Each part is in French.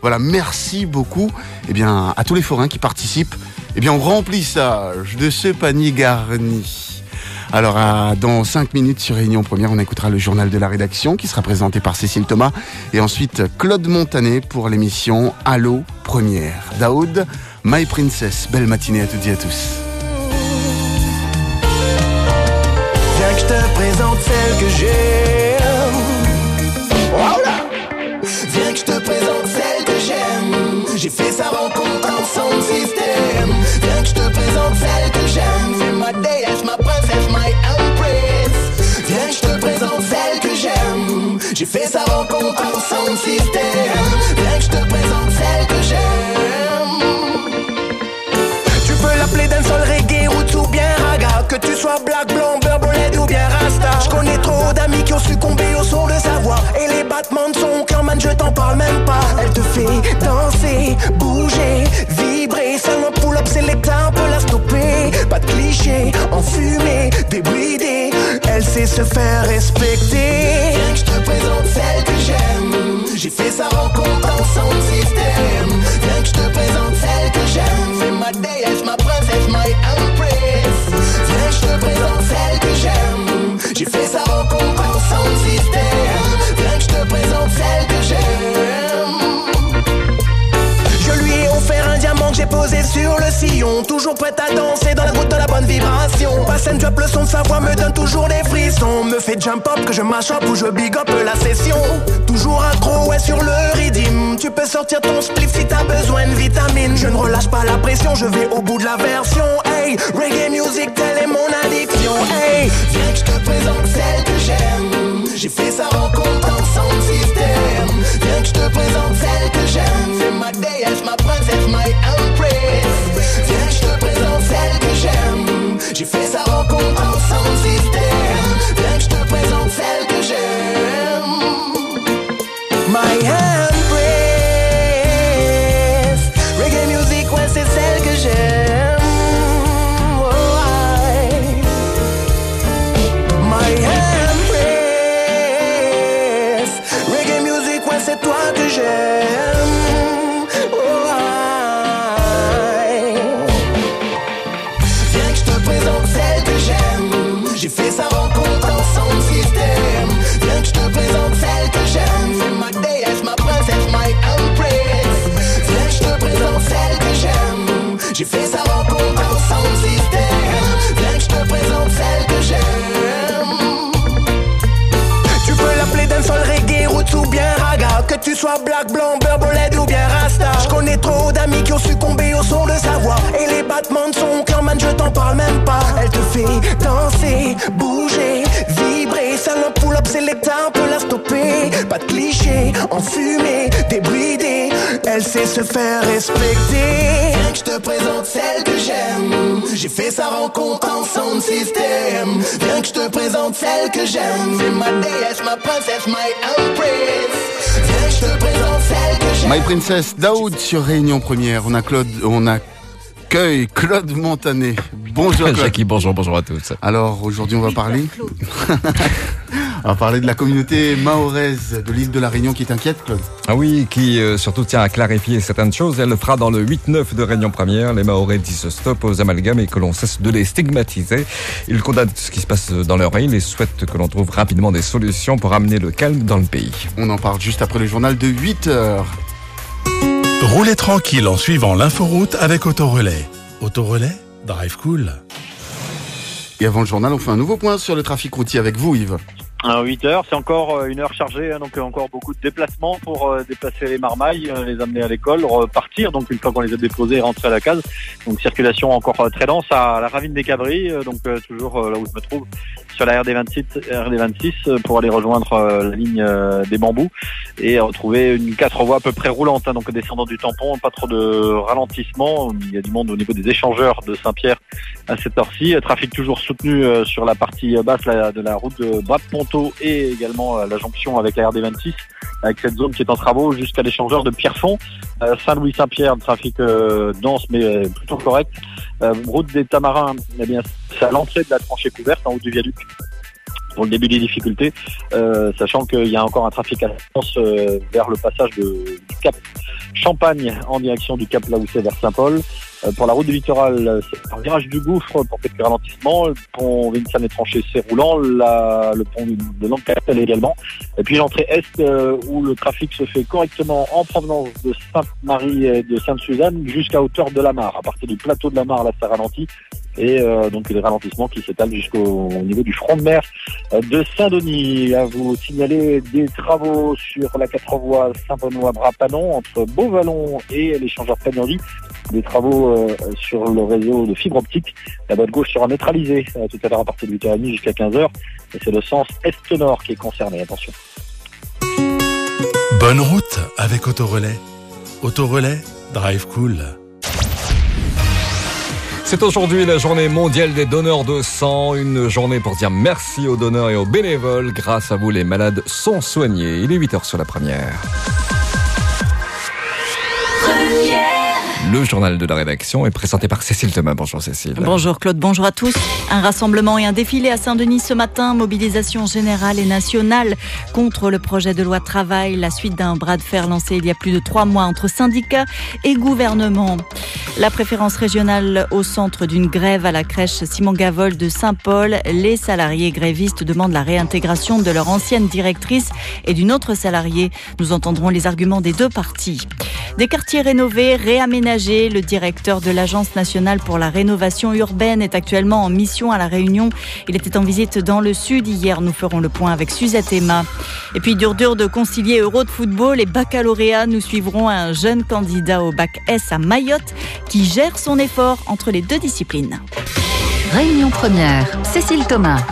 Voilà, merci beaucoup eh bien, à tous les forains qui participent eh bien, au remplissage de ce panier garni. Alors, dans 5 minutes sur Réunion Première, on écoutera le journal de la rédaction qui sera présenté par Cécile Thomas et ensuite Claude Montanet pour l'émission Allo Première. Daoud, My Princess, belle matinée à toutes et à tous. J'ai fait sa rencontre en son système. Viens que je te présente celle que j'aime. C'est ma déesse, ma princesse, my empress. Viens que je te présente celle que j'aime. J'ai fait sa rencontre en son système. Viens que je te présente celle que j'aime. Tu peux l'appeler d'un sol reggae, roots ou bien raga. Que tu sois black, blanc, beurre, ou bien rasta. Je connais trop d'amis qui ont succombé au son de sa voix. Et les battements de son je t'en parle même pas. Elle te fait danser, bouger, vibrer. Seulement pull-up, c'est l'état, on peut la stopper. Pas de cliché, enfumé, débridé. Elle sait se faire respecter. Viens que je te présente celle que j'aime. J'ai fait sa rencontre en son système. Viens que je te présente celle que j'aime. C'est ma déesse, ma princesse, my empress. Viens que je te présente celle que j'aime. J'ai fait sa rencontre en son système. Je lui ai offert un diamant que j'ai posé sur le sillon. Toujours prête à danser dans la route de la bonne vibration. Passe un drop, le son de sa voix me donne toujours des frissons. Me fait jump up, que je mash up ou je big up la session. Toujours accro, ouais, sur le rythme. Tu peux sortir ton spliff si t'as besoin de vitamines. Je ne relâche pas la pression, je vais au bout de la version. Hey, reggae music, telle est mon addiction. Hey, viens que je te présente celle que j'aime. J'ai fait sa rencontre en son système. Viens que je te présente celle que j'aime. C'est ma déesse, ma princesse, my empress. Viens que je te présente celle que j'aime. J'ai fait sa rencontre en son système. Que tu sois black, blanc, beurre, ou bien rasta. Je connais trop d'amis qui ont succombé au son de sa voix. Et les battements de son cœur, man, je t'en parle même pas. Elle te fait danser, bouger, vibrer. Seulement pull-up, c'est l'état, on peut la stopper. Pas de cliché, enfumé, débridé. Elle sait se faire respecter. Viens que je te présente celle que j'aime. J'ai fait sa rencontre en son système. Viens que je te présente celle que j'aime. C'est ma déesse, ma princesse, my empress. My Princess, Daoud sur Réunion Première. On a Claude, on a accueille Claude Montanet. Bonjour Claude. Jackie, bonjour, bonjour à tous. Alors aujourd'hui on va parler. on va parler de la communauté mahoraise de l'île de la Réunion qui est inquiète, Claude. Ah oui, qui euh, surtout tient à clarifier certaines choses. Elle le fera dans le 8-9 de Réunion Première. Les Mahorais disent stop aux amalgames et que l'on cesse de les stigmatiser. Ils condamnent ce qui se passe dans leur île et souhaitent que l'on trouve rapidement des solutions pour amener le calme dans le pays. On en parle juste après le journal de 8 heures. Roulez tranquille en suivant l'inforoute avec Autorelais. Autorelais, drive cool. Et avant le journal, on fait un nouveau point sur le trafic routier avec vous, Yves. À 8 heures, c'est encore euh, une heure chargée, hein, donc euh, encore beaucoup de déplacements pour euh, déplacer les marmailles, les amener à l'école, repartir. Donc une fois qu'on les a déposés, rentrer à la case. Donc circulation encore très dense à la ravine des Cabris, donc toujours là où je me trouve sur la RD26, RD26 euh, pour aller rejoindre euh, la ligne euh, des bambous et retrouver une quatre voies à peu près roulante, hein, donc descendant du tampon, pas trop de ralentissement. Il y a du monde au niveau des échangeurs de Saint-Pierre à cette heure-ci. Trafic toujours soutenu sur la partie basse de la route de et également la jonction avec la RD26 avec cette zone qui est en travaux jusqu'à l'échangeur de Pierrefonds. Saint-Louis-Saint-Pierre, trafic dense mais plutôt correct. Euh, route des Tamarins, eh c'est à l'entrée de la tranchée couverte en haut du viaduc. pour le début des difficultés, euh, sachant qu'il y a encore un trafic à distance euh, vers le passage de, du Cap Champagne en direction du Cap Laoussé vers Saint-Paul. Euh, pour la route du littoral, c'est un virage du gouffre pour quelques ralentissements. Le pont Vincent étranché, c'est roulant. La, le pont de Lancaster également. Et puis l'entrée est euh, où le trafic se fait correctement en provenance de Sainte-Marie et de Sainte-Suzanne jusqu'à hauteur de la Mare. À partir du plateau de la Mare, là, ça ralentit. Et euh, donc des ralentissements qui s'étalent jusqu'au au niveau du front de mer de Saint-Denis. À vous signaler des travaux sur la 4 voies Saint-Benoît-Brapanon entre Beauvallon et l'échangeur Pagnoli. Des travaux euh, sur le réseau de fibre optique. La boîte gauche sera neutralisée euh, tout à l'heure à partir de 8h30 jusqu'à 15h. Et c'est le sens est-nord qui est concerné. Attention. Bonne route avec Autorelais. Autorelais, drive cool. C'est aujourd'hui la journée mondiale des donneurs de sang, une journée pour dire merci aux donneurs et aux bénévoles. Grâce à vous, les malades sont soignés. Il est 8h sur la première. Le journal de la rédaction est présenté par Cécile Thomas. Bonjour Cécile. Bonjour Claude, bonjour à tous. Un rassemblement et un défilé à Saint-Denis ce matin, mobilisation générale et nationale contre le projet de loi travail, la suite d'un bras de fer lancé il y a plus de trois mois entre syndicats et gouvernement. La préférence régionale au centre d'une grève à la crèche Simon Gavol de Saint-Paul, les salariés grévistes demandent la réintégration de leur ancienne directrice et d'une autre salariée. Nous entendrons les arguments des deux parties. Des quartiers rénovés, réaménagés. Le directeur de l'Agence nationale pour la rénovation urbaine est actuellement en mission à La Réunion. Il était en visite dans le sud hier. Nous ferons le point avec Suzette Emma. Et puis, dur dur de concilier Euro de football et baccalauréat. Nous suivrons un jeune candidat au bac S à Mayotte qui gère son effort entre les deux disciplines. Réunion première, Cécile Thomas.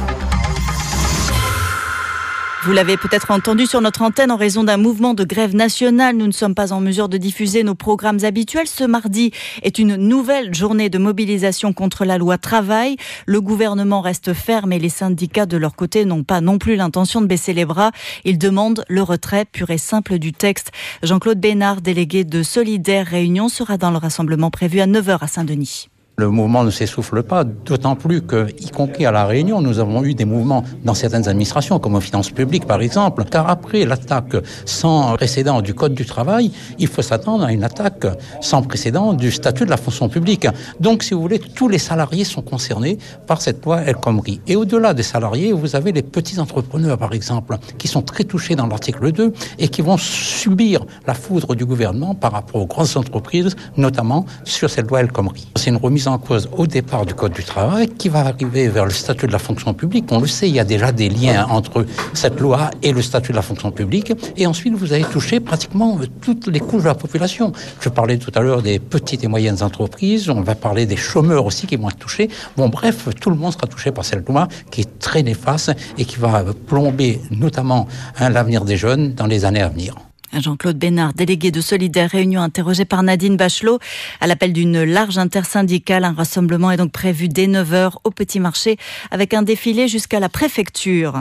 Vous l'avez peut-être entendu sur notre antenne en raison d'un mouvement de grève nationale. Nous ne sommes pas en mesure de diffuser nos programmes habituels. Ce mardi est une nouvelle journée de mobilisation contre la loi travail. Le gouvernement reste ferme et les syndicats de leur côté n'ont pas non plus l'intention de baisser les bras. Ils demandent le retrait pur et simple du texte. Jean-Claude Bénard, délégué de Solidaire Réunion, sera dans le rassemblement prévu à 9h à Saint-Denis. Le mouvement ne s'essouffle pas, d'autant plus que, y compris à La Réunion, nous avons eu des mouvements dans certaines administrations, comme aux finances publiques par exemple, car après l'attaque sans précédent du Code du travail, il faut s'attendre à une attaque sans précédent du statut de la fonction publique. Donc, si vous voulez, tous les salariés sont concernés par cette loi El Khomri. Et au-delà des salariés, vous avez les petits entrepreneurs, par exemple, qui sont très touchés dans l'article 2 et qui vont subir la foudre du gouvernement par rapport aux grandes entreprises, notamment sur cette loi El Khomri. C'est une remise en cause au départ du Code du travail qui va arriver vers le statut de la fonction publique. On le sait, il y a déjà des liens entre cette loi et le statut de la fonction publique. Et ensuite, vous avez touché pratiquement toutes les couches de la population. Je parlais tout à l'heure des petites et moyennes entreprises. On va parler des chômeurs aussi qui vont être touchés. Bon, bref, tout le monde sera touché par cette loi qui est très néfaste et qui va plomber notamment hein, l'avenir des jeunes dans les années à venir. Jean-Claude Bénard, délégué de Solidaire Réunion, interrogé par Nadine Bachelot. À l'appel d'une large intersyndicale, un rassemblement est donc prévu dès 9h au Petit Marché avec un défilé jusqu'à la préfecture.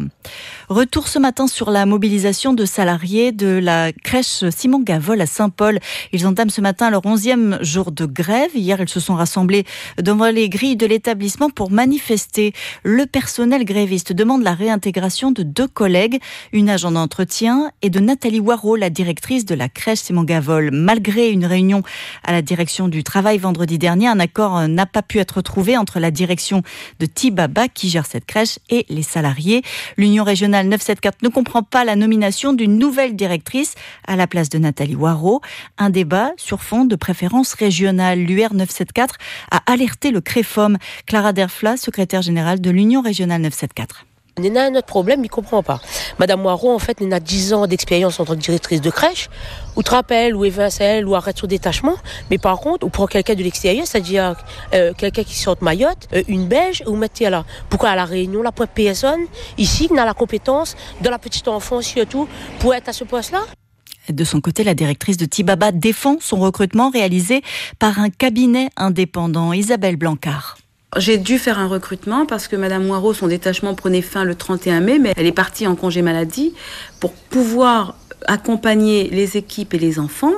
Retour ce matin sur la mobilisation de salariés de la crèche Simon Gavol à Saint-Paul. Ils entament ce matin leur onzième jour de grève. Hier, ils se sont rassemblés devant les grilles de l'établissement pour manifester. Le personnel gréviste demande la réintégration de deux collègues, une agent d'entretien et de Nathalie Waro, la directrice de la crèche Simon Gavol. Malgré une réunion à la direction du travail vendredi dernier, un accord n'a pas pu être trouvé entre la direction de Tibaba, qui gère cette crèche, et les salariés. L'Union régionale 974 ne comprend pas la nomination d'une nouvelle directrice à la place de Nathalie Waro. Un débat sur fond de préférence régionale. L'UR 974 a alerté le CREFOM. Clara Derfla, secrétaire générale de l'Union régionale 974. Nena a notre problème, il comprend pas. Madame Moirot, en fait, Nena a 10 ans d'expérience en tant que directrice de crèche, ou te rappelle, ou évincelle, ou arrête sur détachement. Mais par contre, ou prend quelqu'un de l'extérieur, c'est-à-dire euh, quelqu'un qui sort de Mayotte, euh, une belge, ou mettez là. Pourquoi à la Réunion, la point personne, ici, n'a la compétence de la petite enfance surtout, pour être à ce poste-là? De son côté, la directrice de Tibaba défend son recrutement réalisé par un cabinet indépendant, Isabelle Blancard. J'ai dû faire un recrutement parce que Madame Moirot, son détachement prenait fin le 31 mai, mais elle est partie en congé maladie pour pouvoir accompagner les équipes et les enfants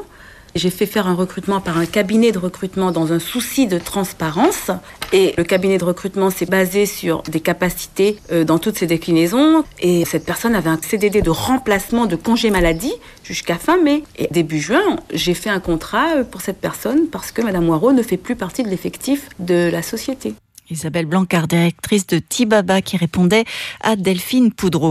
J'ai fait faire un recrutement par un cabinet de recrutement dans un souci de transparence. Et le cabinet de recrutement s'est basé sur des capacités euh, dans toutes ses déclinaisons. Et cette personne avait un CDD de remplacement de congé maladie jusqu'à fin mai. Et début juin, j'ai fait un contrat euh, pour cette personne parce que Madame Moirot ne fait plus partie de l'effectif de la société. Isabelle Blancard, directrice de Tibaba, qui répondait à Delphine Poudroux.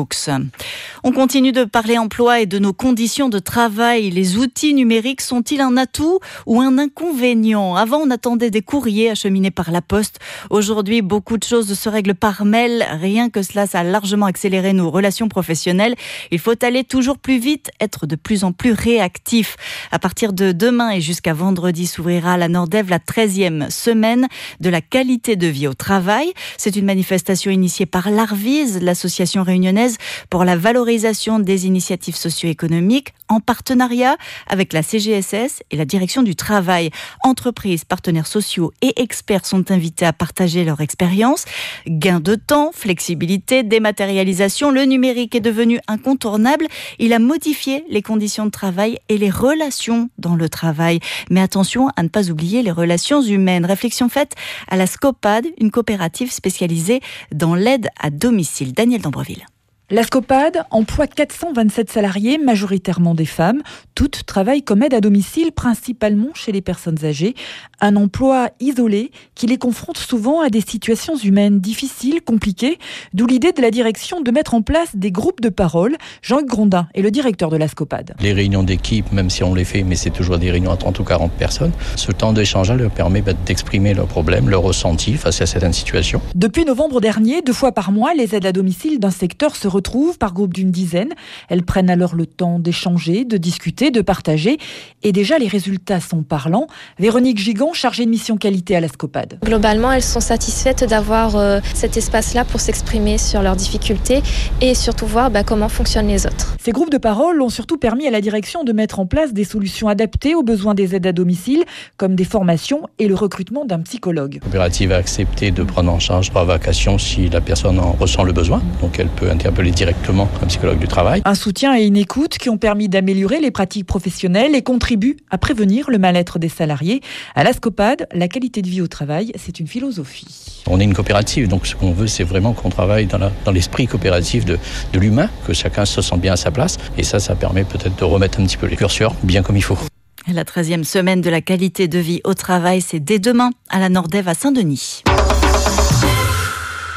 On continue de parler emploi et de nos conditions de travail. Les outils numériques sont-ils un atout ou un inconvénient? Avant, on attendait des courriers acheminés par la poste. Aujourd'hui, beaucoup de choses se règlent par mail. Rien que cela, ça a largement accéléré nos relations professionnelles. Il faut aller toujours plus vite, être de plus en plus réactif. À partir de demain et jusqu'à vendredi s'ouvrira la Nordev la 13e semaine de la qualité de vie au travail. C'est une manifestation initiée par l'Arvise, l'association réunionnaise pour la valorisation des initiatives socio-économiques, en partenariat avec la CGSS et la direction du travail. Entreprises, partenaires sociaux et experts sont invités à partager leur expérience. Gain de temps, flexibilité, dématérialisation, le numérique est devenu incontournable. Il a modifié les conditions de travail et les relations dans le travail. Mais attention à ne pas oublier les relations humaines. Réflexion faite à la Scopad, une coopérative spécialisée dans l'aide à domicile. Daniel Dambreville. La Scopad emploie 427 salariés, majoritairement des femmes. Toutes travaillent comme aide à domicile, principalement chez les personnes âgées. Un emploi isolé qui les confronte souvent à des situations humaines difficiles, compliquées, d'où l'idée de la direction de mettre en place des groupes de parole. Jean-Hugues Grondin est le directeur de la Scopad. Les réunions d'équipe, même si on les fait, mais c'est toujours des réunions à 30 ou 40 personnes, ce temps d'échange leur permet bah, d'exprimer leurs problèmes, leurs ressentis face à certaines situations. Depuis novembre dernier, deux fois par mois, les aides à domicile d'un secteur se retrouvent par groupe d'une dizaine. Elles prennent alors le temps d'échanger, de discuter, de partager. Et déjà, les résultats sont parlants. Véronique Gigon, chargée de mission qualité à la Scopad. Globalement, elles sont satisfaites d'avoir euh, cet espace-là pour s'exprimer sur leurs difficultés et surtout voir bah, comment fonctionnent les autres. Ces groupes de parole ont surtout permis à la direction de mettre en place des solutions adaptées aux besoins des aides à domicile, comme des formations et le recrutement d'un psychologue. La coopérative a accepté de prendre en charge trois vacations si la personne en ressent le besoin. Donc elle peut interpeller directement un psychologue du travail. Un soutien et une écoute qui ont permis d'améliorer les pratiques professionnelles et contribuent à prévenir le mal-être des salariés. À la Scopad, la qualité de vie au travail, c'est une philosophie. On est une coopérative, donc ce qu'on veut, c'est vraiment qu'on travaille dans l'esprit dans coopératif de, de l'humain, que chacun se sente bien à sa place. Et ça, ça permet peut-être de remettre un petit peu les curseurs bien comme il faut. La 13e semaine de la qualité de vie au travail, c'est dès demain à la Nordève à Saint-Denis.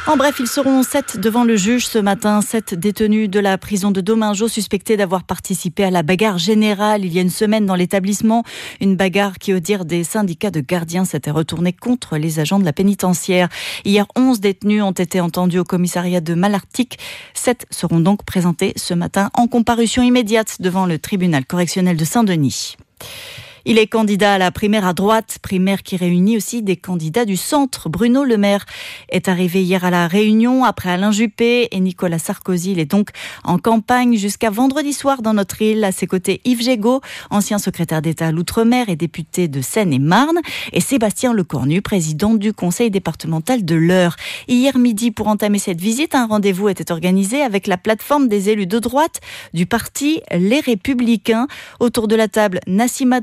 En bref, ils seront sept devant le juge ce matin, sept détenus de la prison de Domingo suspectés d'avoir participé à la bagarre générale il y a une semaine dans l'établissement. Une bagarre qui, au dire des syndicats de gardiens, s'était retournée contre les agents de la pénitentiaire. Hier, onze détenus ont été entendus au commissariat de Malartic. Sept seront donc présentés ce matin en comparution immédiate devant le tribunal correctionnel de Saint-Denis. Il est candidat à la primaire à droite, primaire qui réunit aussi des candidats du centre. Bruno Le Maire est arrivé hier à la Réunion après Alain Juppé et Nicolas Sarkozy. Il est donc en campagne jusqu'à vendredi soir dans notre île. À ses côtés, Yves Gégaud, ancien secrétaire d'État à l'Outre-mer et député de Seine-et-Marne, et Sébastien Lecornu, président du conseil départemental de l'Eure. Hier midi, pour entamer cette visite, un rendez-vous était organisé avec la plateforme des élus de droite du parti Les Républicains. Autour de la table, Nassima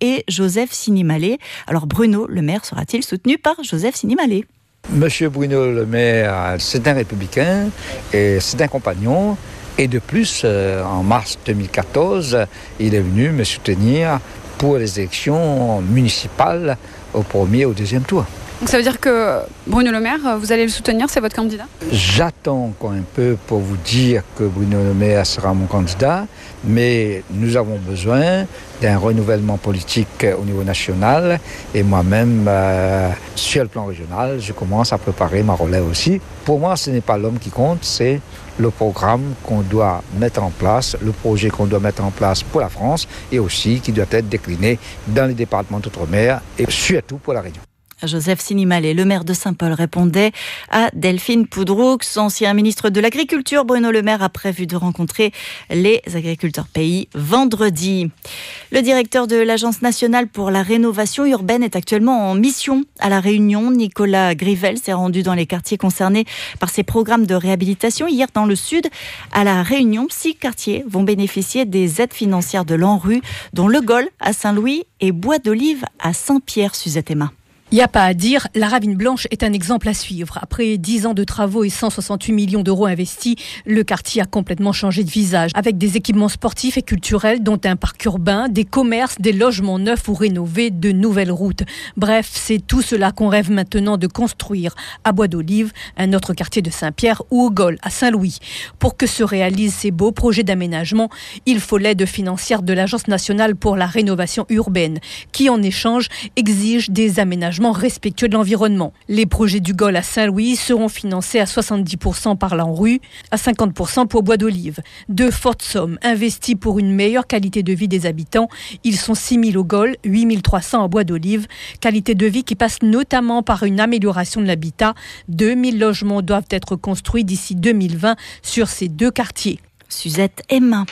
Et Joseph Sinimalé. Alors Bruno Le Maire sera-t-il soutenu par Joseph Sinimalé? Monsieur Bruno Le Maire, c'est un républicain et c'est un compagnon. Et de plus, euh, en mars 2014, il est venu me soutenir pour les élections municipales au premier et au deuxième tour. Donc ça veut dire que Bruno Le Maire, vous allez le soutenir, c'est votre candidat? J'attends encore un peu pour vous dire que Bruno Le Maire sera mon candidat, mais nous avons besoin d'un renouvellement politique au niveau national et moi-même, euh, sur le plan régional, je commence à préparer ma relève aussi. Pour moi, ce n'est pas l'homme qui compte, c'est le programme qu'on doit mettre en place, le projet qu'on doit mettre en place pour la France et aussi qui doit être décliné dans les départements d'outre-mer et surtout pour la Réunion. Joseph Sinimalé, le maire de Saint-Paul, répondait à Delphine Poudroux, ancien ministre de l'Agriculture. Bruno Le Maire a prévu de rencontrer les agriculteurs pays vendredi. Le directeur de l'Agence nationale pour la rénovation urbaine est actuellement en mission à La Réunion. Nicolas Grivel s'est rendu dans les quartiers concernés par ces programmes de réhabilitation. Hier, dans le sud, à La Réunion, six quartiers vont bénéficier des aides financières de l'ANRU, dont Le Gol à Saint-Louis et Bois d'Olive à Saint-Pierre, Suzette Emma. Il n'y a pas à dire, la Ravine Blanche est un exemple à suivre. Après 10 ans de travaux et 168 millions d'euros investis, le quartier a complètement changé de visage, avec des équipements sportifs et culturels, dont un parc urbain, des commerces, des logements neufs ou rénovés, de nouvelles routes. Bref, c'est tout cela qu'on rêve maintenant de construire à Bois d'Olive, un autre quartier de Saint-Pierre, ou au Gol, à Saint-Louis. Pour que se réalisent ces beaux projets d'aménagement, il faut l'aide financière de l'Agence nationale pour la rénovation urbaine, qui en échange exige des aménagements respectueux de l'environnement. Les projets du Gol à Saint-Louis seront financés à 70% par l'ANRU, à 50% pour Bois d'Olive. De fortes sommes investies pour une meilleure qualité de vie des habitants. Ils sont 6 000 au Gol, 8 300 à Bois d'Olive. Qualité de vie qui passe notamment par une amélioration de l'habitat. 2000 logements doivent être construits d'ici 2020 sur ces deux quartiers. Suzette Emma.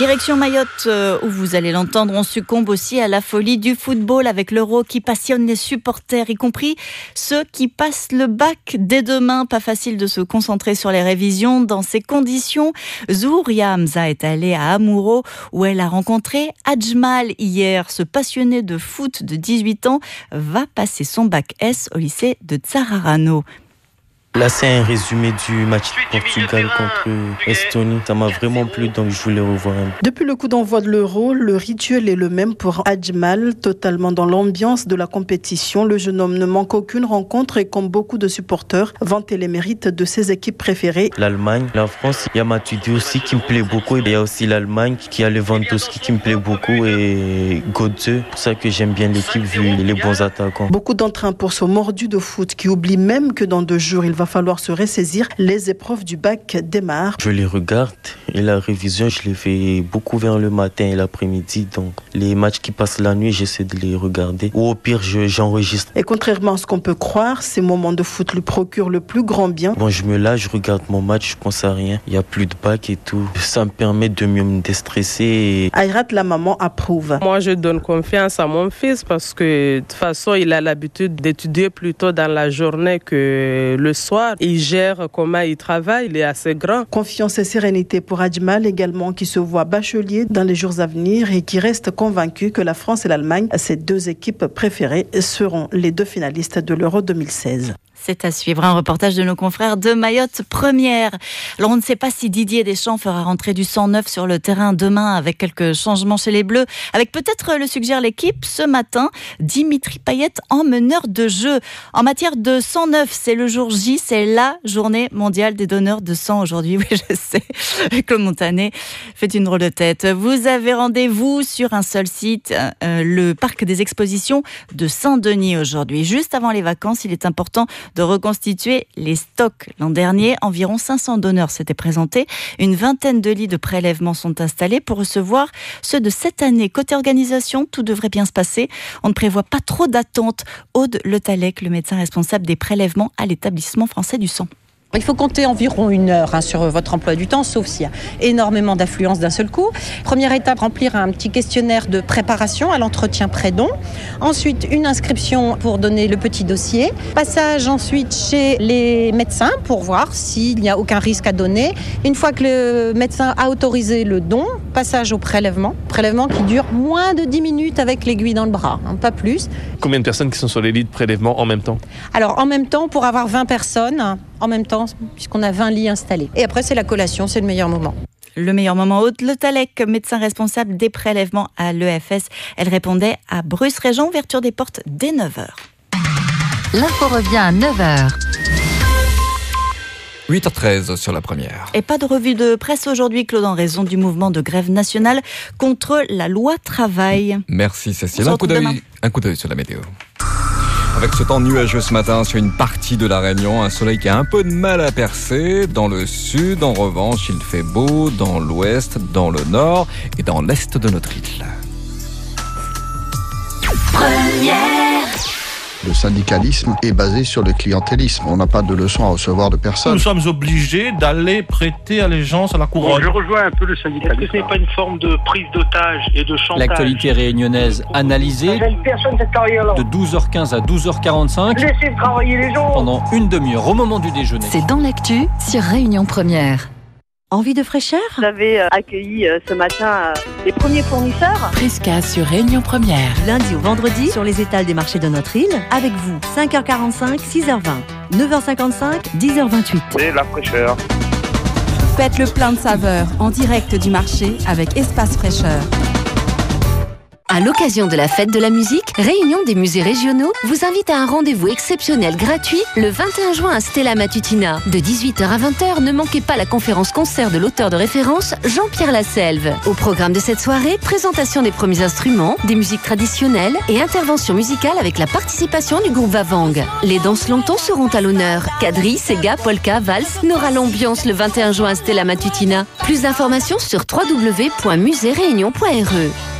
Direction Mayotte, euh, où vous allez l'entendre, on succombe aussi à la folie du football avec l'euro qui passionne les supporters, y compris ceux qui passent le bac dès demain. Pas facile de se concentrer sur les révisions dans ces conditions. Zouria Hamza est allée à Amouro, où elle a rencontré Ajmal hier. Ce passionné de foot de 18 ans va passer son bac S au lycée de Tsararano. Là, c'est un résumé du match Portugal contre Estonie. Ça m'a vraiment plu, donc je voulais revoir un peu. Depuis le coup d'envoi de l'Euro, le rituel est le même pour Ajmal, totalement dans l'ambiance de la compétition. Le jeune homme ne manque aucune rencontre et comme beaucoup de supporters, vanter les mérites de ses équipes préférées. L'Allemagne, la France, il y a Matuidi aussi qui me plaît beaucoup. Il y a aussi l'Allemagne qui a Lewandowski qui me plaît beaucoup et. C'est pour ça que j'aime bien l'équipe vu les bons attaquants. Beaucoup d'entrain pour ce mordu de foot qui oublie même que dans deux jours, il va falloir se ressaisir. Les épreuves du bac démarrent. Je les regarde et la révision, je les fais beaucoup vers le matin et l'après-midi. Donc les matchs qui passent la nuit, j'essaie de les regarder. Ou au pire, je- j'enregistre. Et contrairement à ce qu'on peut croire, ces moments de foot lui procurent le plus grand bien. Bon, je me lâche, je regarde mon match, je pense à rien. Il n'y a plus de bac et tout. Ça me permet de mieux me déstresser. Et... Ayrat, la maman, approuve. Moi, je donne confiance à mon fils parce que de toute façon, il a l'habitude d'étudier plutôt dans la journée que le soir. Il gère comment il travaille, il est assez grand. Confiance et sérénité pour Adjmal également qui se voit bachelier dans les jours à venir et qui reste convaincu que la France et l'Allemagne, ses deux équipes préférées, seront les deux finalistes de l'Euro 2016. C'est à suivre un reportage de nos confrères de Mayotte Première. Alors on ne sait pas si Didier Deschamps fera rentrer du sang neuf sur le terrain demain avec quelques changements chez les Bleus, avec peut-être le suggère l'équipe ce matin, Dimitri Payet en meneur de jeu. En matière de sang neuf, c'est le jour J, c'est la journée mondiale des donneurs de sang aujourd'hui. Oui, je sais. Claude Montanet fait une drôle de tête. Vous avez rendez-vous sur un seul site, euh, le parc des expositions de Saint-Denis aujourd'hui. Juste avant les vacances, il est important de reconstituer les stocks. L'an dernier, environ 500 donneurs s'étaient présentés. Une vingtaine de lits de prélèvement sont installés pour recevoir ceux de cette année. Côté organisation, tout devrait bien se passer. On ne prévoit pas trop d'attente. Aude Le Talec, le médecin responsable des prélèvements à l'établissement français du sang. Il faut compter environ une heure hein, sur votre emploi du temps, sauf s'il y a énormément d'affluence d'un seul coup. Première étape, remplir un petit questionnaire de préparation à l'entretien pré-don. Ensuite, une inscription pour donner le petit dossier. Passage ensuite chez les médecins pour voir s'il n'y a aucun risque à donner. Une fois que le médecin a autorisé le don, passage au prélèvement. Prélèvement qui dure moins de 10 minutes avec l'aiguille dans le bras, hein, pas plus. Combien de personnes qui sont sur les lits de prélèvement en même temps? Alors en même temps, pour avoir 20 personnes, en même temps, puisqu'on a 20 lits installés. Et après, c'est la collation, c'est le meilleur moment. Le meilleur moment haute, le Talec, médecin responsable des prélèvements à l'EFS. Elle répondait à Bruce Régent, ouverture des portes dès 9h. L'info revient à 9h. 8h13 sur la première. Et pas de revue de presse aujourd'hui, Claude, en raison du mouvement de grève nationale contre la loi travail. Merci Cécile. Un coup d'œil sur la météo. Avec ce temps nuageux ce matin sur une partie de la Réunion, un soleil qui a un peu de mal à percer. Dans le sud, en revanche, il fait beau dans l'ouest, dans le nord et dans l'est de notre île. Première Le syndicalisme est basé sur le clientélisme. On n'a pas de leçons à recevoir de personne. Nous sommes obligés d'aller prêter allégeance à la couronne. je rejoins un peu le syndicalisme. Est-ce que ce n'est pas une forme de prise d'otage et de chantage L'actualité réunionnaise analysée carrière-là. de 12h15 à 12h45 Laissez travailler les gens. pendant une demi-heure au moment du déjeuner. C'est dans l'actu sur Réunion Première. Envie de fraîcheur Vous avez euh, accueilli euh, ce matin euh, les premiers fournisseurs. Fresca sur Réunion Première. Lundi au vendredi sur les étals des marchés de notre île. Avec vous, 5h45, 6h20. 9h55, 10h28. C'est la fraîcheur. Faites le plein de saveurs en direct du marché avec Espace Fraîcheur. À l'occasion de la fête de la musique, Réunion des musées régionaux vous invite à un rendez-vous exceptionnel gratuit le 21 juin à Stella Matutina. De 18h à 20h, ne manquez pas la conférence concert de l'auteur de référence Jean-Pierre Lasselve. Au programme de cette soirée, présentation des premiers instruments, des musiques traditionnelles et intervention musicale avec la participation du groupe Vavang. Les danses longtemps seront à l'honneur. Quadrille, Sega, Polka, Vals n'aura l'ambiance le 21 juin à Stella Matutina. Plus d'informations sur www.muséréunion.re.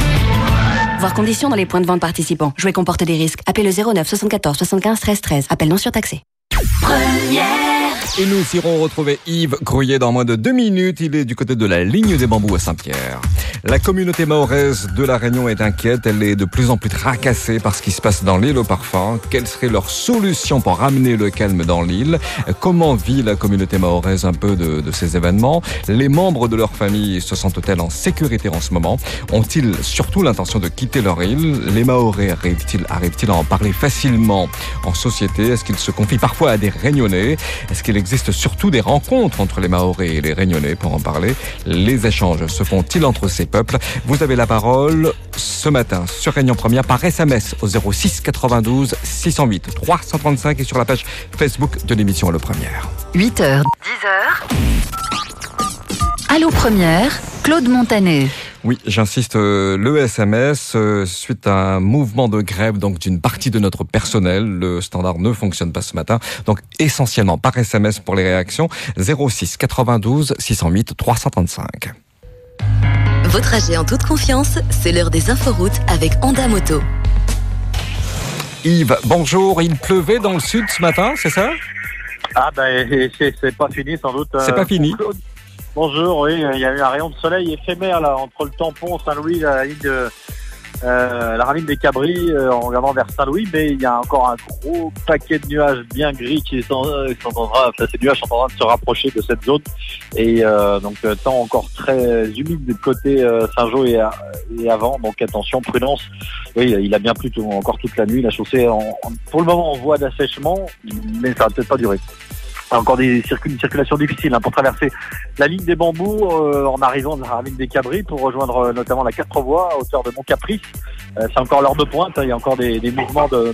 Voir conditions dans les points de vente participants. Jouer comporte des risques. Appelez le 09 74 75 13 13. Appel non surtaxé. Et nous irons retrouver Yves Grouillet dans moins de deux minutes. Il est du côté de la ligne des bambous à Saint-Pierre. La communauté mahoraise de la Réunion est inquiète. Elle est de plus en plus tracassée par ce qui se passe dans l'île au parfum. Quelle serait leur solution pour ramener le calme dans l'île? Comment vit la communauté mahoraise un peu de, de ces événements? Les membres de leur famille se sentent-elles en sécurité en ce moment? Ont-ils surtout l'intention de quitter leur île? Les Mahorais arrivent-ils arrivent à en parler facilement en société? Est-ce qu'ils se confient parfois à des Réunionnais? Est-ce qu'il existe surtout des rencontres entre les Mahorais et les Réunionnais pour en parler Les échanges se font-ils entre ces peuples? Vous avez la parole ce matin sur Réunion Première par SMS au 06 92 608 335 et sur la page Facebook de l'émission Le Première. 8h, 10h. Allô Première, Claude Montanet. Oui, j'insiste, euh, le SMS, euh, suite à un mouvement de grève donc d'une partie de notre personnel, le standard ne fonctionne pas ce matin, donc essentiellement par SMS pour les réactions, 06 92 608 335. Vos trajets en toute confiance, c'est l'heure des inforoutes avec Honda Moto. Yves, bonjour, il pleuvait dans le sud ce matin, c'est ça? Ah ben c'est c'est pas fini sans doute. C'est euh, pas fini. Bonjour, oui, il y a eu un rayon de soleil éphémère là entre le tampon Saint-Louis, la ligne euh, des Cabris euh, en regardant vers Saint-Louis, mais il y a encore un gros paquet de nuages bien gris qui euh, sont en train, enfin, ces nuages sont en train de se rapprocher de cette zone et donc temps encore très humide de côté Saint-Jean et, avant, donc attention, prudence. Oui, il a bien plu tout- encore toute la nuit, la chaussée pour le moment en voie d'assèchement, mais ça va peut-être pas durer. Encore des une circulation difficile hein, pour traverser la ligne des bambous euh, en arrivant de la ravine des Cabris pour rejoindre euh, notamment la quatre voies à hauteur de Mont Caprice. Euh, c'est encore l'heure de pointe, hein, il y a encore des, mouvements de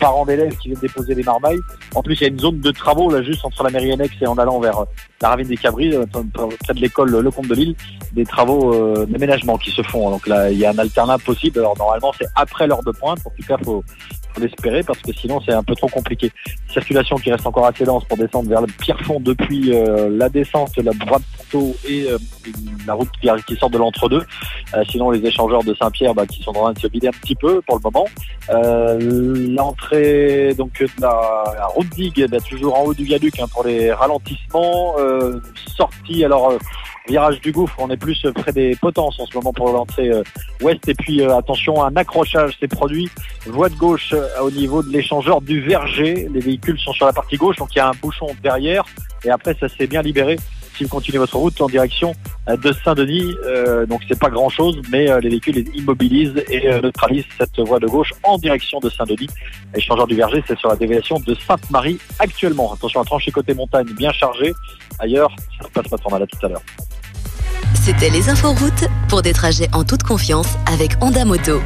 parents d'élèves qui viennent déposer des marmailles. En plus, il y a une zone de travaux là juste entre la mairie annexe et en allant vers euh, la ravine des Cabris, près de l'école Le Comte de Lille, des travaux d'aménagement qui se font. Donc là, il y a un alternat possible. Alors normalement, c'est après l'heure de pointe. En tout cas, faut l'espérer parce que sinon c'est un peu trop compliqué. Circulation qui reste encore assez dense pour descendre vers le Pierrefonds depuis euh, la descente, la droite Ponto et euh, la route qui, sort de l'entre-deux. Euh, sinon les échangeurs de Saint-Pierre bah, qui sont en train de se vider un petit peu pour le moment. L'entrée donc de la, route digue bah, toujours en haut du viaduc hein, pour les ralentissements. Sortie alors virage du gouffre, on est plus près des potences en ce moment pour l'entrée euh, ouest. Et puis euh, attention, un accrochage s'est produit voie de gauche euh, au niveau de l'échangeur du Verger. Les véhicules sont sur la partie gauche, donc il y a un bouchon derrière. Et après, ça s'est bien libéré. Si vous continuez votre route en direction euh, de Saint-Denis, donc c'est pas grand-chose, mais les véhicules les immobilisent et neutralisent cette voie de gauche en direction de Saint-Denis. L'échangeur du Verger, c'est sur la déviation de Sainte-Marie actuellement. Attention à trancher côté montagne, bien chargé. Ailleurs, ça se passe pas trop mal à tout à l'heure. C'était les inforoutes pour des trajets en toute confiance avec Honda Moto.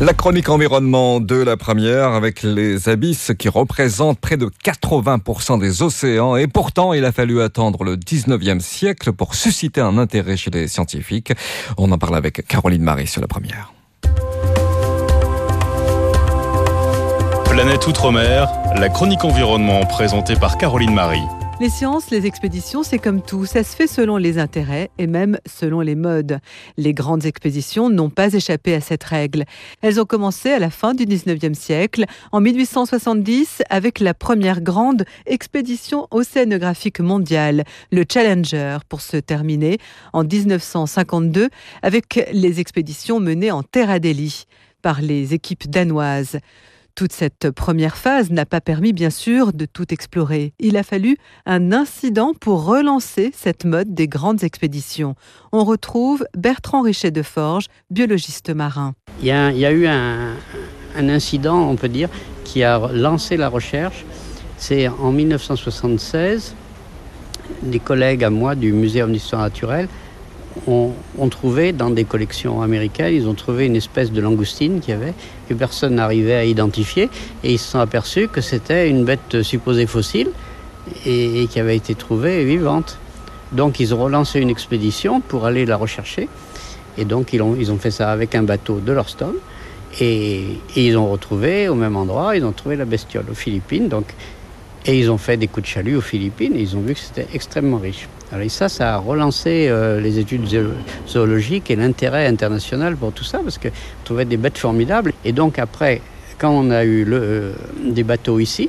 La chronique environnement de la première avec les abysses qui représentent près de 80% des océans et pourtant il a fallu attendre le 19e siècle pour susciter un intérêt chez les scientifiques. On en parle avec Caroline Marie sur la première. Planète Outre-mer, la chronique environnement présentée par Caroline Marie. Les sciences, les expéditions, c'est comme tout, ça se fait selon les intérêts et même selon les modes. Les grandes expéditions n'ont pas échappé à cette règle. Elles ont commencé à la fin du 19e siècle, en 1870, avec la première grande expédition océanographique mondiale, le Challenger, pour se terminer en 1952 avec les expéditions menées en Terre Adélie par les équipes danoises. Toute cette première phase n'a pas permis, bien sûr, de tout explorer. Il a fallu un incident pour relancer cette mode des grandes expéditions. On retrouve Bertrand Richet de Forge, biologiste marin. Il y a, eu un, incident, on peut dire, qui a lancé la recherche. C'est en 1976, des collègues à moi du Muséum d'histoire naturelle ont, trouvé dans des collections américaines, ils ont trouvé une espèce de langoustine qu'il y avait, que personne n'arrivait à identifier, et ils se sont aperçus que c'était une bête supposée fossile et, qui avait été trouvée vivante. Donc ils ont relancé une expédition pour aller la rechercher, et donc ils ont, fait ça avec un bateau de leur et, et ils ont retrouvé au même endroit, ils ont trouvé la bestiole aux Philippines, donc et ils ont fait des coups de chalut aux Philippines et ils ont vu que c'était extrêmement riche. Alors et ça, ça a relancé euh, les études zoologiques et l'intérêt international pour tout ça, parce qu'on trouvait des bêtes formidables. Et donc après, quand on a eu le, euh, des bateaux ici,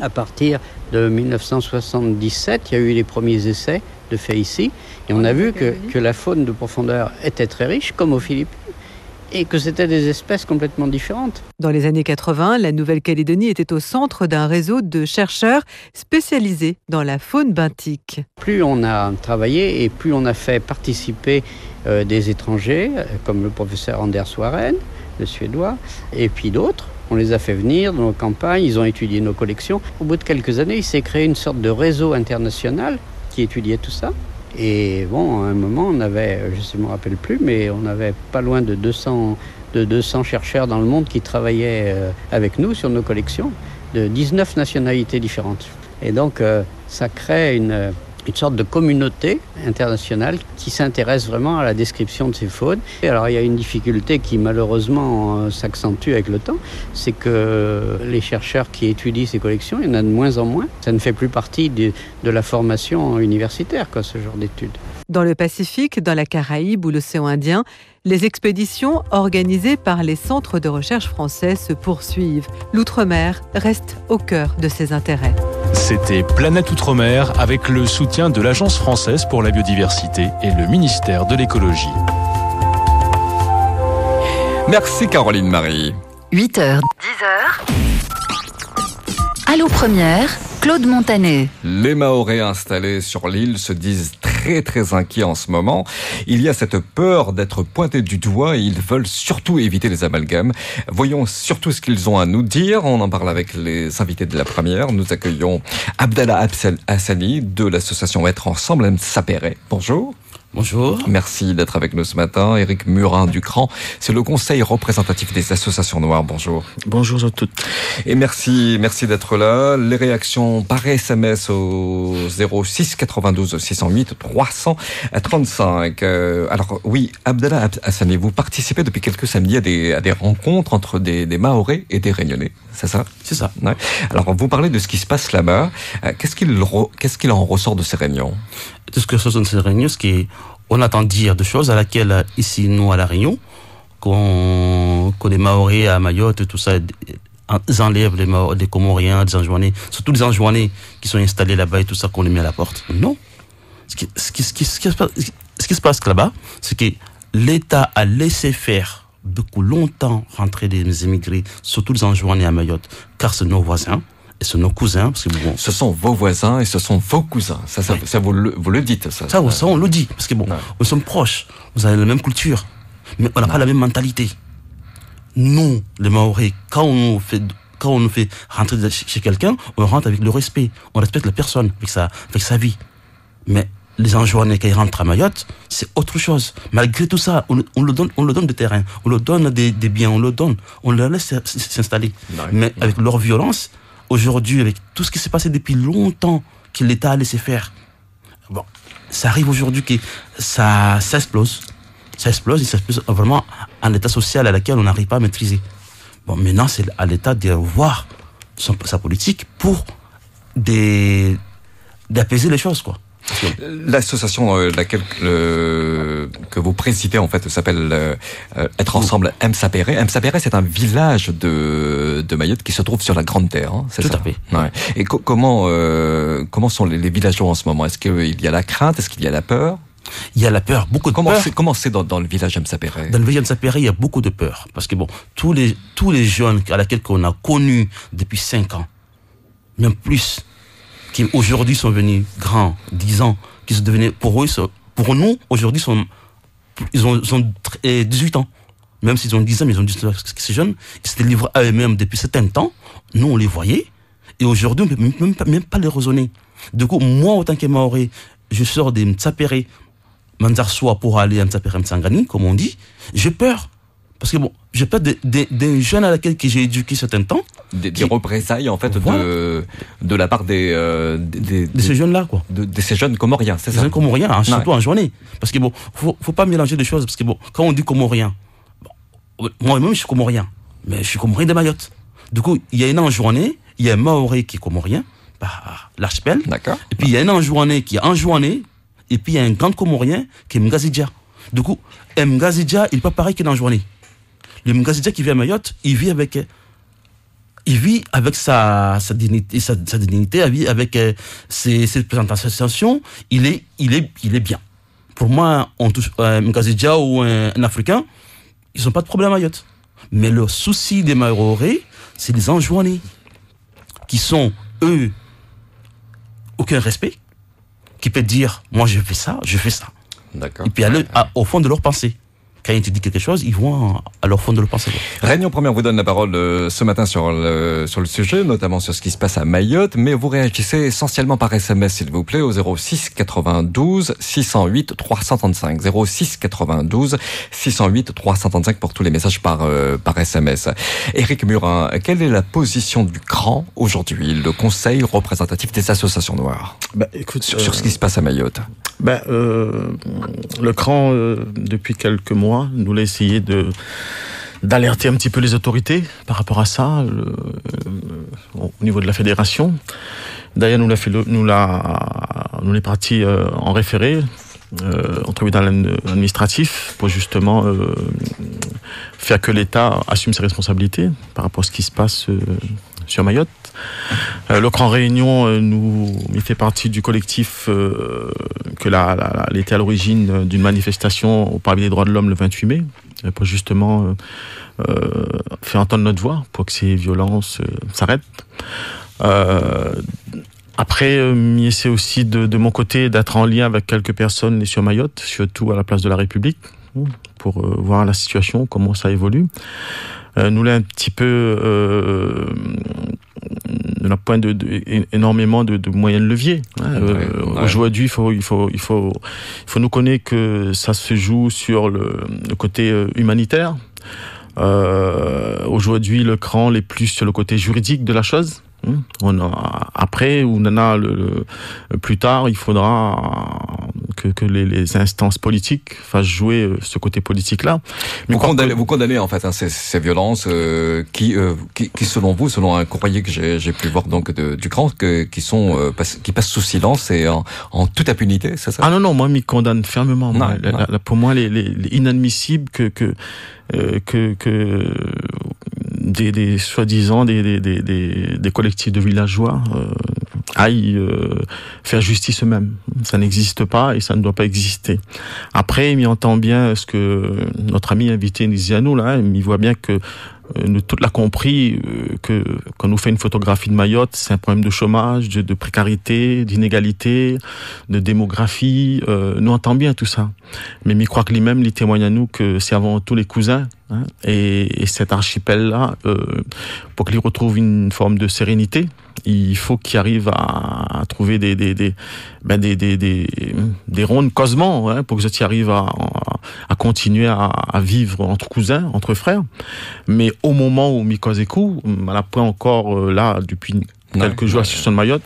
à partir de 1977, il y a eu les premiers essais de fait ici, et on a vu que, que la faune de profondeur était très riche, comme aux Philippines et que c'était des espèces complètement différentes. Dans les années 80, la Nouvelle-Calédonie était au centre d'un réseau de chercheurs spécialisés dans la faune benthique. Plus on a travaillé et plus on a fait participer euh, des étrangers, euh, comme le professeur Anders Warren, le suédois, et puis d'autres, on les a fait venir dans nos campagnes, ils ont étudié nos collections. Au bout de quelques années, il s'est créé une sorte de réseau international qui étudiait tout ça. Et bon, à un moment, on avait, je ne me rappelle plus, mais on avait pas loin de 200, de 200 chercheurs dans le monde qui travaillaient euh, avec nous sur nos collections de 19 nationalités différentes. Et donc, euh, ça crée une, une sorte de communauté internationale qui s'intéresse vraiment à la description de ces faunes. Et alors il y a une difficulté qui malheureusement euh, s'accentue avec le temps, c'est que les chercheurs qui étudient ces collections, il y en a de moins en moins. Ça ne fait plus partie de, la formation universitaire, ce genre d'études. Dans le Pacifique, dans la Caraïbe ou l'océan Indien, les expéditions organisées par les centres de recherche français se poursuivent. L'outre-mer reste au cœur de ses intérêts. C'était Planète Outre-mer avec le soutien de l'Agence française pour la biodiversité et le ministère de l'écologie. Merci Caroline Marie. 8h, 10h. Allô Première, Claude Montanet. Les Mahorais installés sur l'île se disent très très inquiets en ce moment. Il y a cette peur d'être pointés du doigt et ils veulent surtout éviter les amalgames. Voyons surtout ce qu'ils ont à nous dire. On en parle avec les invités de la première. Nous accueillons Abdallah Hassani de l'association Être Ensemble, Sapere. Bonjour. Bonjour. Merci d'être avec nous ce matin. Éric Murin Ducran, c'est le conseil représentatif des associations noires. Bonjour. Bonjour à toutes. Et merci, merci d'être là. Les réactions par SMS au 06 92 608 335. alors oui, Abdallah Hassani, vous participez depuis quelques samedis à des, à des rencontres entre des, des Mahorais et des Réunionnais. C'est ça? C'est ça. Alors vous parlez de ce qui se passe là-bas. Euh, qu'est-ce qu'il qu'est-ce qu'il en ressort de ces réunions? De ce que ressort de ces réunions, ce qui on attend dire de choses à laquelle ici nous à la Réunion, qu'on les Maoris à Mayotte, tout ça, ils enlèvent les, les Comoriens, des Anjouanais, surtout les Anjouanais qui sont installés là-bas et tout ça qu'on les met à la porte. Non. Ce qui, ce qui, ce qui, ce qui, ce qui se passe là-bas, c'est que l'État a laissé faire beaucoup longtemps rentrer des émigrés, surtout les Anjouanais à Mayotte, car c'est nos voisins et c'est nos cousins. Parce que bon, ce sont vos voisins et ce sont vos cousins. Ça, ça, ça vous, le, vous, le, dites. Ça, ça, ça, on le dit. Parce que bon, nous sommes proches. Vous avez la même culture. Mais on n'a pas la même mentalité. Nous, les Maoris, quand on fait, quand on nous fait rentrer chez quelqu'un, on rentre avec le respect. On respecte la personne avec sa, avec sa vie. Mais les enjournés qui rentrent à Mayotte, c'est autre chose. Malgré tout ça, on, on le donne, on le donne de terrain, on le donne des, des biens, on le donne, on leur laisse s'installer. Mais avec leur violence, aujourd'hui, avec tout ce qui s'est passé depuis longtemps, que l'État a laissé faire, bon, ça arrive aujourd'hui que ça, ça explose. Ça explose et ça explose vraiment un état social à laquelle on n'arrive pas à maîtriser. Bon, maintenant, c'est à l'État de voir son- sa politique pour d'apaiser les choses, quoi. L'association euh, laquelle euh, que vous présidez en fait s'appelle euh, euh, Être ensemble M Sapéré. M Sapéré, c'est un village de, de Mayotte qui se trouve sur la Grande Terre. Hein, c'est Tout ça à fait. Ouais. Et co- comment euh, comment sont les, les villageois en ce moment? Est-ce qu'il y a la crainte? Est-ce qu'il y a la peur? Il y a la peur, beaucoup de comment peur. C'est, comment c'est dans, dans le village M Sapéré Dans le village de Sapéré, il y a beaucoup de peur. Parce que bon, tous les, tous les jeunes à laquelle on a connus depuis 5 ans, même plus, qui aujourd'hui sont venus grands, 10 ans, qui sont devenus, pour eux, sont- pour nous, aujourd'hui, sont, ils ont, ils ont tr- eh, 18 ans. Même s'ils ont 10 ans, mais ils ont 18 ans, parce que ces jeunes, ils s'étaient livrés à eux-mêmes depuis certain temps. Nous, on les voyait. Et aujourd'hui, on ne peut même, même pas, les raisonner. Du coup, moi, autant que Maoré, je sors des Mtsapéré, Manzarsoa pour aller à Mtsapéré Mtsangani, comme on dit. J'ai peur. Parce que bon, j'ai peur des des- des jeunes à laquelle que j'ai éduqué certain temps. des, des représailles en fait Voilà. de de la part des euh, des, de ces jeunes là quoi de, de ces jeunes comoriens c'est Des ça jeunes comoriens, hein, surtout Ouais. en journée. Parce que bon, faut, faut pas mélanger les choses. Parce que bon, quand on dit comorien, bon, moi-même je suis comorien, mais je suis comorien de Mayotte. Du coup, il y a un en journée, il y a un Maoré qui est comorien, bah, l'archipel. D'accord. Et puis il y a un en journée qui est en journée, et puis il y a un grand comorien qui est Mgazidja. Du coup, un Mgazidja, il n'est pas pareil qu'un en journée. Le Mgazidja qui vit à Mayotte, il vit avec euh, il vit avec sa, sa dignité, sa, sa dignité, il vit avec euh, ses, ses présentations, il est, il est, il est bien. Pour moi, on touche un Mkazidja ou un, un Africain, ils n'ont pas de problème à Mayotte. Mais le souci des Maorés, c'est les enjoignés, qui sont, eux, aucun respect, qui peuvent dire, moi je fais ça, je fais ça. D'accord. Et puis aller à- au fond de leur pensée. Quand ils te disent quelque chose, ils vont à, leur fond de leur pensée. Réunion première vous donne la parole euh, ce matin sur le, sur le sujet, notamment sur ce qui se passe à Mayotte, mais vous réagissez essentiellement par SMS, s'il vous plaît, au 06 92 608 335. 06 92 608 335 pour tous les messages par, euh, par SMS. Éric Murin, quelle est la position du CRAN aujourd'hui, le Conseil représentatif des associations noires? Bah, écoute, sur, sur ce qui se passe à Mayotte Ben, euh, le CRAN, euh, depuis quelques mois, nous l'a essayé de d'alerter un petit peu les autorités par rapport à ça, euh, au niveau de la fédération. D'ailleurs, nous l'a fait, nous nous l'est parti euh, en référé euh, au tribunal administratif pour justement euh, faire que l'État assume ses responsabilités par rapport à ce qui se passe euh, sur Mayotte. Euh, le Grand Réunion, euh, nous, il fait partie du collectif euh, que la, était à l'origine d'une manifestation au Parlement des droits de l'homme le 28 mai, pour justement faire entendre notre voix, pour que ces violences s'arrêtent. Après, euh, il essaie aussi de, mon côté d'être en lien avec quelques personnes sur Mayotte, surtout à la place de la République, hein, pour voir la situation, comment ça évolue. Nous, là, un petit peu, on a point de, de- énormément de, de moyens de levier. hein. Euh, ouais. Aujourd'hui, il faut, il faut, il faut, il faut nous connaître que ça se joue sur le, le côté euh, humanitaire. Euh, Aujourd'hui, le cran est plus sur le côté juridique de la chose. Hein. On a, après, ou on en a le, le- plus tard, il faudra que, que les, les instances politiques fassent jouer euh, ce côté politique-là. Vous condamnez, vous condamnez en fait hein, ces, ces violences euh, qui, euh, qui, qui, selon vous, selon un courrier que j'ai pu voir donc de, du Grand, que, qui sont euh, pass- qui passent sous silence et en, en toute impunité, c'est ça? Ah non, non, moi, je m'y condamne fermement. Non, La- non. la- la- pour moi, les, les, les inadmissible que, que, euh, que, que des, des soi-disant des, des, des, des, des collectifs de villageois euh, aillent euh, faire justice eux-mêmes. Ça n'existe pas et ça ne doit pas exister. Après, il entend bien ce que notre ami invité nous là, il voit bien que euh, nous tout l'a compris euh, que quand nous fait une photographie de Mayotte, c'est un problème de chômage, de, de précarité, d'inégalité, de démographie. Euh, nous entend bien tout ça, mais il croit que lui-même, il témoigne à nous que c'est avant tout les cousins hein, et, et cet archipel-là, euh, pour qu'il retrouve une forme de sérénité. Il faut qu'ils arrivent à, à trouver des des des, ben des, des, des, des rondes cosement hein, pour que vous arrivent à, à continuer à, à, vivre entre cousins, entre frères. Mais au moment où Mikoseku, à la point encore euh, là depuis quelques jours à sur de Mayotte,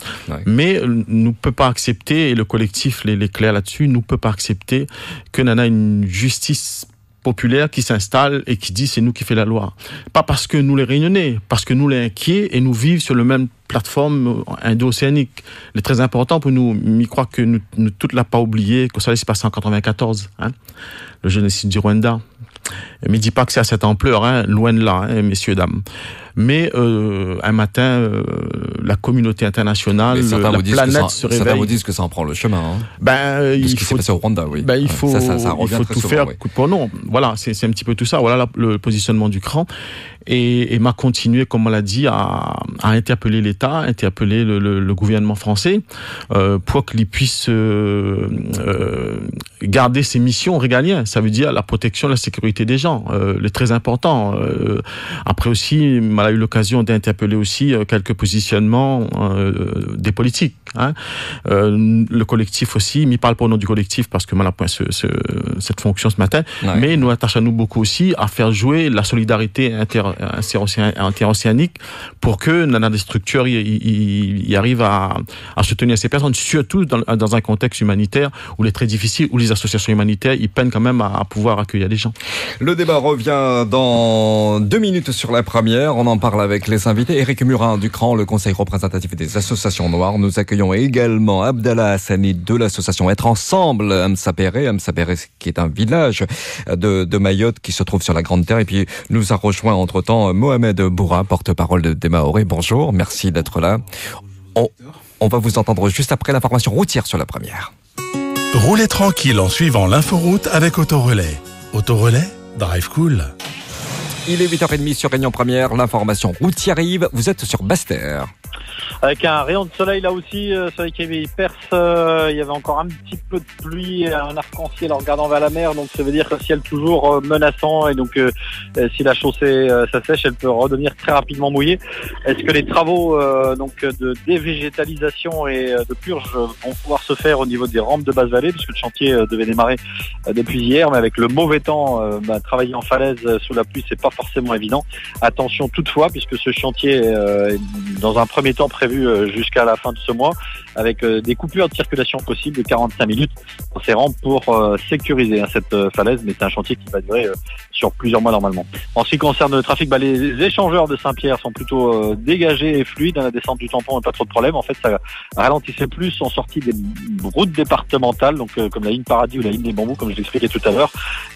mais ne peut pas accepter, et le collectif les, les là-dessus, ne peut pas accepter que Nana une justice populaire qui s'installe et qui dit c'est nous qui fait la loi. Pas parce que nous les réunionnais, parce que nous les inquiets et nous vivons sur le même plateforme indo-océanique. C'est très important pour nous. Je crois que nous, nous toute l'a pas oublié que ça s'est passé en 94, hein, le génocide du Rwanda. Mais dis pas que c'est à cette ampleur, hein, loin de là, hein, messieurs, dames. Mais euh, un matin, euh, la communauté internationale, la planète se réveille. Certains vous disent que ça en prend le chemin. Hein. Ben, il faut, au Rwanda, oui. Ben, il faut, ça, ça, ça il faut tout souvent, faire oui. de non. Voilà, c'est un petit peu tout ça. Voilà la, le positionnement du cran. Et, et m'a continué, comme on l'a dit, à, à interpeller l'État, interpeller le, le, le, gouvernement français euh, pour qu'il puisse euh, euh, garder ses missions régaliennes. Ça veut dire la protection, la sécurité des gens, euh, le très important. Euh, après aussi, m'a eu l'occasion d'interpeller aussi euh, quelques positionnements euh, des politiques. Hein. Euh, le collectif aussi, m'y parle au nom du collectif parce que m'a point ce, ce, cette fonction ce matin, ouais. mais nous attachons-nous beaucoup aussi à faire jouer la solidarité inter interocéanique pour que dans des structures y arrive à, à, soutenir ces personnes, surtout dans, dans, un contexte humanitaire où il est très difficile, où les associations humanitaires ils peinent quand même à, à pouvoir accueillir des gens. Le débat revient dans deux minutes sur la première. On en parle avec les invités. Éric Murin du CRAN, le conseil représentatif des associations noires. Nous accueillons également Abdallah Hassani de l'association Être Ensemble, Amsapéré, Amsapéré qui est un village de, de Mayotte qui se trouve sur la Grande Terre. Et puis nous a rejoint entre-temps Mohamed Boura, porte-parole de, des Maoré. Bonjour, merci d'être là. On, on va vous entendre juste après l'information routière sur la première. Roulez tranquille en suivant l'inforoute avec Autorelais. Autorelais, drive cool. Il est 8h30 sur Réunion Première, l'information routière arrive, vous êtes sur Bastère avec un rayon de soleil là aussi, euh, soleil qui perce, euh, il y avait encore un petit peu de pluie, un arc-en-ciel en regardant vers la mer, donc ça veut dire que ciel toujours euh, menaçant et donc euh, si la chaussée euh, s'assèche, elle peut redevenir très rapidement mouillée. Est-ce que les travaux donc de dévégétalisation et de purge vont pouvoir se faire au niveau des rampes de basse vallée, puisque le chantier devait démarrer depuis hier, mais avec le mauvais temps, bah, travailler en falaise sous la pluie, c'est pas forcément évident. Attention toutefois, puisque ce chantier est dans un premier temps prévu jusqu'à la fin de ce mois, avec des coupures de circulation possibles de 45 minutes dans ces rampes pour sécuriser hein, cette falaise, mais c'est un chantier qui va durer sur plusieurs mois normalement. En ce qui concerne le trafic, bah, les échangeurs de Saint-Pierre sont plutôt dégagés et fluides, la descente du tampon n'a pas trop de problème. En fait, ça ralentissait plus en sortie des routes départementales, donc comme la ligne Paradis ou la ligne des Bambous, comme je l'expliquais tout à l'heure,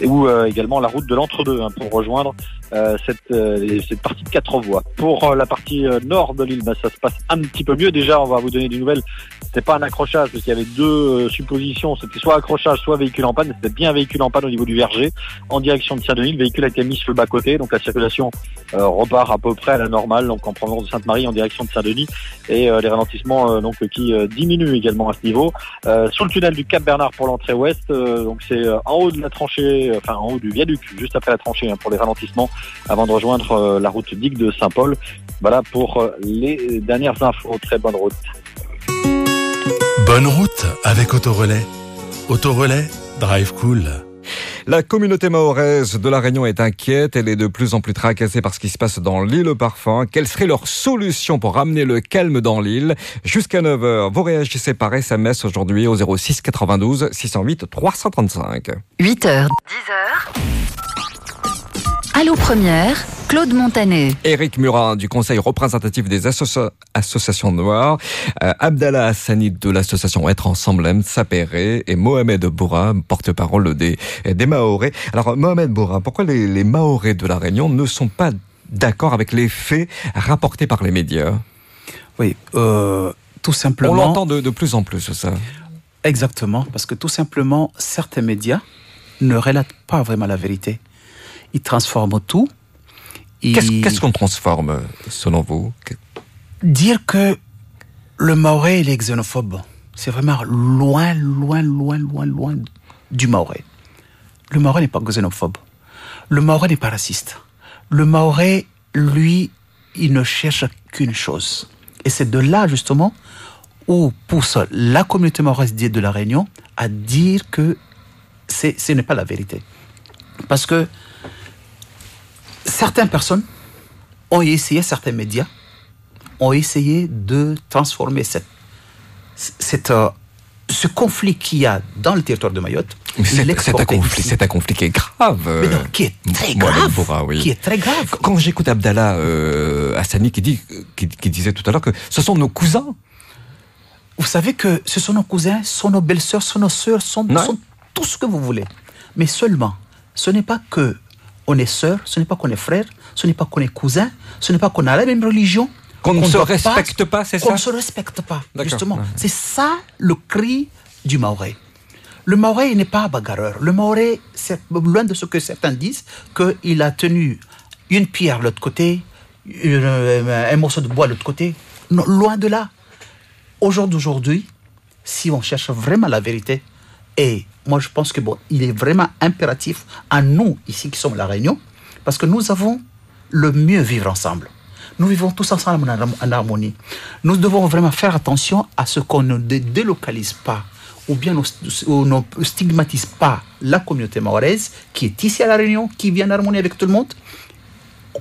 ou également la route de l'entre-deux hein, pour rejoindre euh, cette, euh, cette partie de quatre voies. Pour euh, la partie nord de l'île, bah, ça se passe un petit peu mieux. Déjà, on va vous donner des nouvelles. C'était pas un accrochage parce qu'il y avait deux suppositions. C'était soit accrochage, soit véhicule en panne. C'était bien véhicule en panne au niveau du verger en direction de Saint-Denis. Le véhicule a été mis sur le bas-côté, donc la circulation repart à peu près à la normale, donc en provenance de Sainte-Marie en direction de Saint-Denis et les ralentissements donc qui diminuent également à ce niveau. sur le tunnel du Cap Bernard pour l'entrée ouest, donc c'est en haut de la tranchée, enfin en haut du viaduc, juste après la tranchée hein, pour les ralentissements avant de rejoindre euh, la route digue de Saint-Paul. Voilà pour euh, les dernières infos. Très bonne route. Bonne route avec Autorelais. Autorelais, drive cool. La communauté mahoraise de la Réunion est inquiète, elle est de plus en plus tracassée par ce qui se passe dans l'île Parfum. Quelle serait leur solution pour ramener le calme dans l'île? Jusqu'à 9h, vous réagissez par SMS aujourd'hui au 06 92 608 335. 8h, 10h. Allô Première, Claude Montanet. Éric Murin du Conseil représentatif des associa associations noires, euh, Abdallah Hassani de l'association Être Ensemble M Sapéré et Mohamed Boura, porte-parole des, des Maorés. Alors Mohamed Boura, pourquoi les, les Maorés de la Réunion ne sont pas d'accord avec les faits rapportés par les médias? Oui, euh, tout simplement... On l'entend de, de plus en plus, ça. Exactement, parce que tout simplement, certains médias ne relatent pas vraiment la vérité il transforme tout. Qu'est-ce qu'on qu transforme, selon vous? Dire que le Maoré il est xénophobe, c'est vraiment loin, loin, loin, loin, loin du Maoré. Le Maoré n'est pas xénophobe. Le Maoré n'est pas raciste. Le Maoré, lui, il ne cherche qu'une chose. Et c'est de là, justement, où pousse la communauté mahoraise de la Réunion à dire que ce n'est pas la vérité. Parce que certaines personnes ont essayé, certains médias ont essayé de transformer cette, cette, euh, ce conflit qu'il y a dans le territoire de Mayotte. C'est- un conflit, ici. c'est un conflit qui est grave. Mais non, euh, qui est très grave, oui. qui est très grave. Quand j'écoute Abdallah euh, Hassani qui, dit, qui, qui disait tout à l'heure que ce sont nos cousins. Vous savez que ce sont nos cousins, sont nos belles-sœurs, sont nos sœurs, sont, sont tout ce que vous voulez. Mais seulement, ce n'est pas que on est sœurs, ce n'est pas qu'on est frères, ce n'est pas qu'on est cousins, ce n'est pas qu'on a la même religion. Qu'on ne se respecte pas, c'est Qu'on ça ne se respecte pas, justement. C'est ça le cri du Maoré. Le Maoré n'est pas bagarreur. Le Maoré, c'est loin de ce que certains disent, qu'il a tenu une pierre de l'autre côté, une- euh, un morceau de bois de l'autre côté. Non, loin de là. Au jour d'aujourd'hui, si on cherche vraiment la vérité, et moi je pense que bon, il est vraiment impératif à nous ici qui sommes la Réunion, parce que nous avons le mieux vivre ensemble. Nous vivons tous ensemble en, harmonie. Nous devons vraiment faire attention à ce qu'on ne dé- délocalise pas ou bien on ne stigmatise pas la communauté mahoraise qui est ici à La Réunion, qui vient en harmonie avec tout le monde,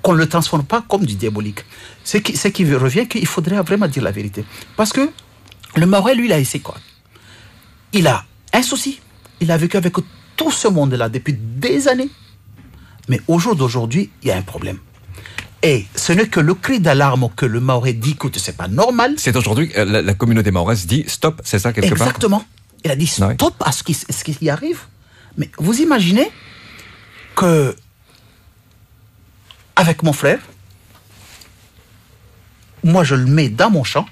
qu'on ne le transforme pas comme du diabolique. Ce qui, ce qui revient qu'il faudrait vraiment dire la vérité. Parce que le Mahorais, lui, il a essayé quoi? Il a un souci. Il a vécu avec tout ce monde-là depuis des années. Mais au jour d'aujourd'hui, il y a un problème. Et ce n'est que le cri d'alarme que le Mahorais dit, écoute, c'est pas normal. C'est aujourd'hui, euh, la, la communauté mahoraise dit stop, c'est ça quelque part? Exactement. Il a dit stop à ce qui, ce qui y arrive. Mais vous imaginez que avec mon frère, moi je le mets dans mon champ,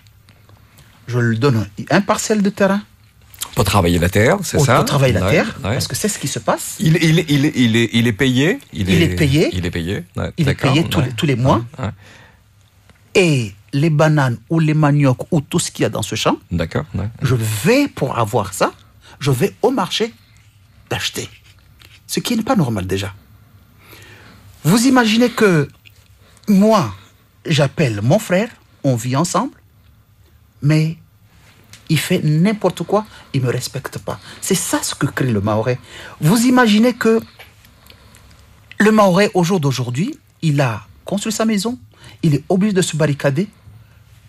je lui donne un parcelle de terrain. Pour travailler la terre, c'est ça pour travailler la Ouais, terre, ouais. parce que c'est ce qui se passe. Il, il, il, il, est, il est payé Il est payé. Il est payé. ouais, Il est payé tous, les, tous les mois. Et les bananes ou les maniocs ou tout ce qu'il y a dans ce champ, D'accord. je vais pour avoir ça, je vais au marché d'acheter. Ce qui n'est pas normal déjà. Vous imaginez que moi, j'appelle mon frère, on vit ensemble, mais il fait n'importe quoi, il ne me respecte pas. C'est ça ce que crée le Mahorais. Vous imaginez que le Mahorais, au jour d'aujourd'hui, il a construit sa maison, il est obligé de se barricader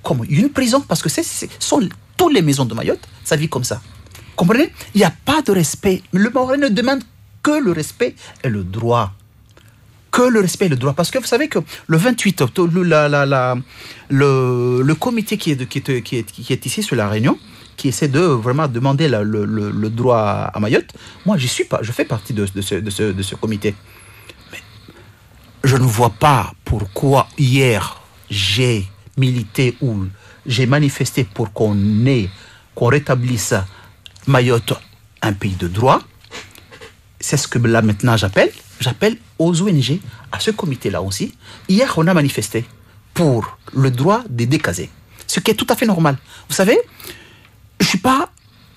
comme une prison, parce que sont toutes les maisons de Mayotte, ça vit comme ça. Comprenez? Il n'y a pas de respect. Le Mahorais ne demande que le respect et le droit. Que le respect et le droit. Parce que vous savez que le 28 octobre, le, comité qui qui est ici sur la Réunion, qui essaie de vraiment demander le, droit à Mayotte, moi, j'y suis pas, je fais partie de ce comité. Mais je ne vois pas pourquoi hier j'ai milité ou j'ai manifesté pour qu'on ait, qu'on rétablisse Mayotte un pays de droit. C'est ce que là maintenant j'appelle. J'appelle aux ONG, à ce comité-là aussi. Hier, on a manifesté pour le droit des décasés. Ce qui est tout à fait normal. Vous savez, je suis pas,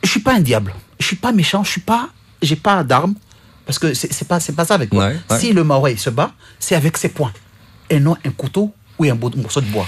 je suis pas un diable. Je suis pas méchant. Je suis pas, j'ai pas d'armes. Parce que c'est pas, c'est pas ça avec moi. Ouais, ouais. Si le Maoré se bat, c'est avec ses poings. Et non un couteau ou un beau- morceau de bois.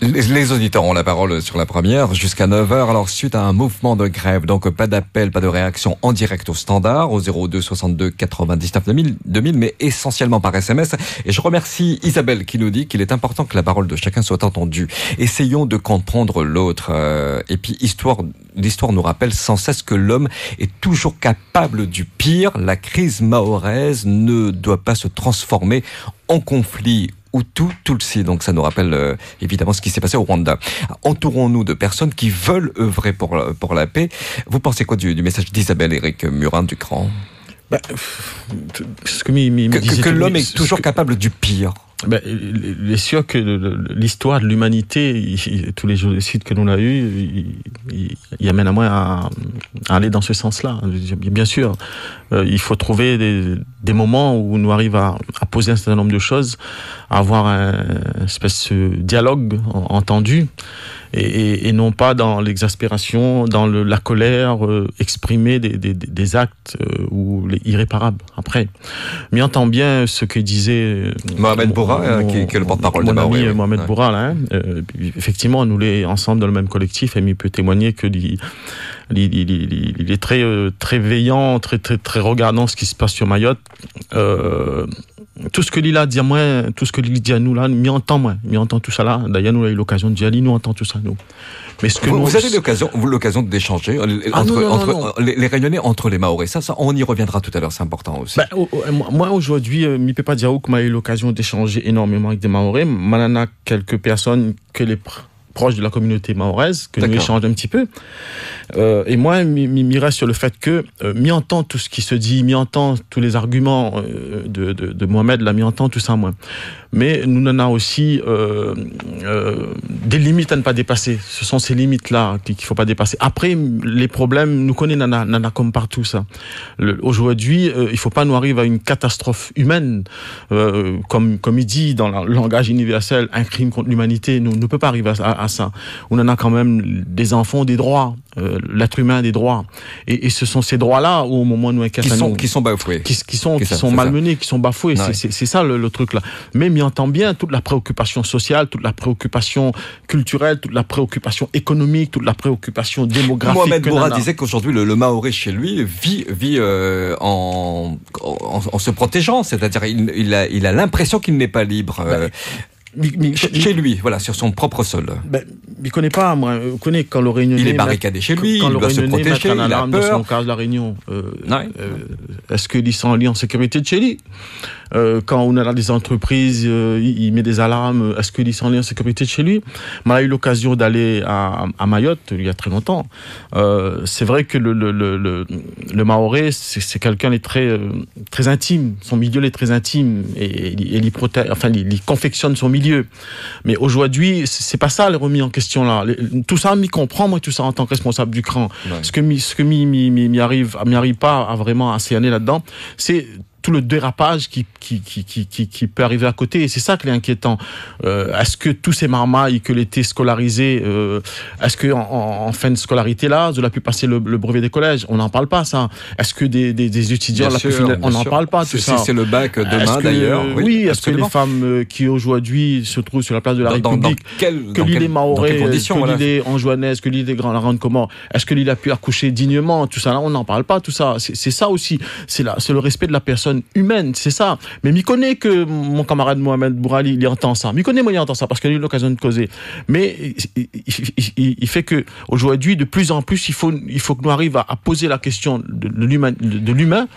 Les, auditeurs ont la parole sur la première jusqu'à 9h. Alors, suite à un mouvement de grève, donc pas d'appel, pas de réaction en direct au standard, au 02 62 99 2000, 2000, mais essentiellement par SMS. Et je remercie Isabelle qui nous dit qu'il est important que la parole de chacun soit entendue. Essayons de comprendre l'autre. euh, et puis, histoire, l'histoire nous rappelle sans cesse que l'homme est toujours capable du pire. La crise mahoraise ne doit pas se transformer en conflit ou tout Tutsi. Donc ça nous rappelle euh, évidemment ce qui s'est passé au Rwanda. Entourons-nous de personnes qui veulent œuvrer pour, la- pour la paix. Vous pensez quoi du, du message d'Isabelle Éric Murin du Cran? Bah, ce que, Que, l'homme est toujours capable du pire. Ben, il est sûr que l'histoire de l'humanité, tous les génocides que l'on a eus, il, amène à moi à, à aller dans ce sens-là. Bien sûr, euh, il faut trouver des, des moments où on nous arrive à, à poser un certain nombre de choses, à avoir un espèce de dialogue en- entendu, et, non pas dans l'exaspération, dans le- la colère, euh, exprimer des, des- des- des actes euh, ou les irréparables après. Mais entend bien ce que disait euh, Mohamed Bourra, Euh, qui, qui est le porte-parole de mon ami oui. euh, Mohamed Ouais. Bourra, là, hein, euh, effectivement, nous les ensemble dans le même collectif, et il peut témoigner que il, il, il- il- il est très très veillant, très très très regardant ce qui se passe sur Mayotte. Euh, tout ce que Lila dit à moi, tout ce que Lila dit à nous là, m'y entend moi, m'y entend tout ça là. D'ailleurs, nous on a eu l'occasion de dire, nous entend tout ça nous. Mais ce que Vous, nous, vous avez l'occasion, l'occasion d'échanger euh, Ah, entre, non, non, non, entre non. euh, Les, les Réunionnais entre les Maoris. Ça, ça, on y reviendra tout à l'heure. C'est important aussi. Ben, au- au- moi, aujourd'hui, euh, mi peut pas dire que m'a eu l'occasion d'échanger énormément avec des Maorais. Manana quelques personnes que les pr- proches de la communauté mahoraise que nous échangeons un petit peu. Euh, et moi, mi reste sur le fait que euh, mi entend tout ce qui se dit, mi entend tous les arguments euh, de, de, de Mohamed, là, mi entend tout ça moi. Mais nous en avons aussi euh, euh, des limites à ne pas dépasser. Ce sont ces limites-là qu'il ne faut pas dépasser. Après, les problèmes, nous connaissons Nana, Nana comme partout ça. Aujourd'hui, euh, il faut pas nous arriver à une catastrophe humaine, euh, comme comme il dit dans le langage universel, un crime contre l'humanité. Nous ne peut pas arriver à, à ça. On en a quand même des enfants, des droits, euh, l'être humain a des droits. Et, et ce sont ces droits-là où au moment où nous qui sont, qui sont bafoués. qui, qui sont, qui ça, sont ça. malmenés, qui sont bafoués. C'est- ça le, le truc là. Entend bien toute la préoccupation sociale, toute la préoccupation culturelle, toute la préoccupation économique, toute la préoccupation démographique. Mohamed Boura disait qu'aujourd'hui le, le Maoré chez lui vit vit euh, en, en en se protégeant, c'est-à-dire il, il a il a l'impression qu'il n'est pas libre euh, ch- chez lui, voilà, sur son propre sol. Ben, il connaît pas, moi. Je connais quand le Réunionnais. Il est barricadé chez lui, quand il le doit se protéger, il a alarme dans peur. son cas la Réunion. euh, euh, Est-ce qu'il s'en en en sécurité de chez lui? Euh, Quand on a des entreprises, euh, il, il met des alarmes. Est-ce qu'il s'en en sécurité de chez lui? On a eu l'occasion d'aller à, à Mayotte il y a très longtemps. Euh, c'est vrai que le, le, le, le, le Maoré, c'est c'est quelqu'un de très, euh, très intime. Son milieu est très intime et, et, il- et il protège, enfin, il, il confectionne son milieu. Mais aujourd'hui, c'est pas ça le remis en question là. Les- Tout ça, m'y comprend moi, tout ça en tant que responsable du cran. Ce que m'y, ce que m'y arrive, m'y arrive pas à vraiment à cerner là-dedans, c'est tout le dérapage qui, qui, qui, qui, qui, peut arriver à côté. Et c'est ça qui est inquiétant. Euh, est-ce que tous ces marmailles que l'été scolarisé, euh, est-ce que en, en- fin de scolarité là, vous a pu passer le, le brevet des collèges? On n'en parle pas ça. Est-ce que des, des, des étudiants Bien là, sûr, finir- On n'en parle pas tout C'est- ça. c'est le bac demain, d'ailleurs. Oui, Oui, est-ce que les femmes euh, qui aujourd'hui se trouvent sur la place de la Dans- dans- République, dans quel- que dans l'île est dans Maoré, que l'île est anjouanaise, que l'île est Grand Laran comment Est-ce que l'île a pu accoucher dignement Tout ça là, on n'en parle pas. Tout ça, c'est ça aussi. C'est le respect de la personne humaine. C'est ça. Mais m'y connaît que mon camarade Mohamed Bourali, il entend ça. M'y connaît moi, il entend ça parce qu'il a eu l'occasion de causer. Mais il, il- il- fait que aujourd'hui, de plus en plus, il faut, il faut que nous arrivions à, à poser la question de, l'humain, de, l'humain,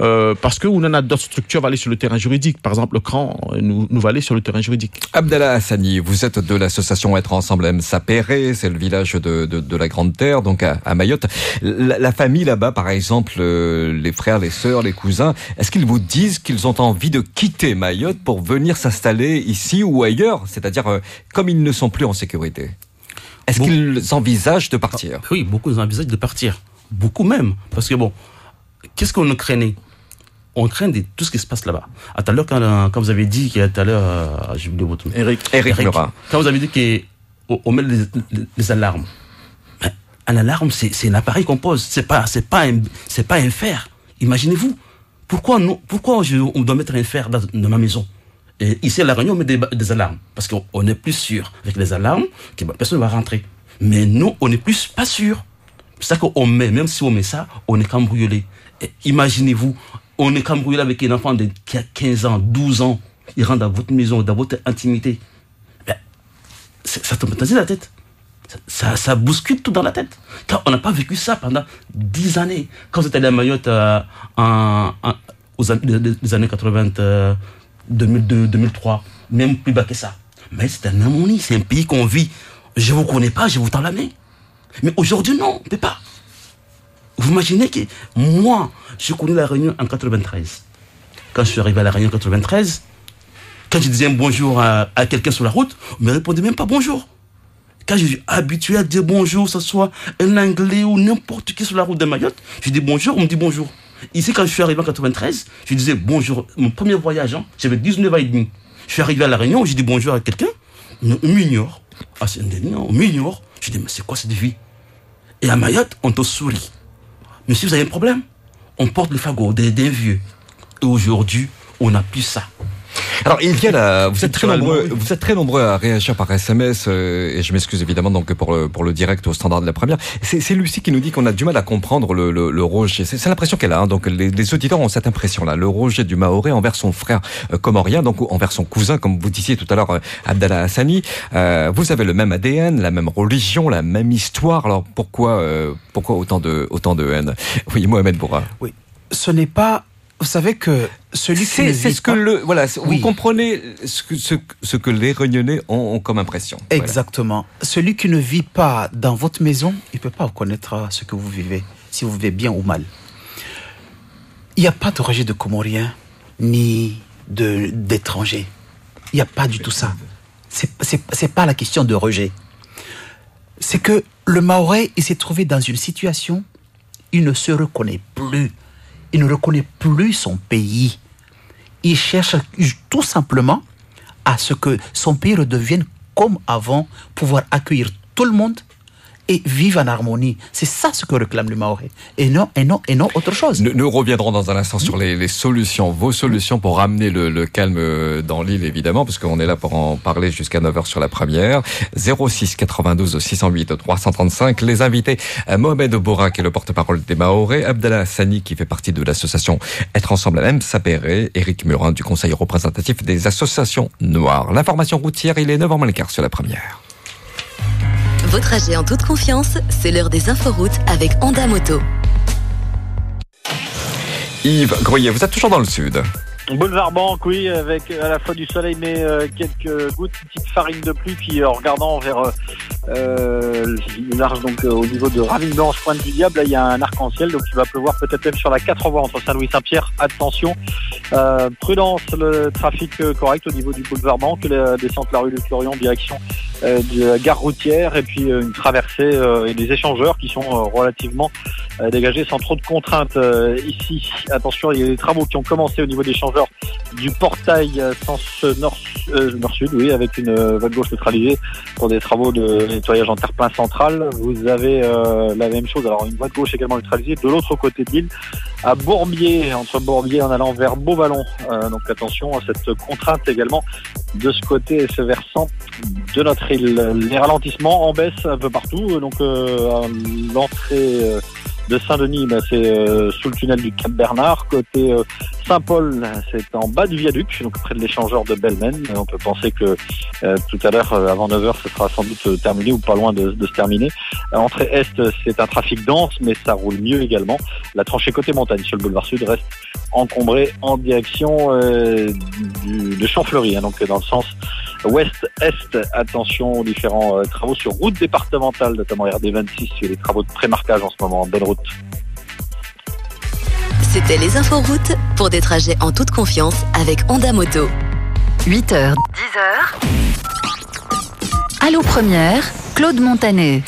euh, parce que on en a d'autres structures va aller sur le terrain juridique. Par exemple, le CRAN euh, nous, nous va aller sur le terrain juridique. Abdallah Hassani, vous êtes de l'association Être Ensemble M Sapéré, c'est le village de, de, de la Grande Terre, donc à, à Mayotte. La, la famille là-bas, par exemple, euh, les frères, les sœurs, les cousins, est-ce qu'ils vous disent qu'ils ont envie de quitter Mayotte pour venir s'installer ici ou ailleurs C'est-à-dire, euh, comme ils ne sont plus en sécurité Est-ce qu'ils envisagent de partir? Oui, beaucoup envisagent de partir. Beaucoup même. Parce que bon, qu'est-ce qu'on craignait On craint de tout ce qui se passe là-bas. À tout à l'heure, quand, euh, quand vous avez dit, qu'il y a tout à l'heure, euh, j'ai oublié votre nom. Eric. Eric Murat. Quand vous avez dit qu'on on met les, les- les alarmes. Mais Un alarme, c'est c'est un appareil qu'on pose. C'est pas, c'est pas un, c'est pas un fer. Imaginez-vous. Pourquoi, nous, pourquoi on doit mettre un fer dans, ma maison? Ici, à La Réunion, on met des, alarmes. Parce qu'on on est plus sûr avec les alarmes que personne ne va rentrer. Mais nous, on n'est plus pas sûr. C'est ça qu'on met, même si on met ça, on est cambriolé. Imaginez-vous, on est cambriolé avec un enfant de qui a 15 ans, 12 ans. Il rentre dans votre maison, dans votre intimité. Ben, ça tombe dans la tête. Ça, ça, bouscule tout dans la tête. On n'a pas vécu ça pendant 10 années. Quand vous êtes allé à Mayotte euh, en, aux années 80, euh, 2002, 2003, même plus bas que ça. Mais c'est un harmonie, c'est un pays qu'on vit. Je ne vous connais pas, je vous tends la main. Mais aujourd'hui, non, on ne peut pas. Vous imaginez que moi, je connais la Réunion en 93. Quand je suis arrivé à la Réunion en 93, quand je disais bonjour à, à quelqu'un sur la route, on ne me répondait même pas bonjour. Quand je suis habitué à dire bonjour, que ce soit un anglais ou n'importe qui sur la route de Mayotte, je dis bonjour, on me dit bonjour. Ici, quand je suis arrivé en 93, je disais bonjour. Mon premier voyage, hein, j'avais 19 ans et demi. Je suis arrivé à La Réunion, je dis bonjour à quelqu'un, on m'ignore. Ah, c'est on m'ignore. Je dis, mais c'est quoi cette vie? Et à Mayotte, on te sourit. Mais si vous avez un problème, on porte le fagot des vieux. Et aujourd'hui, on n'a plus ça. Alors il y a la, vous êtes très nombreux, vous êtes très nombreux à réagir par SMS euh, et je m'excuse évidemment donc pour le pour le direct au standard de la première. C'est c'est Lucie qui nous dit qu'on a du mal à comprendre le le, le rejet. C'est c'est l'impression qu'elle a. hein. donc les, les auditeurs ont cette impression là, le rejet du Maoré envers son frère euh, comorien, donc envers son cousin comme vous disiez tout à l'heure euh, Abdallah Hassani. Euh, vous avez le même ADN, la même religion, la même histoire. Alors pourquoi euh, pourquoi autant de autant de haine? Oui, Mohamed Boura. Oui, ce n'est pas. Vous savez que celui qui ne vit ce que pas- le voilà. Oui. Vous comprenez ce que ce, ce que les Réunionnais ont, ont comme impression. Voilà. Exactement. Celui qui ne vit pas dans votre maison, il ne peut pas reconnaître euh, ce que vous vivez, si vous vivez bien ou mal. Il n'y a pas de rejet de Comoriens, ni de- d'étrangers. Il n'y a pas du tout ça. C'est c'est- c'est pas la question de rejet. C'est que le Maoré, il s'est trouvé dans une situation, il ne se reconnaît plus. Il ne reconnaît plus son pays. Il cherche tout simplement à ce que son pays redevienne comme avant, pouvoir accueillir tout le monde et vivre en harmonie. C'est ça ce que réclame le Maoré. Et non, et non, et non autre chose. Nous, reviendrons dans un instant sur les, les solutions, vos solutions pour ramener le, le calme euh, dans l'île, évidemment, parce qu'on est là pour en parler jusqu'à 9h sur la première. 06 92 608 335. Les invités, euh, Mohamed Bora, qui est le porte-parole des Maorés, Abdallah Hassani, qui fait partie de l'association Être Ensemble à même Sapéré, Éric Murin, du Conseil représentatif des associations noires. L'information routière, il est 9h moins quart sur la première. Vos trajets en toute confiance, c'est l'heure des inforoutes avec Honda Moto. Yves Groyer, vous êtes toujours dans le sud. Boulevard Banque, oui, avec à la fois du soleil mais euh, quelques gouttes, petite farine de pluie. Puis euh, en regardant vers euh, large, donc euh, au niveau de Ravine Blanche, Pointe du Diable, là il y a un arc-en-ciel, donc il va pleuvoir peut-être même sur la 4 voies entre Saint-Louis-Saint-Pierre. Attention, prudence, le trafic correct au niveau du boulevard Banque, la descente de la rue de Florion, direction de la gare routière, et puis une traversée et des échangeurs qui sont relativement dégagés sans trop de contraintes ici. Attention, il y a des travaux qui ont commencé au niveau des échangeurs du portail euh, sens euh, nord-sud, oui, avec une euh, voie de gauche neutralisée pour des travaux de nettoyage en terre-plein central. Vous avez euh, la même chose, alors une voie de gauche également neutralisée de l'autre côté de l'île, à Bourbier, entre Bourbier en allant vers Beauvallon. Euh, donc attention à cette contrainte également de ce côté et ce versant de notre île. Les ralentissements en baisse un peu partout, donc euh, l'entrée euh, de Saint-Denis, bah, c'est euh, sous le tunnel du Cap Bernard. Côté euh, Saint-Paul, c'est en bas du viaduc, donc près de l'échangeur de Belmen. Euh, On peut penser que tout à l'heure, avant 9h, ce sera sans doute terminé ou pas loin de, de se terminer. Entrée Est, c'est un trafic dense, mais ça roule mieux également. La tranchée côté montagne sur le boulevard Sud reste encombrée en direction de Champfleury, hein, donc dans le sens ouest-est. Attention aux différents euh, travaux sur route départementale, notamment RD26, il y a des travaux de prémarquage en ce moment. Bonne route. C'était les inforoutes pour des trajets en toute confiance avec Honda Moto. 8h, 10h. Allô Première, Claude Montanet.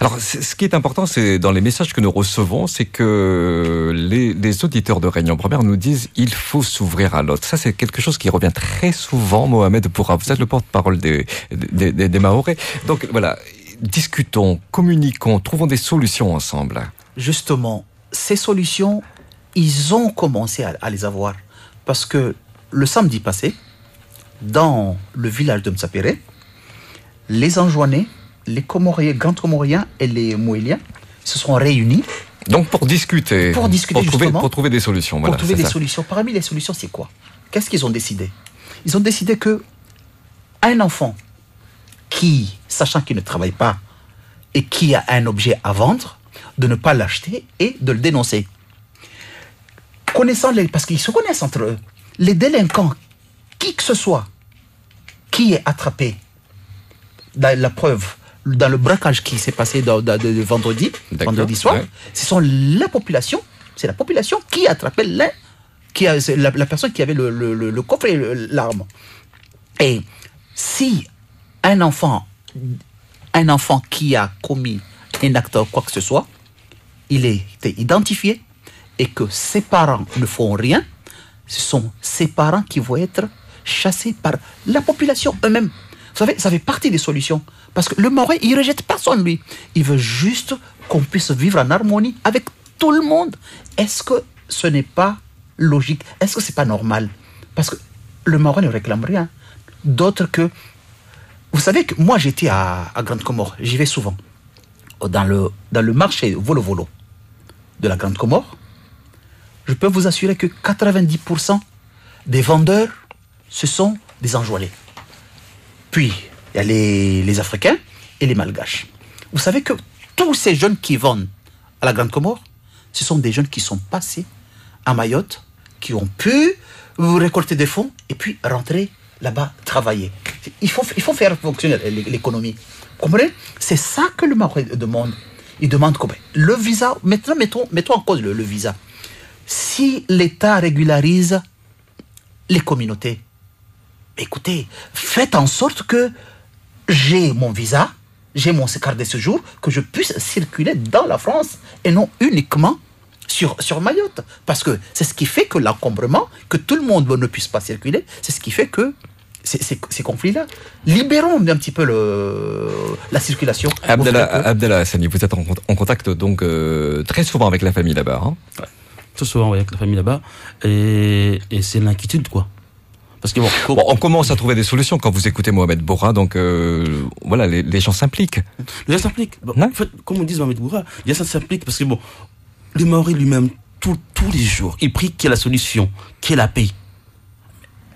Alors, ce qui est important, c'est dans les messages que nous recevons, c'est que les, auditeurs de Réunion Première nous disent il faut s'ouvrir à l'autre. Ça, c'est quelque chose qui revient très souvent, Mohamed Pourra. Vous êtes le porte-parole des, des, des. Donc, voilà, discutons, communiquons, trouvons des solutions ensemble. Justement, ces solutions, ils ont commencé à, les avoir. Parce que le samedi passé, dans le village de Msapere, les Anjouanais, les Comoriens, Grands Comoriens et les Moéliens se sont réunis Donc, pour discuter. Pour discuter, trouver, justement. Pour trouver des solutions. pour voilà, trouver c'est des ça. solutions. Parmi les solutions, c'est quoi? Qu'est-ce qu'ils ont décidé? Ils ont décidé que un enfant qui, sachant qu'il ne travaille pas et qui a un objet à vendre, de ne pas l'acheter et de le dénoncer. Connaissant les, parce qu'ils se connaissent entre eux, les délinquants, qui que ce soit, qui est attrapé, dans la preuve, dans le braquage qui s'est passé de- de vendredi, vendredi soir, ouais. ce sont la population, c'est la population qui a attrapé l'un, qui a, la, la personne qui avait le, le, le- le coffre et l'arme. Et si un enfant, un enfant qui a commis un acte ou quoi que ce soit, il est identifié et que ses parents ne font rien, ce sont ses parents qui vont être chassés par la population eux-mêmes. Ça fait partie des solutions. Parce que le Marais, il ne rejette personne, lui. Il veut juste qu'on puisse vivre en harmonie avec tout le monde. Est-ce que ce n'est pas logique? Est-ce que c'est pas normal? Parce que le Maroc ne réclame rien d'autre que. Vous savez que moi, j'étais à, à Grande Comore, j'y vais souvent. Dans le, dans le marché volo-volo de la Grande Comore, je peux vous assurer que 90% des vendeurs, ce sont des enjoilés. Puis, il y a les, Africains et les Malgaches. Vous savez que tous ces jeunes qui vendent à la Grande Comore, ce sont des jeunes qui sont passés à Mayotte, qui ont pu récolter des fonds et puis rentrer là-bas travailler. Il faut, faire fonctionner l'économie. Vous comprenez? C'est ça que le Maroc demande. Il demande combien Le visa, maintenant mettons, mettons en cause le, le visa. Si l'État régularise les communautés, écoutez, faites en sorte que j'ai mon visa, j'ai mon carte de séjour, que je puisse circuler dans la France et non uniquement sur, sur Mayotte. Parce que c'est ce qui fait que l'encombrement, que tout le monde ne puisse pas circuler, c'est ce qui fait que ces, ces, ces conflits-là. Libérons un petit peu le, la circulation. Abdallah, Abdallah Hassani, vous êtes en, en contact donc euh, très souvent avec la famille là-bas. Hein? Ouais. Très souvent avec la famille là-bas. Et, et c'est l'inquiétude, quoi. Parce que bon, bon, on commence à trouver des solutions quand vous écoutez Mohamed Bourra, donc euh, voilà, les, les gens s'impliquent. Les gens s'impliquent. Bon, en fait, comme on dit Mohamed Bourra, les gens s'impliquent parce que bon, le Maori lui-même, tous les jours, il prie qu'il y ait la solution, qu'il y ait la paix.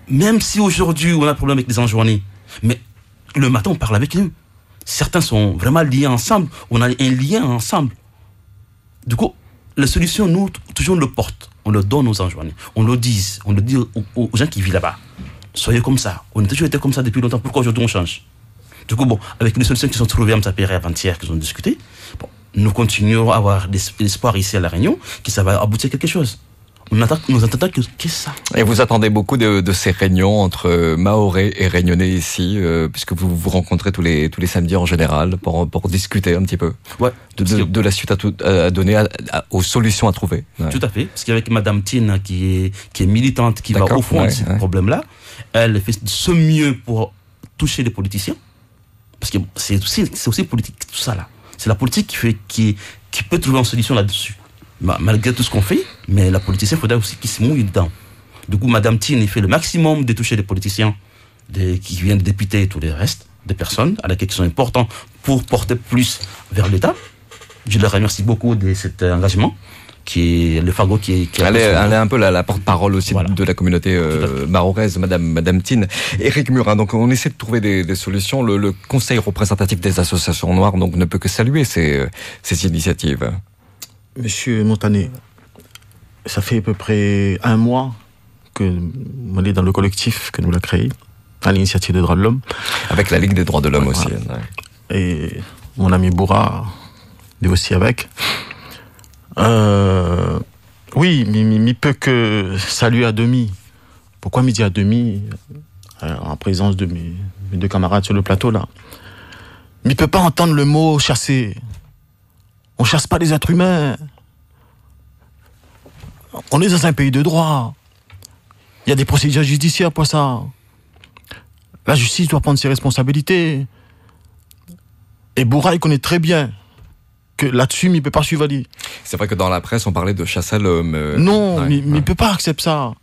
Même si aujourd'hui on a un problème avec les enjoignés, mais le matin on parle avec eux. Certains sont vraiment liés ensemble, on a un lien ensemble. Du coup, la solution, nous, toujours on le porte, on le donne aux enjoignés, on le dit, on le dit aux, gens qui vivent là-bas. Soyez comme ça. On a toujours été comme ça depuis longtemps. Pourquoi aujourd'hui on change? Du coup, bon, avec les solutions qui sont trouvées à Mtapere avant-hier, qu'ils ont discuté, bon, nous continuons à avoir l'espoir ici à La Réunion que ça va aboutir à quelque chose. On attend, nous attendons que, que ça? Et vous attendez beaucoup de, de ces réunions entre Mahorais et Réunionnais ici, euh, puisque vous vous rencontrez tous les, tous les samedis en général pour, pour discuter un petit peu ouais, de, de, de la suite à, tout, à donner, à, à, aux solutions à trouver. Ouais. Tout à fait. Parce qu'avec Madame Tine, qui est, qui est militante, qui va au fond ouais, de ce problème-là, elle fait ce mieux pour toucher les politiciens. Parce que c'est aussi, c'est aussi politique, tout ça là. C'est la politique qui, fait, qui, qui peut trouver une solution là-dessus malgré tout ce qu'on fait, mais la politicien, il faudrait aussi qu'il se mouille dedans. Du coup, Madame Tine fait le maximum de toucher les politiciens des, qui viennent de députés et tout le reste, des personnes à laquelle ils sont importants pour porter plus vers l'État. Je les remercie beaucoup de cet engagement qui est le fardeau qui est. Qui elle, est, elle est un peu la, la porte-parole aussi voilà. de la communauté euh, mahoraise, Madame Madame Tine. Eric Murin. Donc on essaie de trouver des, des solutions. Le, le, Conseil représentatif des associations noires donc ne peut que saluer ces, ces initiatives. Monsieur Montané, ça fait à peu près un mois que on est dans le collectif que nous l'a créé, à l'initiative des droits de l'homme. Avec la Ligue des droits de l'homme aussi. Ouais. Et mon ami Boura est aussi avec. Euh, oui, mais il peut que saluer à demi. Pourquoi midi à demi En présence de mes, mes, deux camarades sur le plateau là? Mais peut pas entendre le mot chasser. On chasse pas les êtres humains. On est dans un pays de droit. Il y a des procédures judiciaires pour ça. La justice doit prendre ses responsabilités. Et Bouraï connaît très bien que là-dessus, il ne peut pas suivre C'est vrai que dans la presse, on parlait de chasse à l'homme. Euh... Non, ouais, mais, ouais. il ne peut pas accepter ça.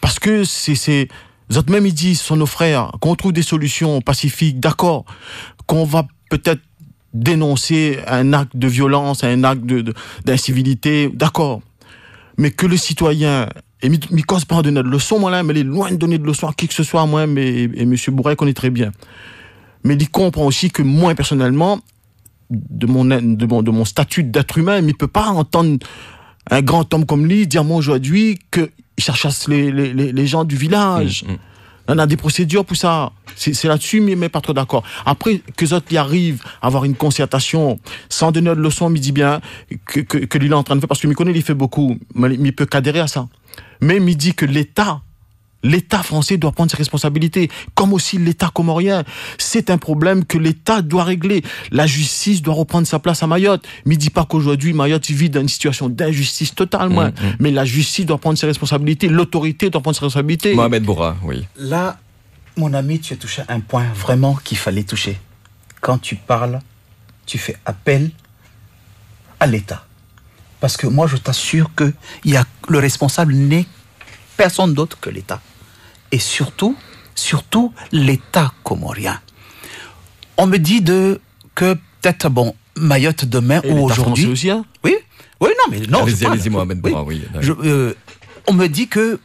Parce que c'est. Autres même, ils disent, sont nos frères, qu'on trouve des solutions pacifiques, d'accord, qu'on va peut-être dénoncer un acte de violence, un acte d'incivilité, d'accord. Mais que le citoyen, et mi cause pas donner de leçons, moi là, mais il est loin de donner de leçons à qui que ce soit, moi, mais, et M. Bourret connaît très bien. Mais il comprend aussi que moi, personnellement, de mon, de mon, de mon statut d'être humain, il ne peut pas entendre un grand homme comme lui dire moi aujourd'hui qu'il cherche les, les, les, gens du village. Mmh, mmh. On a des procédures pour ça. C'est là-dessus, mais, pas trop d'accord. Après, que les autres y arrivent à avoir une concertation sans donner de leçons, il dit bien que, que, lui est en train de faire, parce que connaît, il fait beaucoup, mais il peut qu'adhérer à ça. Mais il dit que l'État, l'État français doit prendre ses responsabilités, comme aussi l'État comorien. C'est un problème que l'État doit régler. La justice doit reprendre sa place à Mayotte. Mais dit pas qu'aujourd'hui, Mayotte vit dans une situation d'injustice totale, moi. Mmh, mmh. Mais la justice doit prendre ses responsabilités, l'autorité doit prendre ses responsabilités. Mohamed Boura, oui. Là, mon ami, tu as touché un point vraiment qu'il fallait toucher. Quand tu parles, tu fais appel à l'État. Parce que moi, je t'assure que y a, le responsable n'est personne d'autre que l'État et surtout, surtout l'État comorien. On me dit de que peut-être bon Mayotte demain Et ou aujourd'hui. aussi, hein Oui, oui, non, mais non. Allez-y, allez-y, Mohamed Oui. Bourra, oui. Je- euh, on me dit que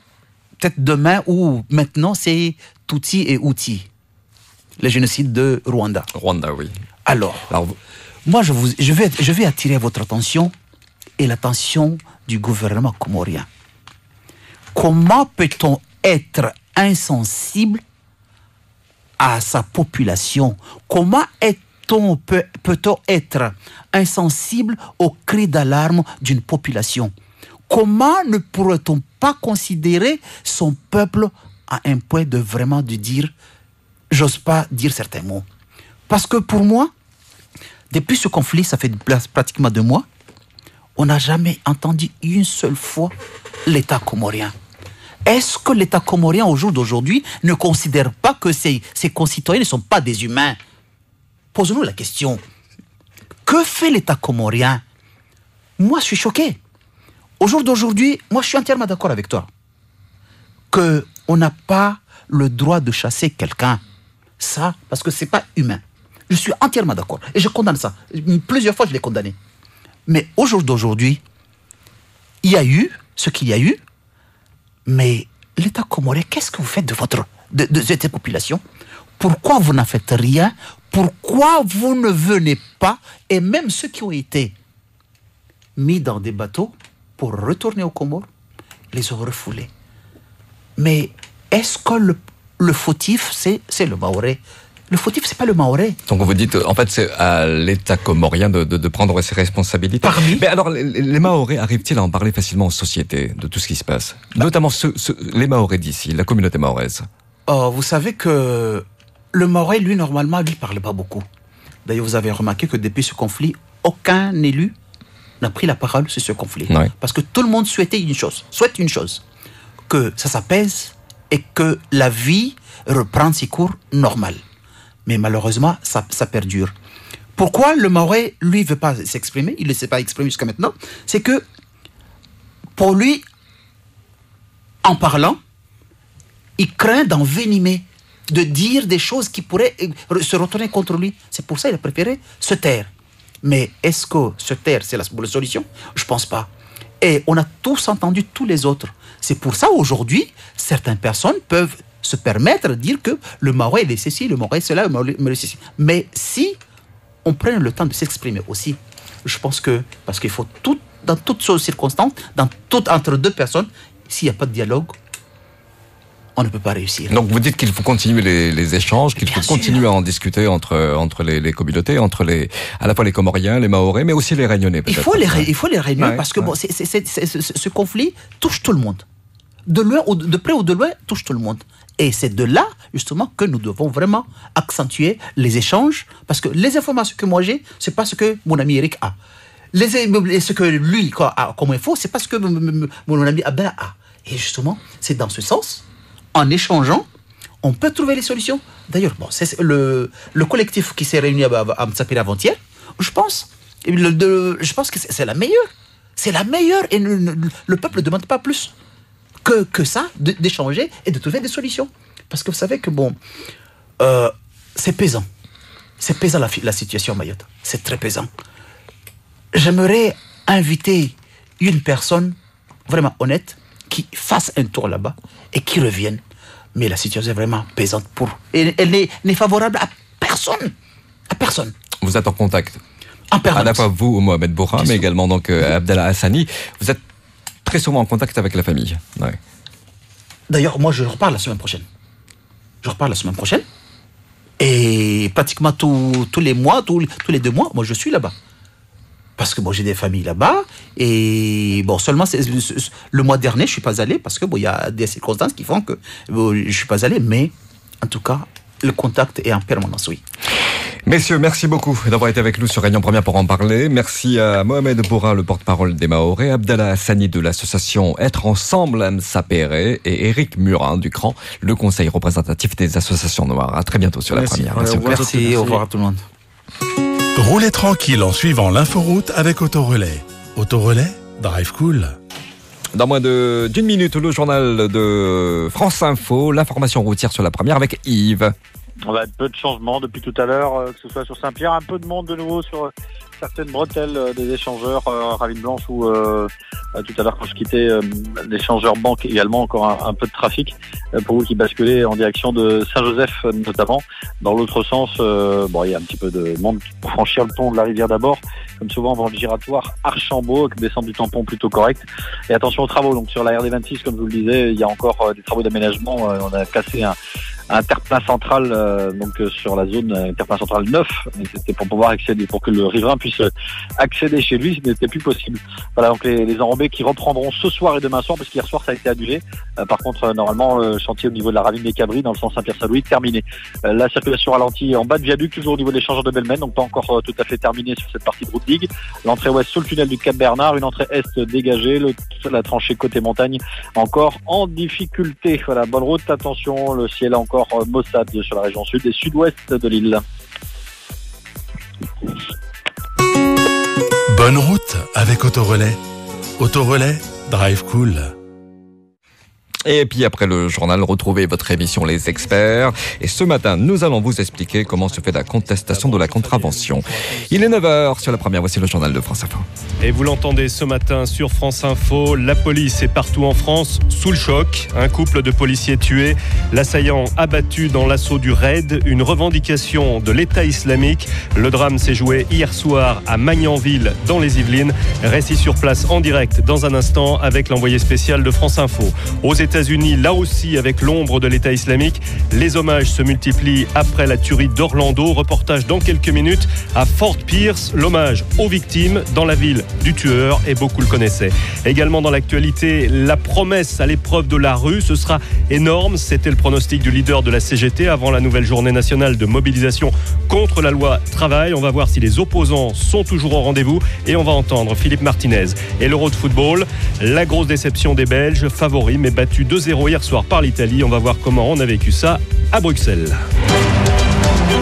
peut-être demain ou maintenant c'est Tutsi et Huti, le génocide de Rwanda. Rwanda, oui. Alors, moi je, vous, je, vais, je vais attirer votre attention et l'attention du gouvernement comorien. Comment peut-on être insensible à sa population. Comment peut-on être insensible aux cris d'alarme d'une population? Comment ne pourrait-on pas considérer son peuple à un point de vraiment de dire, j'ose pas dire certains mots? Parce que pour moi, depuis ce conflit, ça fait pratiquement deux mois, on n'a jamais entendu une seule fois l'État comorien. Est-ce que l'État comorien, au jour d'aujourd'hui, ne considère pas que ses, concitoyens ne sont pas des humains? Posons-nous la question. Que fait l'État comorien? Moi, je suis choqué. Au jour d'aujourd'hui, moi, je suis entièrement d'accord avec toi. Que on n'a pas le droit de chasser quelqu'un. Ça, parce que c'est pas humain. Je suis entièrement d'accord. Et je condamne ça. Plusieurs fois, je l'ai condamné. Mais au jour d'aujourd'hui, il y a eu ce qu'il y a eu, mais l'État comorien, qu'est-ce que vous faites de, votre, cette population? Pourquoi vous n'en faites rien? Pourquoi vous ne venez pas? Et même ceux qui ont été mis dans des bateaux pour retourner aux Comores, les ont refoulés. Mais est-ce que le, le fautif, c'est le Maoré? Le fautif, c'est pas le Maoré. Donc vous dites, en fait, c'est à l'État comorien de, de, de prendre ses responsabilités. Mais alors, les, les Maoris arrivent-ils à en parler facilement en société de tout ce qui se passe? Notamment ceux, ceux- les Maoris d'ici, la communauté mahoraise. Oh, vous savez que le Maoré, lui, normalement, lui, parle pas beaucoup. D'ailleurs, vous avez remarqué que depuis ce conflit, aucun élu n'a pris la parole sur ce conflit. Ouais. Parce que tout le monde souhaitait une chose, souhaite une chose, que ça s'apaise et que la vie reprenne ses cours normales. Mais malheureusement, ça, perdure. Pourquoi le Maoré, lui, veut pas s'exprimer? Il ne s'est pas exprimé jusqu'à maintenant. C'est que, pour lui, en parlant, il craint d'envenimer, de dire des choses qui pourraient euh, se retourner contre lui. C'est pour ça qu'il a préféré se taire. Mais est-ce que se taire, c'est la, solution? Je pense pas. Et on a tous entendu tous les autres. C'est pour ça aujourd'hui, certaines personnes peuvent se permettre de dire que le Marois est ceci, le Marois est cela, le Marois est ceci. Mais si on prenne le temps de s'exprimer aussi, je pense que, parce qu'il faut tout, dans toutes ces circonstances, dans tout, entre deux personnes, s'il n'y a pas de dialogue, on ne peut pas réussir. Donc vous dites qu'il faut continuer les, les échanges, qu'il faut continuer à en discuter entre entre les, les communautés, entre les à la fois les Comoriens, les Mahorais, mais aussi les Réunionnais. Il faut les, il faut les réunir Ouais, parce que ouais. bon, c'est- c'est- ce ce conflit touche tout le monde. De loin, ou de de près ou de loin, touche tout le monde. Et c'est de là, justement, que nous devons vraiment accentuer les échanges. Parce que les informations que moi j'ai, c'est pas ce que mon ami Eric a. Les, ce que lui a comme info, c'est pas ce que mon ami Abdallah a. Et justement, c'est dans ce sens, en échangeant, on peut trouver les solutions. D'ailleurs, bon, le, le collectif qui s'est réuni à, à, à avant-hier, je pense, je pense que c'est la meilleure. C'est la meilleure et le- le peuple ne demande pas plus que, que ça, d'échanger et de trouver des solutions. Parce que vous savez que, bon, euh, c'est pesant. C'est pesant la, la situation à Mayotte. C'est très pesant. J'aimerais inviter une personne vraiment honnête qui fasse un tour là-bas et qui revienne. Mais la situation est vraiment pesante pour. Et elle n'est favorable à personne. À personne. Vous êtes en contact. En À la fois vous, Mohamed Bourra, mais également donc euh, Abdallah Hassani. Vous êtes souvent en contact avec la famille. D'ailleurs, moi, je repars la semaine prochaine. Je repars la semaine prochaine. Et pratiquement tous les mois, tous, tous les deux mois, moi, je suis là-bas. Parce que bon, j'ai des familles là-bas. Et bon, seulement c'est- le mois dernier, je suis pas allé parce que bon, il y a des circonstances qui font que bon, je suis pas allé. Mais en tout cas, le contact est en permanence, oui. Messieurs, merci beaucoup d'avoir été avec nous sur Réunion Première pour en parler. Merci à Mohamed Bourra, le porte-parole des Mahorais, Abdallah Hassani de l'association Être Ensemble à Msapéré et Eric Murin du CRAN, le conseil représentatif des associations noires. À très bientôt sur la Merci. première. Revoir. Merci, au revoir à tout le monde. Roulez tranquille en suivant l'inforoute avec Autorelais. Autorelais, drive cool. Dans moins de- d'une minute, le journal de France Info, l'information routière sur la première avec Yves. On va peu de changements depuis tout à l'heure, euh, que ce soit sur Saint-Pierre, un peu de monde de nouveau sur euh, certaines bretelles euh, des échangeurs Ravine Blanche ou tout à l'heure quand je quittais l'échangeur banque également encore un, peu de trafic pour vous qui basculez en direction de Saint-Joseph notamment. Dans l'autre sens, bon il y a un petit peu de monde pour franchir le pont de la rivière d'abord, comme souvent avant le giratoire Archambault, descente du tampon plutôt correct. Et attention aux travaux, donc sur la RD26 comme je vous le disais, il y a encore des travaux d'aménagement, on a cassé un un terre-plein central euh, donc euh, sur la zone euh, terre-plein central 9 et c'était pour pouvoir accéder pour que le riverain puisse euh, accéder chez lui ce n'était plus possible. Voilà donc les, les enrobés qui reprendront ce soir et demain soir parce qu'hier soir ça a été annulé. Par contre normalement le chantier au niveau de la ravine des Cabris dans le sens Saint-Pierre-Saint-Louis terminé. La circulation ralentie en bas de viaduc toujours au niveau des l'échangeur de Belmen donc pas encore tout à fait terminé sur cette partie de route digue l'entrée ouest sous le tunnel du Cap Bernard une entrée est dégagée la tranchée côté montagne encore en difficulté. Voilà bonne route attention le ciel est euh, maussade sur la région sud et sud-ouest de l'île Bonne route avec Autorelais. Autorelais, drive cool. Et puis après le journal, retrouvez votre émission Les Experts. Et ce matin, nous allons vous expliquer comment se fait la contestation de la contravention. Il est 9h sur la première, voici le journal de France Info. Et vous l'entendez ce matin sur France Info, la police est partout en France sous le choc. Un couple de policiers tués, l'assaillant abattu dans l'assaut du raid, une revendication de l'État islamique. Le drame s'est joué hier soir à Magnanville dans les Yvelines. Récit sur place en direct dans un instant avec l'envoyé spécial de France Info. Aux États-Unis, là aussi avec l'ombre de l'État islamique, les hommages se multiplient après la tuerie d'Orlando. Reportage dans quelques minutes à Fort Pierce, l'hommage aux victimes dans la ville du tueur et beaucoup le connaissaient. Également dans l'actualité, la promesse à l'épreuve de la rue, ce sera énorme. C'était le pronostic du leader de la CGT avant la nouvelle journée nationale de mobilisation contre la loi travail. On va voir si les opposants sont toujours au rendez-vous et on va entendre Philippe Martinez. Et l'Euro de football, la grosse déception des Belges, favoris mais battus 2-0 hier soir par l'Italie. On va voir comment on a vécu ça à Bruxelles.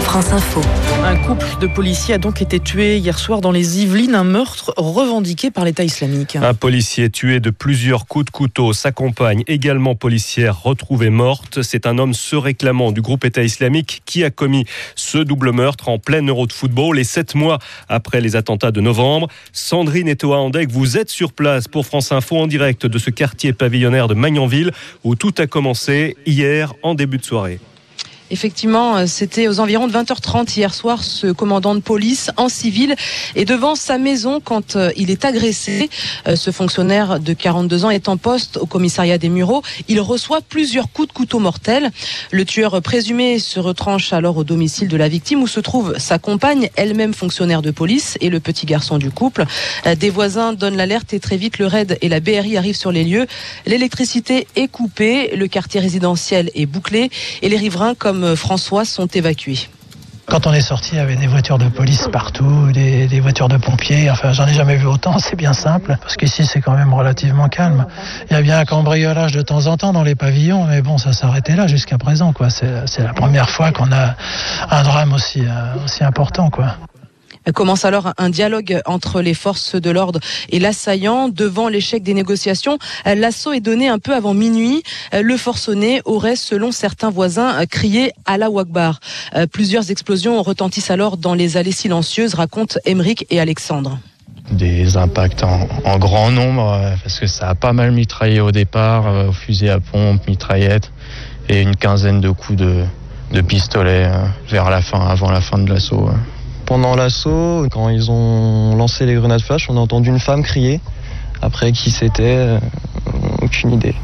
France Info. Un couple de policiers a donc été tué hier soir dans les Yvelines, un meurtre revendiqué par l'État islamique. Un policier tué de plusieurs coups de couteau, sa compagne également policière retrouvée morte. C'est un homme se réclamant du groupe État islamique qui a commis ce double meurtre en plein euro de football et sept mois après les attentats de novembre. Sandrine et Toa Andek, vous êtes sur place pour France Info en direct de ce quartier pavillonnaire de Magnanville où tout a commencé hier en début de soirée. Effectivement, euh, c'était aux environs de 20h30 hier soir, ce commandant de police en civil est devant sa maison quand euh, il est agressé. Euh, Ce fonctionnaire de 42 ans est en poste au commissariat des Mureaux. Il reçoit plusieurs coups de couteau mortels. Le tueur présumé se retranche alors au domicile de la victime où se trouve sa compagne, elle-même fonctionnaire de police, et le petit garçon du couple. Des voisins donnent l'alerte et très vite le RAID et la BRI arrivent sur les lieux. L'électricité est coupée, le quartier résidentiel est bouclé et les riverains comme François sont évacués. Quand on est sorti, il y avait des voitures de police partout, des, voitures de pompiers. Enfin, j'en ai jamais vu autant. C'est bien simple, parce qu'ici, c'est quand même relativement calme. Il y a bien un cambriolage de temps en temps dans les pavillons, mais bon, ça s'arrêtait là jusqu'à présent, quoi. C'est c'est la première fois qu'on a un drame aussi, euh, aussi important, quoi. Commence alors un dialogue entre les forces de l'ordre et l'assaillant. Devant l'échec des négociations, l'assaut est donné un peu avant minuit. Le forcené aurait, selon certains voisins, crié Allah Akbar. Plusieurs explosions retentissent alors dans les allées silencieuses, racontent Emeric et Alexandre. des impacts en, grand nombre euh, parce que ça a pas mal mitraillé au départ, euh, à pompe, mitraillette et une quinzaine de coups de, pistolet euh, vers la fin, avant la fin de l'assaut. ouais. Pendant l'assaut, quand ils ont lancé les grenades flash, on a entendu une femme crier. Après qui c'était, euh, aucune idée.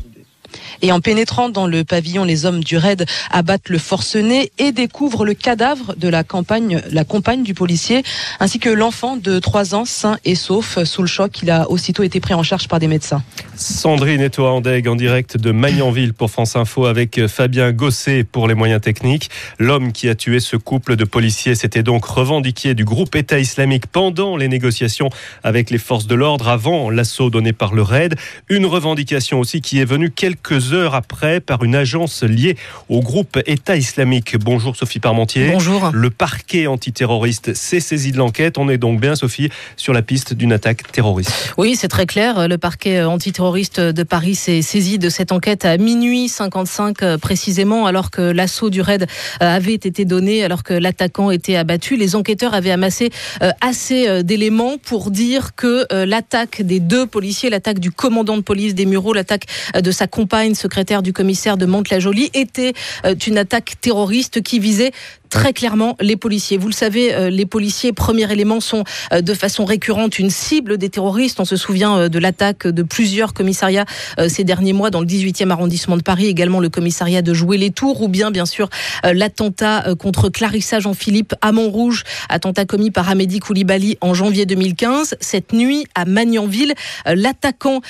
Et en pénétrant dans le pavillon, les hommes du raid abattent le forcené et découvrent le cadavre de la campagne, la compagne du policier, ainsi que l'enfant de 3 ans, sain et sauf. Sous le choc, il a aussitôt été pris en charge par des médecins. Sandrine et Toa Andeg en direct de Magnanville pour France Info avec Fabien Gosset pour les moyens techniques. L'homme qui a tué ce couple de policiers s'était donc revendiqué du groupe État islamique pendant les négociations avec les forces de l'ordre avant l'assaut donné par le RAID. Une revendication aussi qui est venue quelques heures après par une agence liée au groupe État islamique. Bonjour Sophie Parmentier. Bonjour. Le parquet antiterroriste s'est saisi de l'enquête. On est donc bien, Sophie, sur la piste d'une attaque terroriste. Oui, c'est très clair. Le parquet antiterroriste de Paris s'est saisi de cette enquête à minuit 55 euh, précisément, alors que l'assaut du raid euh, avait été donné, alors que l'attaquant était abattu. Les enquêteurs avaient amassé euh, assez d'éléments pour dire que l'attaque des deux policiers, l'attaque du commandant de police des Mureaux, l'attaque de sa compagne, secrétaire du commissaire de Mantes-la-Jolie, était une attaque terroriste qui visait très clairement les policiers. Vous le savez, euh, les policiers, premier élément, sont euh, de façon récurrente une cible des terroristes. On se souvient euh, de l'attaque de plusieurs commissariats ces derniers mois dans le 18e arrondissement de Paris, également le commissariat de Jouer-les-Tours, ou bien, bien sûr, l'attentat contre Clarissa Jean-Philippe à Montrouge, attentat commis par Amédi Koulibaly en janvier 2015. Cette nuit, à Magnanville, l'attaquant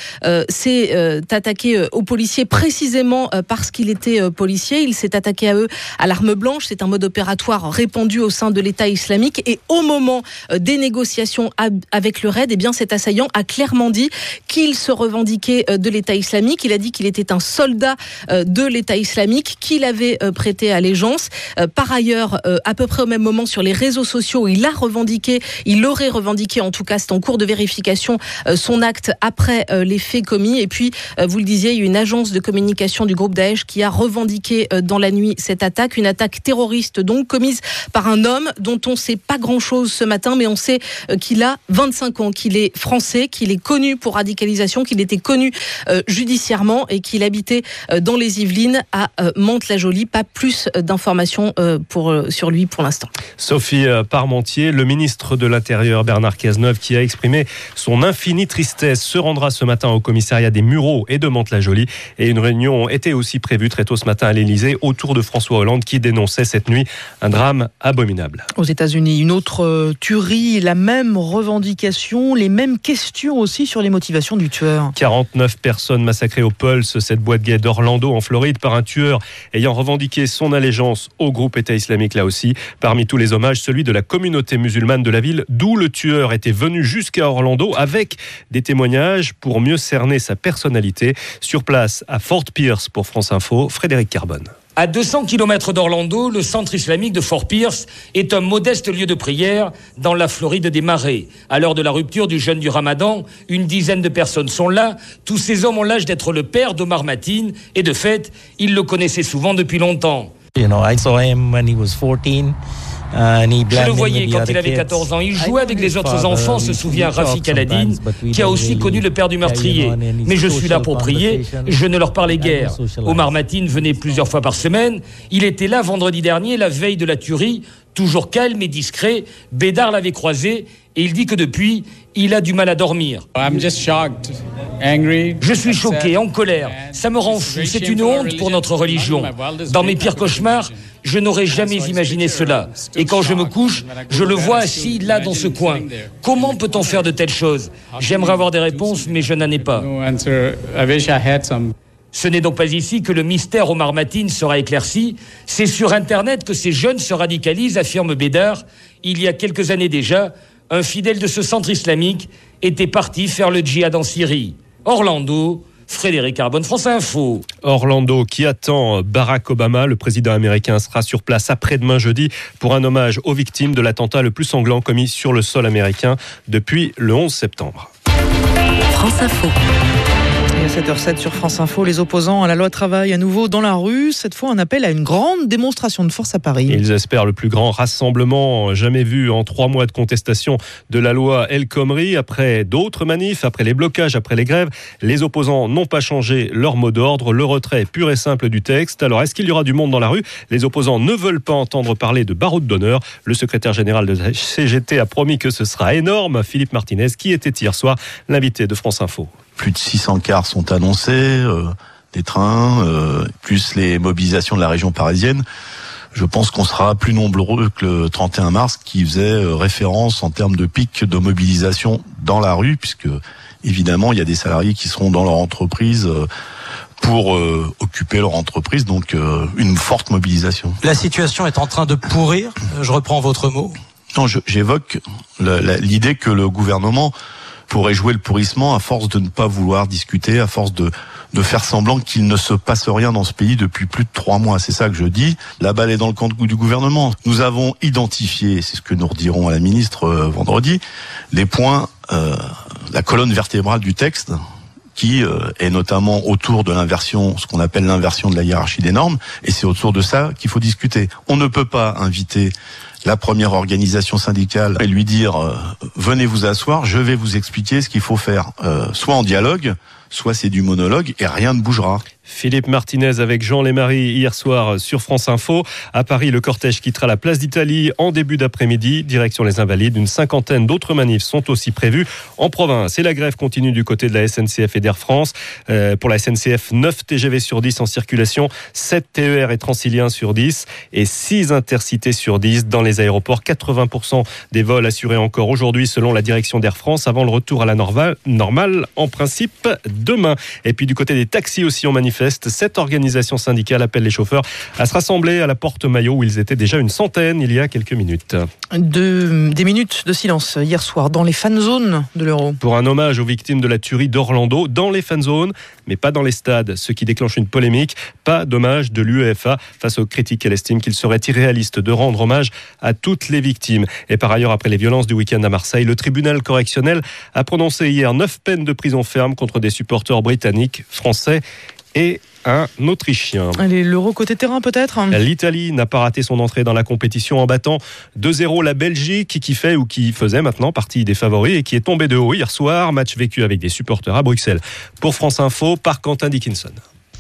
s'est attaqué aux policiers précisément parce qu'il était policier. Il s'est attaqué à eux à l'arme blanche. C'est un mode opératoire répandu au sein de l'État islamique. Et au moment euh, des négociations avec le RAID, eh bien, cet assaillant a clairement dit qu'il se revendiquait euh, de l'État islamique. Il a dit qu'il était un soldat euh, de l'État islamique, qu'il avait prêté allégeance. Par ailleurs, à peu près au même moment, sur les réseaux sociaux, il a revendiqué, il aurait revendiqué, en tout cas, c'est en cours de vérification, son acte après les faits commis. Et puis, vous le disiez, il y a une agence de communication du groupe Daesh qui a revendiqué dans la nuit cette attaque, une attaque terroriste donc commise par un homme dont on ne sait pas grand-chose ce matin, mais on sait euh, qu'il a 25 ans, qu'il est français, qu'il est connu pour radicalisation, qu'il était connu euh, judiciairement et qu'il habitait euh, dans les Yvelines à Mantes-la-Jolie. Pas plus d'informations pour, sur lui pour l'instant. Sophie Parmentier, le ministre de l'Intérieur Bernard Cazeneuve, qui a exprimé son infinie tristesse, se rendra ce matin au commissariat des Mureaux et de Mantes-la-Jolie. Et une réunion était aussi prévue très tôt ce matin à l'Élysée autour de François Hollande qui dénonçait cette nuit un drame abominable. Aux États-Unis, une autre euh, tuerie, la même revendication, les mêmes questions aussi sur les motivations du tueur. 49 personnes massacrées au Pulse, cette boîte gay d'Orlando en Floride par un tueur ayant revendiqué son allégeance au groupe État islamique là aussi. Parmi tous les hommages, celui de la communauté musulmane de la ville d'où le tueur était venu jusqu'à Orlando avec des témoignages pour mieux cerner sa personnalité. Sur place à Fort Pierce pour France Info, Frédéric Carbone. À 200 km d'Orlando, le centre islamique de Fort Pierce est un modeste lieu de prière dans la Floride des Marais. À l'heure de la rupture du jeûne du Ramadan, une dizaine de personnes sont là. Tous ces hommes ont l'âge d'être le père d'Omar Matine et de fait, ils le connaissaient souvent depuis longtemps. I saw him when he was 14. Euh, Je le voyais quand il avait 14 ans. Il jouait avec les autres enfants, se souvient Rafik Aladine, qui a aussi connu le père du meurtrier. Mais je suis là pour prier, je ne leur parlais guère. Omar Matine venait plusieurs fois par semaine. Il était là vendredi dernier, la veille de la tuerie, toujours calme et discret. Bédard l'avait croisé et il dit que depuis, il a du mal à dormir. Je suis choqué, en colère. Ça me rend fou. C'est une honte pour notre religion. Dans mes pires cauchemars, je n'aurais jamais imaginé cela. Et quand je me couche, je le vois assis là dans ce coin. Comment peut-on faire de telles choses? J'aimerais avoir des réponses, mais je n'en ai pas. Ce n'est donc pas ici que le mystère Omar Matine sera éclairci. C'est sur Internet que ces jeunes se radicalisent, affirme Bédard. Il y a quelques années déjà, un fidèle de ce centre islamique était parti faire le djihad en Syrie. Orlando, Frédéric Carbone, France Info. Orlando qui attend Barack Obama, le président américain sera sur place après-demain jeudi pour un hommage aux victimes de l'attentat le plus sanglant commis sur le sol américain depuis le 11 septembre. France Info. 7h07 sur France Info, les opposants à la loi travail à nouveau dans la rue. Cette fois, un appel à une grande démonstration de force à Paris. Ils espèrent le plus grand rassemblement jamais vu en trois mois de contestation de la loi El Khomri. Après d'autres manifs, après les blocages, après les grèves, les opposants n'ont pas changé leur mot d'ordre. Le retrait pur et simple du texte. Alors, est-ce qu'il y aura du monde dans la rue? Les opposants ne veulent pas entendre parler de baroud d'honneur. Le secrétaire général de la CGT a promis que ce sera énorme. Philippe Martinez, qui était hier soir l'invité de France Info plus de 600 cars sont annoncés, euh, des trains, euh, plus les mobilisations de la région parisienne. Je pense qu'on sera plus nombreux que le 31 mars qui faisait euh, référence en termes de pic de mobilisation dans la rue, puisque évidemment il y a des salariés qui seront dans leur entreprise pour occuper leur entreprise, donc une forte mobilisation. La situation est en train de pourrir, je reprends votre mot. Non, j'évoque l'idée que le gouvernement pourrait jouer le pourrissement à force de ne pas vouloir discuter, à force de, de faire semblant qu'il ne se passe rien dans ce pays depuis plus de trois mois. C'est ça que je dis. La balle est dans le camp du gouvernement. Nous avons identifié, c'est ce que nous redirons à la ministre euh, vendredi, les points, euh, la colonne vertébrale du texte qui euh, est notamment autour de l'inversion, ce qu'on appelle l'inversion de la hiérarchie des normes, et c'est autour de ça qu'il faut discuter. On ne peut pas inviter la première organisation syndicale et lui dire euh, venez vous asseoir, je vais vous expliquer ce qu'il faut faire, euh, soit en dialogue, soit c'est du monologue et rien ne bougera. Philippe Martinez avec Jean Lémarie hier soir sur France Info. À Paris, le cortège quittera la place d'Italie en début d'après-midi, direction les Invalides. Une cinquantaine d'autres manifs sont aussi prévus en province. Et la grève continue du côté de la SNCF et d'Air France. Euh, pour la SNCF, 9 TGV sur 10 en circulation, 7 TER et Transilien sur 10 et 6 intercités sur 10 dans les aéroports. 80% des vols assurés encore aujourd'hui selon la direction d'Air France avant le retour à la normale en principe demain. Et puis du côté des taxis aussi, on manifeste cette organisation syndicale appelle les chauffeurs à se rassembler à la porte Maillot où ils étaient déjà une centaine il y a quelques minutes. De, des minutes de silence hier soir dans les fan zones de l'Euro. Pour un hommage aux victimes de la tuerie d'Orlando dans les fan zones, mais pas dans les stades, ce qui déclenche une polémique. Pas d'hommage de l'UEFA face aux critiques. Elle estime qu'il serait irréaliste de rendre hommage à toutes les victimes. Et par ailleurs, après les violences du week-end à Marseille, le tribunal correctionnel a prononcé hier neuf peines de prison ferme contre des supporters britanniques, français et un Autrichien. Allez, l'euro côté terrain peut-être? L'Italie n'a pas raté son entrée dans la compétition en battant 2-0 la Belgique qui fait ou qui faisait maintenant partie des favoris et qui est tombé de haut hier soir. Match vécu avec des supporters à Bruxelles. Pour France Info, par Quentin Dickinson.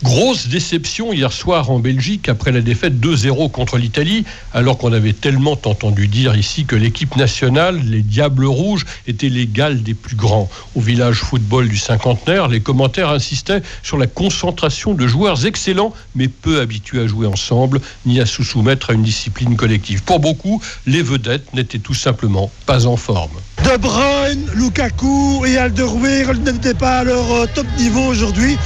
Grosse déception hier soir en Belgique après la défaite 2-0 contre l'Italie, alors qu'on avait tellement entendu dire ici que l'équipe nationale, les Diables Rouges, étaient l'égale des plus grands. Au village football du cinquantenaire, les commentaires insistaient sur la concentration de joueurs excellents, mais peu habitués à jouer ensemble, ni à se soumettre à une discipline collective. Pour beaucoup, les vedettes n'étaient tout simplement pas en forme. De Bruyne, Lukaku et Alderweireld n'étaient pas à leur euh, top niveau aujourd'hui.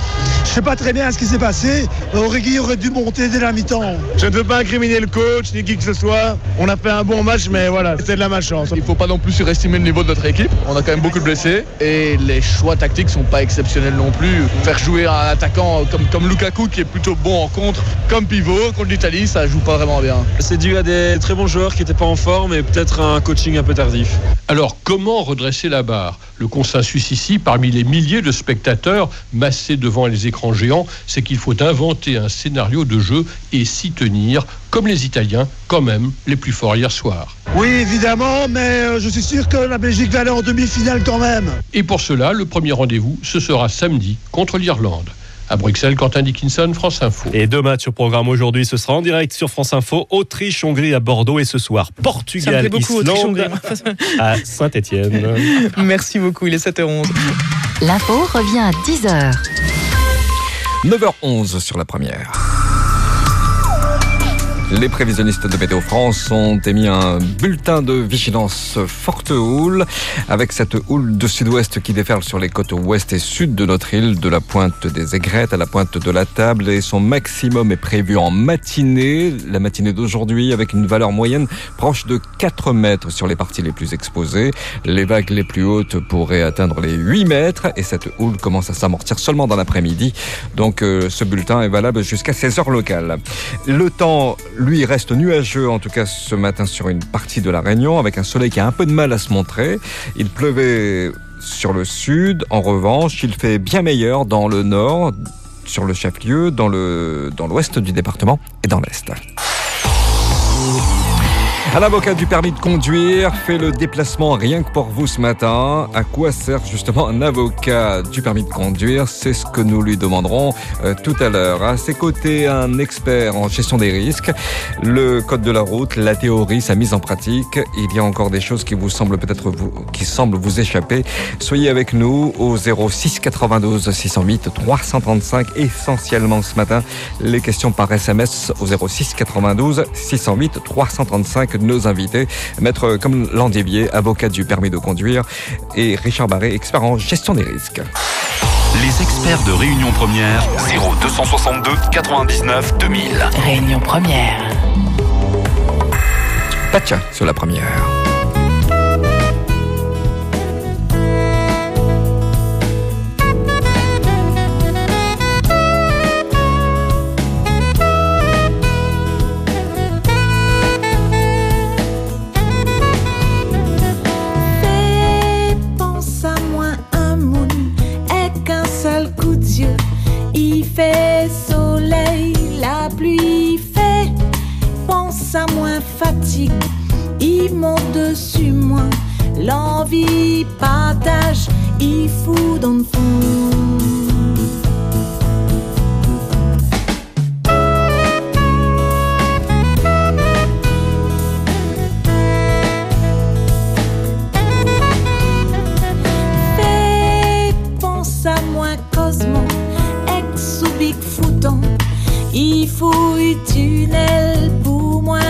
Je sais pas très bien ce qui s'est passé. Origi aurait dû monter dès la mi-temps. Je ne veux pas incriminer le coach ni qui que ce soit. On a fait un bon match, mais voilà, c'était de la malchance. Il ne faut pas non plus surestimer le niveau de notre équipe. On a quand même beaucoup de blessés et les choix tactiques sont pas exceptionnels non plus. Faire jouer un attaquant comme, comme Lukaku qui est plutôt bon en contre, comme pivot contre l'Italie, ça joue pas vraiment bien. C'est dû à des très bons joueurs qui n'étaient pas en forme et peut-être un coaching un peu tardif. Alors comment redresser la barre? Le consensus ici, parmi les milliers de spectateurs massés devant les écrans géants, c'est qu'il faut inventer un scénario de jeu et s'y tenir, comme les Italiens, quand même, les plus forts hier soir. Oui, évidemment, mais euh, je suis sûr que la Belgique va aller en demi-finale quand même. Et pour cela, le premier rendez-vous, ce sera samedi contre l'Irlande. À Bruxelles, Quentin Dickinson, France Info. Et deux matchs au programme aujourd'hui. Ce sera en direct sur France Info. Autriche-Hongrie à Bordeaux et ce soir Portugal, Islande à Saint-Etienne. Merci beaucoup. Il est 7h11. L'info revient à 10h. 9h11 sur la première. Les prévisionnistes de Météo France ont émis un bulletin de vigilance forte houle, avec cette houle de sud-ouest qui déferle sur les côtes ouest et sud de notre île, de la pointe des aigrettes à la pointe de la table, et son maximum est prévu en matinée, la matinée d'aujourd'hui, avec une valeur moyenne proche de 4 mètres sur les parties les plus exposées. Les vagues les plus hautes pourraient atteindre les 8 mètres, et cette houle commence à s'amortir seulement dans l'après-midi. Donc euh, ce bulletin est valable jusqu'à 16 heures locales. Le temps lui reste nuageux, en tout cas ce matin sur une partie de la Réunion, avec un soleil qui a un peu de mal à se montrer. Il pleuvait sur le sud. En revanche, il fait bien meilleur dans le nord, sur le chef-lieu, dans le dans l'ouest du département et dans l'est. Un avocat du permis de conduire fait le déplacement rien que pour vous ce matin. À quoi sert justement un avocat du permis de conduire? C'est ce que nous lui demanderons euh, tout à l'heure. À ses côtés, un expert en gestion des risques, le code de la route, la théorie, sa mise en pratique. Il y a encore des choses qui vous semblent peut-être vous, qui semblent vous échapper. Soyez avec nous au 06 92 608 335 essentiellement ce matin. Les questions par SMS au 06 92 608 335 nos invités, maître comme Landévier, avocat du permis de conduire, et Richard Barré, expert en gestion des risques. Les experts de Réunion Première, 0262 99 2000. Réunion Première. Pacha sur la première. Il monte dessus moi. L'envie partage, il fout dans le fond. Fais, pense à moi Cosmo, ex ou Big Fouton. Il fouille tunnel pour moi,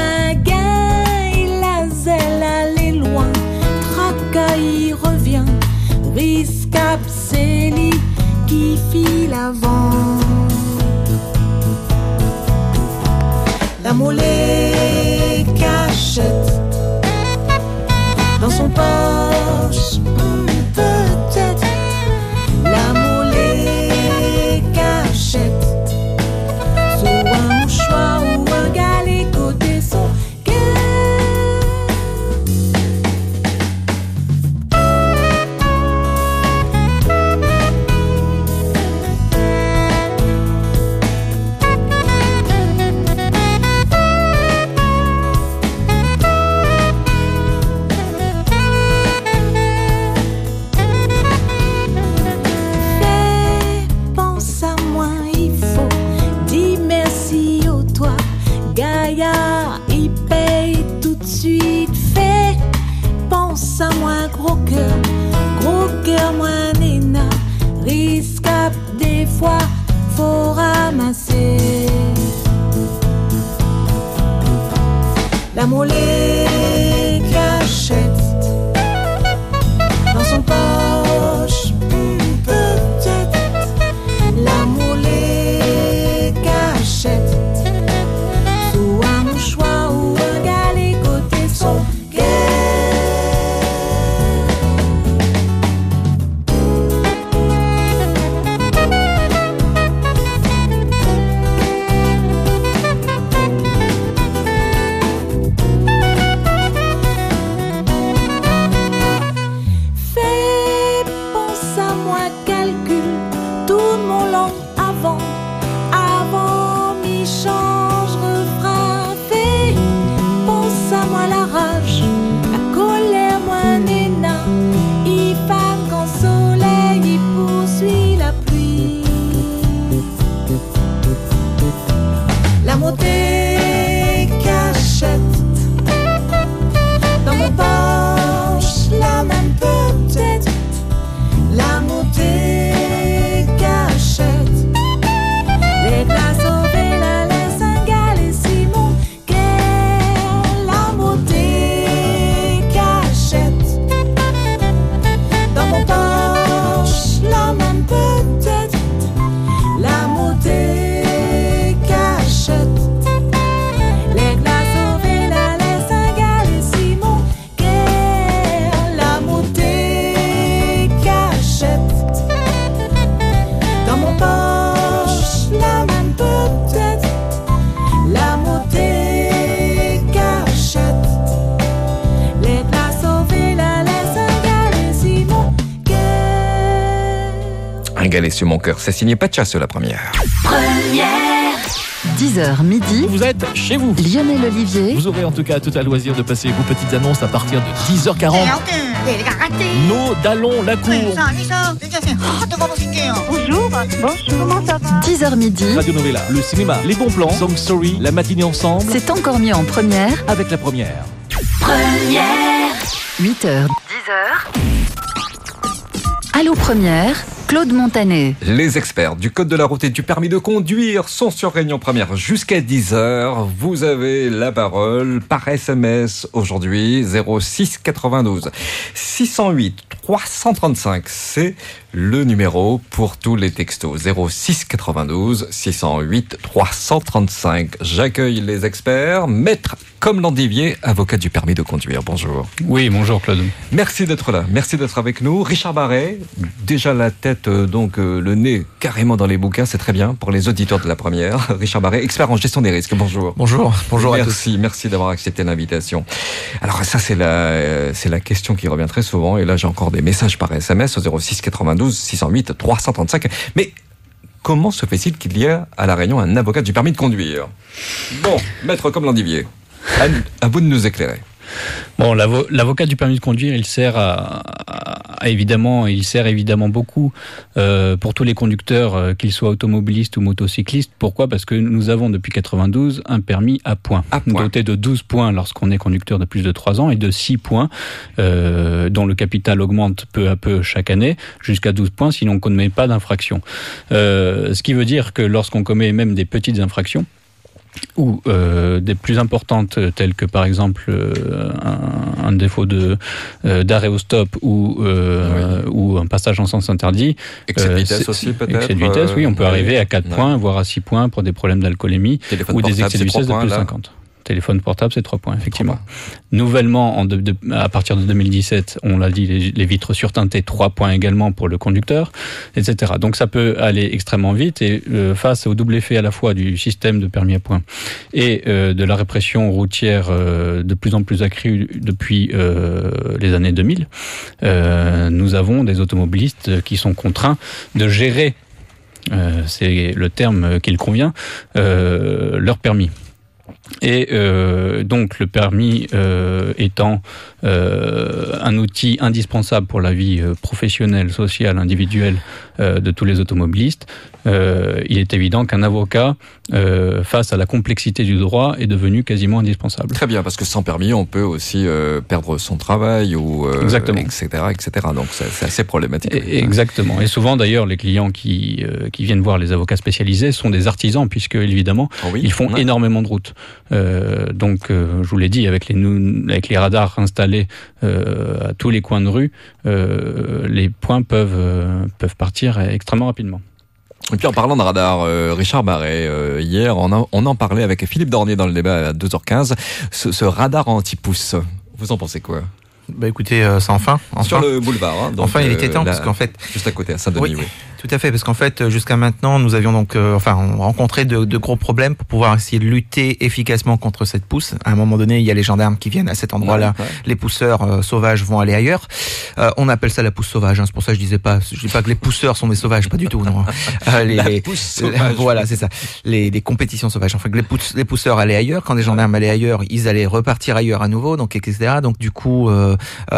La mollet cachette dans son poche, c'est signé Pachasso la première. Première 10h midi. Vous êtes chez vous. Lionel Olivier. Vous aurez en tout cas tout à loisir de passer vos petites annonces à partir de 10h40. Nos dallons la cour. Bonjour, bonjour, comment ça va 10h midi. Radio Novella, le cinéma, les bons plans, Song Story, la matinée ensemble. C'est encore mieux en première. Avec la première. Première 8h. 10h. Allô première, Claude Montanet. Les experts du code de la route et du permis de conduire sont sur Réunion Première jusqu'à 10h. Vous avez la parole par SMS aujourd'hui 06 92 608 335. C'est le numéro pour tous les textos 06 92 608 335. J'accueille les experts. Maître comme Landivier, avocat du permis de conduire. Bonjour. Oui, bonjour Claude. Merci d'être là. Merci d'être avec nous. Richard Barret, déjà la tête, euh, donc euh, le nez carrément dans les bouquins, c'est très bien pour les auditeurs de la première. Richard Barret, expert en gestion des risques. Bonjour. Bonjour. Bonjour à tous. Merci, merci d'avoir accepté l'invitation. Alors ça, c'est la, euh, c'est la question qui revient très souvent. Et là, j'ai encore des messages par SMS au 06 92 608 335. Mais comment se fait-il qu'il y ait à La Réunion un avocat du permis de conduire? Bon, maître comme à vous de nous éclairer. Bon, l'avocat du permis de conduire, il sert à, évidemment, il sert évidemment beaucoup euh, pour tous les conducteurs, euh, qu'ils soient automobilistes ou motocyclistes. Pourquoi? Parce que nous avons depuis 92 un permis à points, doté de 12 points lorsqu'on est conducteur de plus de 3 ans et de 6 points euh, dont le capital augmente peu à peu chaque année jusqu'à 12 points si l'on ne commet pas d'infraction. ce qui veut dire que lorsqu'on commet même des petites infractions, ou euh, des plus importantes telles que par exemple euh, un, défaut de euh, d'arrêt au stop ou ou un passage en sens interdit excès de vitesse aussi peut-être excès de vitesse oui on peut arriver à 4 points voire à 6 points pour des problèmes d'alcoolémie ou des excès de vitesse de plus de 50 Téléphone portable, c'est trois points, effectivement. Nouvellement, en à partir de 2017, on l'a dit, les, vitres surteintées, trois points également pour le conducteur, etc. Donc ça peut aller extrêmement vite et euh, face au double effet à la fois du système de permis à points et euh, de la répression routière euh, de plus en plus accrue depuis les années 2000, nous avons des automobilistes qui sont contraints de gérer c'est le terme qu'il convient, leur permis. Et euh, donc le permis euh, étant euh, un outil indispensable pour la vie professionnelle, sociale, individuelle de tous les automobilistes, euh, il est évident qu'un avocat, face à la complexité du droit, est devenu quasiment indispensable. Très bien, parce que sans permis, on peut aussi perdre son travail ou Exactement. etc., etc. Donc c'est assez problématique. exactement. Et souvent d'ailleurs, les clients qui qui viennent voir les avocats spécialisés sont des artisans, puisque évidemment, oh ils font énormément de routes. donc, je vous l'ai dit, avec les avec les radars installés à tous les coins de rue, les points peuvent peuvent partir extrêmement rapidement. Et puis en parlant de radar, euh, Richard Barret, euh, hier, on, on, en parlait avec Philippe Dornier dans le débat à 2h15, ce, ce radar anti-pouce, vous en pensez quoi? Bah écoutez, euh, c'est enfin, enfin, Sur le boulevard. Hein, enfin, il était temps, parce qu'en fait... Juste à côté, à Saint-Denis, oui. Tout à fait, parce qu'en fait, jusqu'à maintenant, nous avions donc, euh, enfin, rencontré de, de, gros problèmes pour pouvoir essayer de lutter efficacement contre cette pousse. À un moment donné, il y a les gendarmes qui viennent à cet endroit-là. Les pousseurs euh, sauvages vont aller ailleurs. Euh, on appelle ça la pousse sauvage. Hein, c'est pour ça que je disais pas, je dis pas que les pousseurs sont des sauvages, pas du tout. Non. les, la pousse sauvage. voilà, c'est ça. Les, les, compétitions sauvages. En fait, les, pousse, les pousseurs allaient ailleurs. Quand les gendarmes allaient ailleurs, ils allaient repartir ailleurs à nouveau, donc etc. Donc du coup,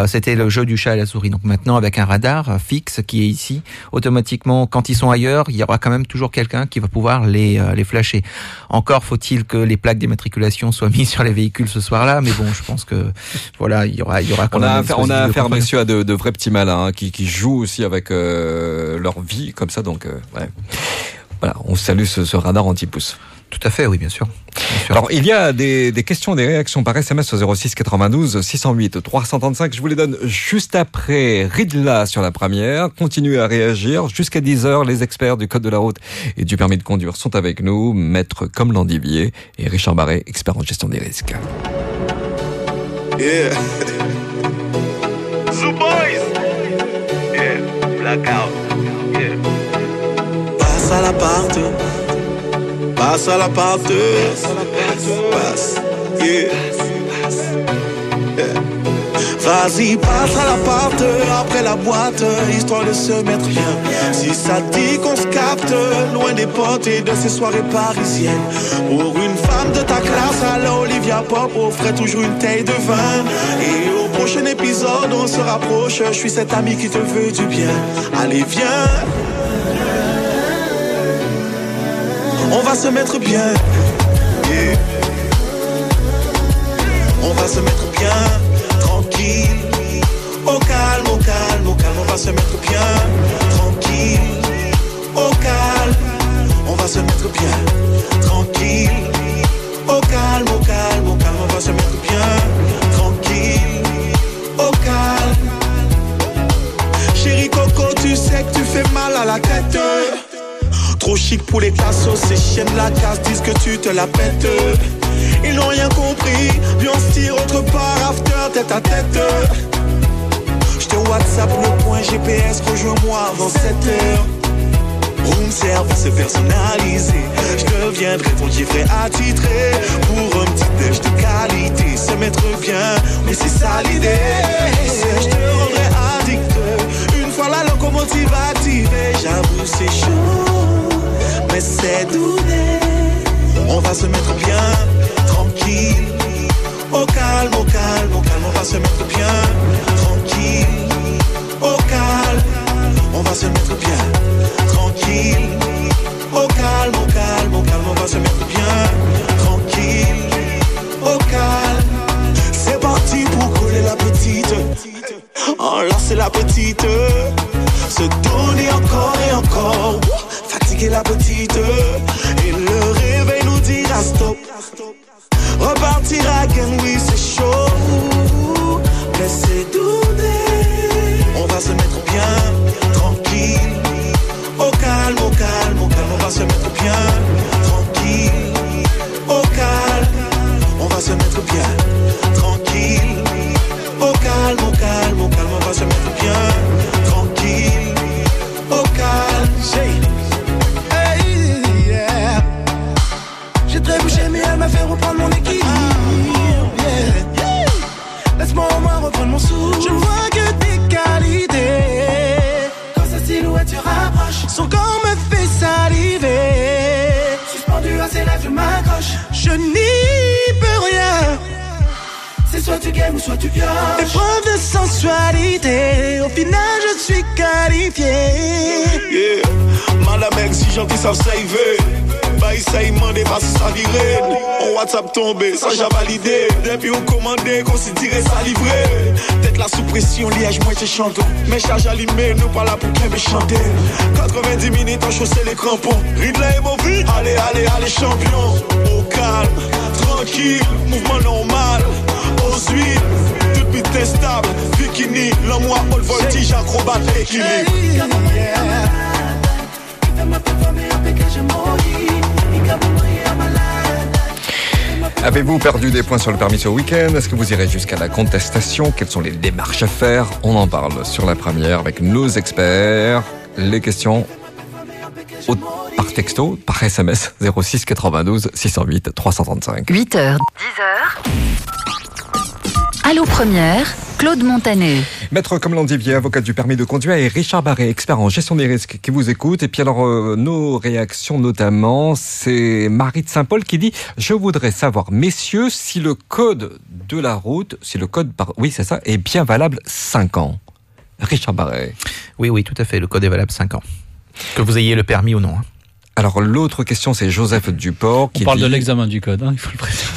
c'était le jeu du chat à la souris. Donc maintenant, avec un radar fixe qui est ici, automatiquement, quand ils sont ailleurs il y aura quand même toujours quelqu'un qui va pouvoir les, euh, les flasher. Encore faut-il que les plaques d'immatriculation soient mises sur les véhicules ce soir-là, mais bon, je pense que voilà, il y aura, il y aura quand on même. A affaire, on a affaire, monsieur, à de, de, vrais petits malins hein, qui, qui jouent aussi avec euh, leur vie comme ça, donc euh, ouais. Voilà, on salue ce, ce radar anti-pouce. Tout à fait, oui, bien sûr. Alors, il y a des, des, questions, des réactions par SMS au 06 92 608 335. Je vous les donne juste après Ridla sur la première. Continuez à réagir. Jusqu'à 10h, les experts du Code de la route et du permis de conduire sont avec nous. Maître comme Landivier et Richard Barret, expert en gestion des risques. Yeah. Zoo Boys. Yeah. Blackout. Yeah. Passe à. Passe à la parteuse. Passe. Vas-y, passe à la l'appart après la boîte, histoire de se mettre bien. Si ça dit qu'on se capte, loin des potes et de ces soirées parisiennes. Pour une femme de ta classe, à la Olivia Pop offrait toujours une taille de vin. Et au prochain épisode, on se rapproche. Je suis cet ami qui te veut du bien. Allez, viens. On va se mettre bien. On va se mettre bien, tranquille. Au calme, au calme, au calme. On va se mettre bien, tranquille. Au calme, on va se mettre bien, pour les tassos, ces chiennes la casse disent que tu te la pètes. Ils n'ont rien compris, puis on se tire autre part after tête à tête. J'te WhatsApp le point GPS, rejoins-moi avant 7 heures. Room service personnalisé, je deviendrai ton givré attitré pour un petit déj de qualité. Se mettre bien, mais c'est ça l'idée. Je te rendrai addict une fois la locomotive activée. J'avoue, c'est chaud. Se mettre bien, tranquille. Au calme, au calme, au calme, on va se mettre bien, tranquille. Au calme, on va se mettre bien, tranquille. Au calme, au calme, au calme, on va se mettre bien, tranquille. Au calme, c'est parti pour coller la petite. Enlacer la petite. Se donner encore et encore. Fatiguer la petite. Et le réveil nous dira stop. Repartir again, oui, c'est chaud. Laissez donner. On va se mettre bien, tranquille. Au calme, au calme, au calme, on va se mettre bien, tu gagnes ou soit tu pioches. Épreuve de sensualité, au final je suis qualifié. Yeah, madame exigeante, ils savent saver. Bah, ils savent demander pas si ça virait. On WhatsApp tombé, ça j'ai validé. Depuis on commandé, considéré ça livré. La sous pression, liège, moi j'ai chanté. Mes charges allumées, nous pas là pour qu'elle me chanter. 90 minutes, on chaussé les crampons. Ridley et Movi, allez, allez, allez, champion. Au calme, tranquille, mouvement normal. Aux huiles, toute vitesse stable. Bikini, l'homme moi, all voltige, acrobate, équilibre. Avez-vous perdu des points sur le permis ce week-end? Est-ce que vous irez jusqu'à la contestation? Quelles sont les démarches à faire? On en parle sur la première avec nos experts. Les questions au- par texto, par SMS 06 92 608 335. 8h, 10h. Allô Première, Claude Montanet. Maître comme l'endivier, avocat du permis de conduire, et Richard Barré, expert en gestion des risques, qui vous écoute. Et puis alors, euh, nos réactions notamment, c'est Marie de Saint-Paul qui dit « Je voudrais savoir, messieurs, si le code de la route, si le code, par... oui c'est ça, est bien valable 5 ans. » Richard Barré. Oui, oui, tout à fait. Le code est valable 5 ans. Que vous ayez le permis ou non. hein. Alors l'autre question, c'est Joseph Duport qui On parle dit... de l'examen du code, hein, il faut le préciser.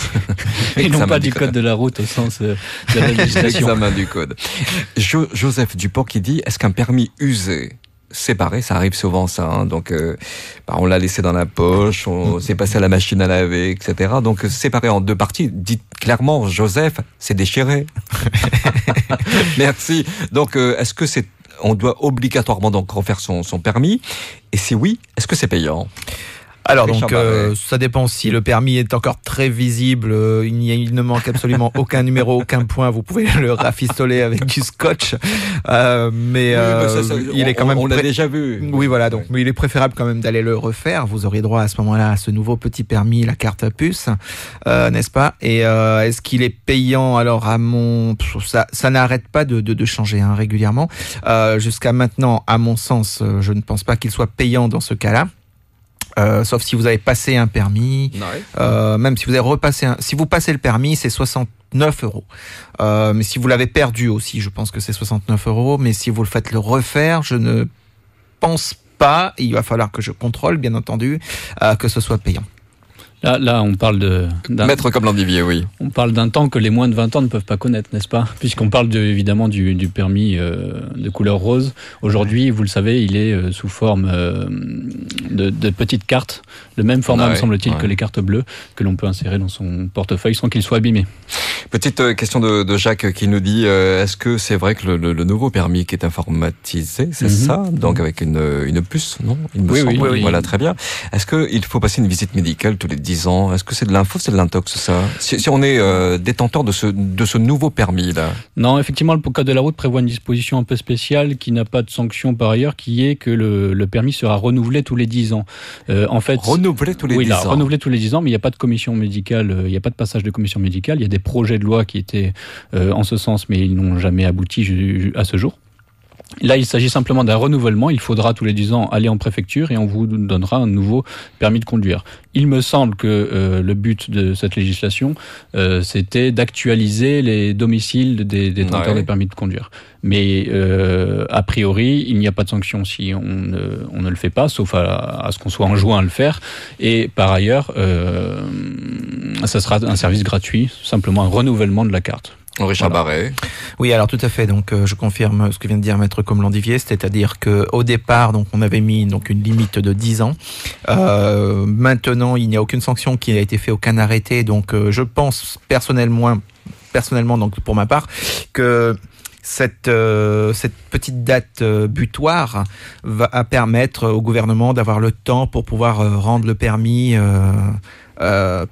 Et non pas du code. code de la route au sens euh, de la législation. L'examen du code. Jo- Joseph Duport qui dit est-ce qu'un permis usé séparé, ça arrive souvent ça, hein, donc euh, bah, on l'a laissé dans la poche, on s'est passé à la machine à laver, etc. Donc séparé en deux parties, dites clairement Joseph, c'est déchiré. Merci. Donc euh, est-ce que c'est on doit obligatoirement donc refaire son, son permis. Et si oui, est-ce que c'est payant? Alors donc euh, Barret. ça dépend si le permis est encore très visible, euh, il, n'y a- il ne manque absolument aucun numéro, aucun point, vous pouvez le rafistoler avec du scotch, Euh, mais, Oui, mais euh, ça, ça, il est quand on- même on l'a déjà vu. Oui voilà donc mais il est préférable quand même d'aller le refaire. Vous auriez droit à ce moment-là à ce nouveau petit permis, la carte à puce, euh, n'est-ce pas? Et euh, est-ce qu'il est payant? Alors à mon ça, ça n'arrête pas de, de, de changer hein, régulièrement. Euh, Jusqu'à maintenant, à mon sens, euh, je ne pense pas qu'il soit payant dans ce cas-là. Euh, sauf si vous avez passé un permis, euh, même si vous avez repassé un, si vous passez le permis, c'est 69 euros. Euh, mais si vous l'avez perdu aussi, je pense que c'est 69 euros. Mais si vous le faites le refaire, je ne pense pas. Il va falloir que je contrôle, bien entendu, que ce soit payant. Là, là, on parle de. Maître comme l'endivier, oui. On parle d'un temps que les moins de 20 ans ne peuvent pas connaître, n'est-ce pas? Puisqu'on parle de, évidemment du, du permis euh, de couleur rose. Aujourd'hui, vous le savez, il est euh, sous forme euh, de, de petites cartes, le même format, me semble-t-il, ouais. que les cartes bleues, que l'on peut insérer dans son portefeuille sans qu'il soit abîmé. Petite question de, de Jacques qui nous dit est-ce que c'est vrai que le, le- le nouveau permis qui est informatisé, c'est Mhm. ça? Donc avec une, une puce, non? Il me Oui, semble. oui, oui, oui. Voilà, très bien. Est-ce qu'il faut passer une visite médicale tous les 10 ans Est-ce que c'est de l'info, c'est de l'intox, ça? Si, si on est euh, détenteur de ce, de ce nouveau permis-là Non, effectivement, le code de la route prévoit une disposition un peu spéciale qui n'a pas de sanction par ailleurs, qui est que le, le permis sera renouvelé tous les 10 ans. Euh, en fait, Renouvelé tous les oui, 10 là, ans renouvelé tous les 10 ans, mais il n'y a pas de commission médicale, euh, il n'y a pas de passage de commission médicale. Il y a des projets de loi qui étaient euh, en ce sens, mais ils n'ont jamais abouti à ce jour. Là, il s'agit simplement d'un renouvellement. Il faudra tous les 10 ans aller en préfecture et on vous donnera un nouveau permis de conduire. Il me semble que euh, le but de cette législation, euh, c'était d'actualiser les domiciles des, des tenteurs de permis de conduire. Mais euh, a priori, il n'y a pas de sanction si on ne, on ne le fait pas, sauf à, à ce qu'on soit enjoint à le faire. Et par ailleurs, ça sera un service gratuit, simplement un renouvellement de la carte. Richard Barret. Oui, alors tout à fait. Donc, euh, je confirme ce que vient de dire Maître Comlandivier, c'est-à-dire que au départ, donc, on avait mis donc une limite de 10 ans. Euh, maintenant, il n'y a aucune sanction qui a été faite, aucun arrêté. Donc, euh, je pense personnellement, personnellement, donc pour ma part, que cette, euh, cette petite date butoir va permettre au gouvernement d'avoir le temps pour pouvoir rendre le permis euh,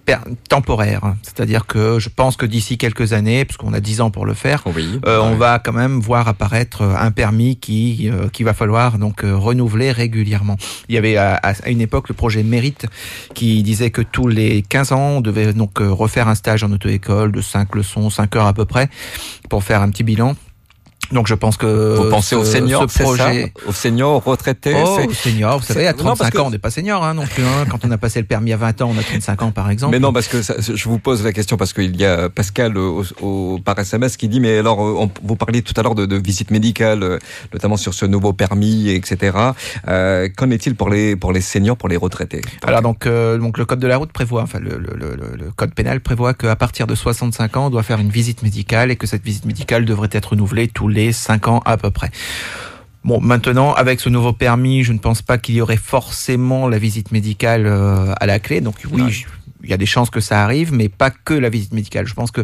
temporaire. C'est-à-dire que je pense que d'ici quelques années, puisqu'on a 10 ans pour le faire, euh, on va quand même voir apparaître un permis qui euh, qui va falloir donc euh, renouveler régulièrement. Il y avait à, à, une époque le projet Mérite qui disait que tous les 15 ans, on devait donc refaire un stage en auto-école de 5 leçons, 5 heures à peu près, pour faire un petit bilan. Donc je pense que vous pensez aux seniors, ce projet, ça aux seniors retraités, oh, aux seniors. Vous savez, à 35 ans, on n'est pas senior hein, non plus. Hein. Quand on a passé le permis à 20 ans, on a 35 ans par exemple. Mais non, parce que ça, je vous pose la question parce qu'il y a Pascal au, au, par SMS qui dit mais alors euh, on, vous parliez tout à l'heure de, de visite médicale, euh, notamment sur ce nouveau permis, etc. Euh, Qu'en est-il pour les pour les seniors, pour les retraités? Alors donc euh, donc le code de la route prévoit, enfin le, le, le, le code pénal prévoit qu'à partir de 65 ans, on doit faire une visite médicale et que cette visite médicale devrait être renouvelée tous les 5 ans à peu près. Bon, maintenant, avec ce nouveau permis, je ne pense pas qu'il y aurait forcément la visite médicale euh, à la clé. Donc oui, il y a des chances que ça arrive, mais pas que la visite médicale. Je pense que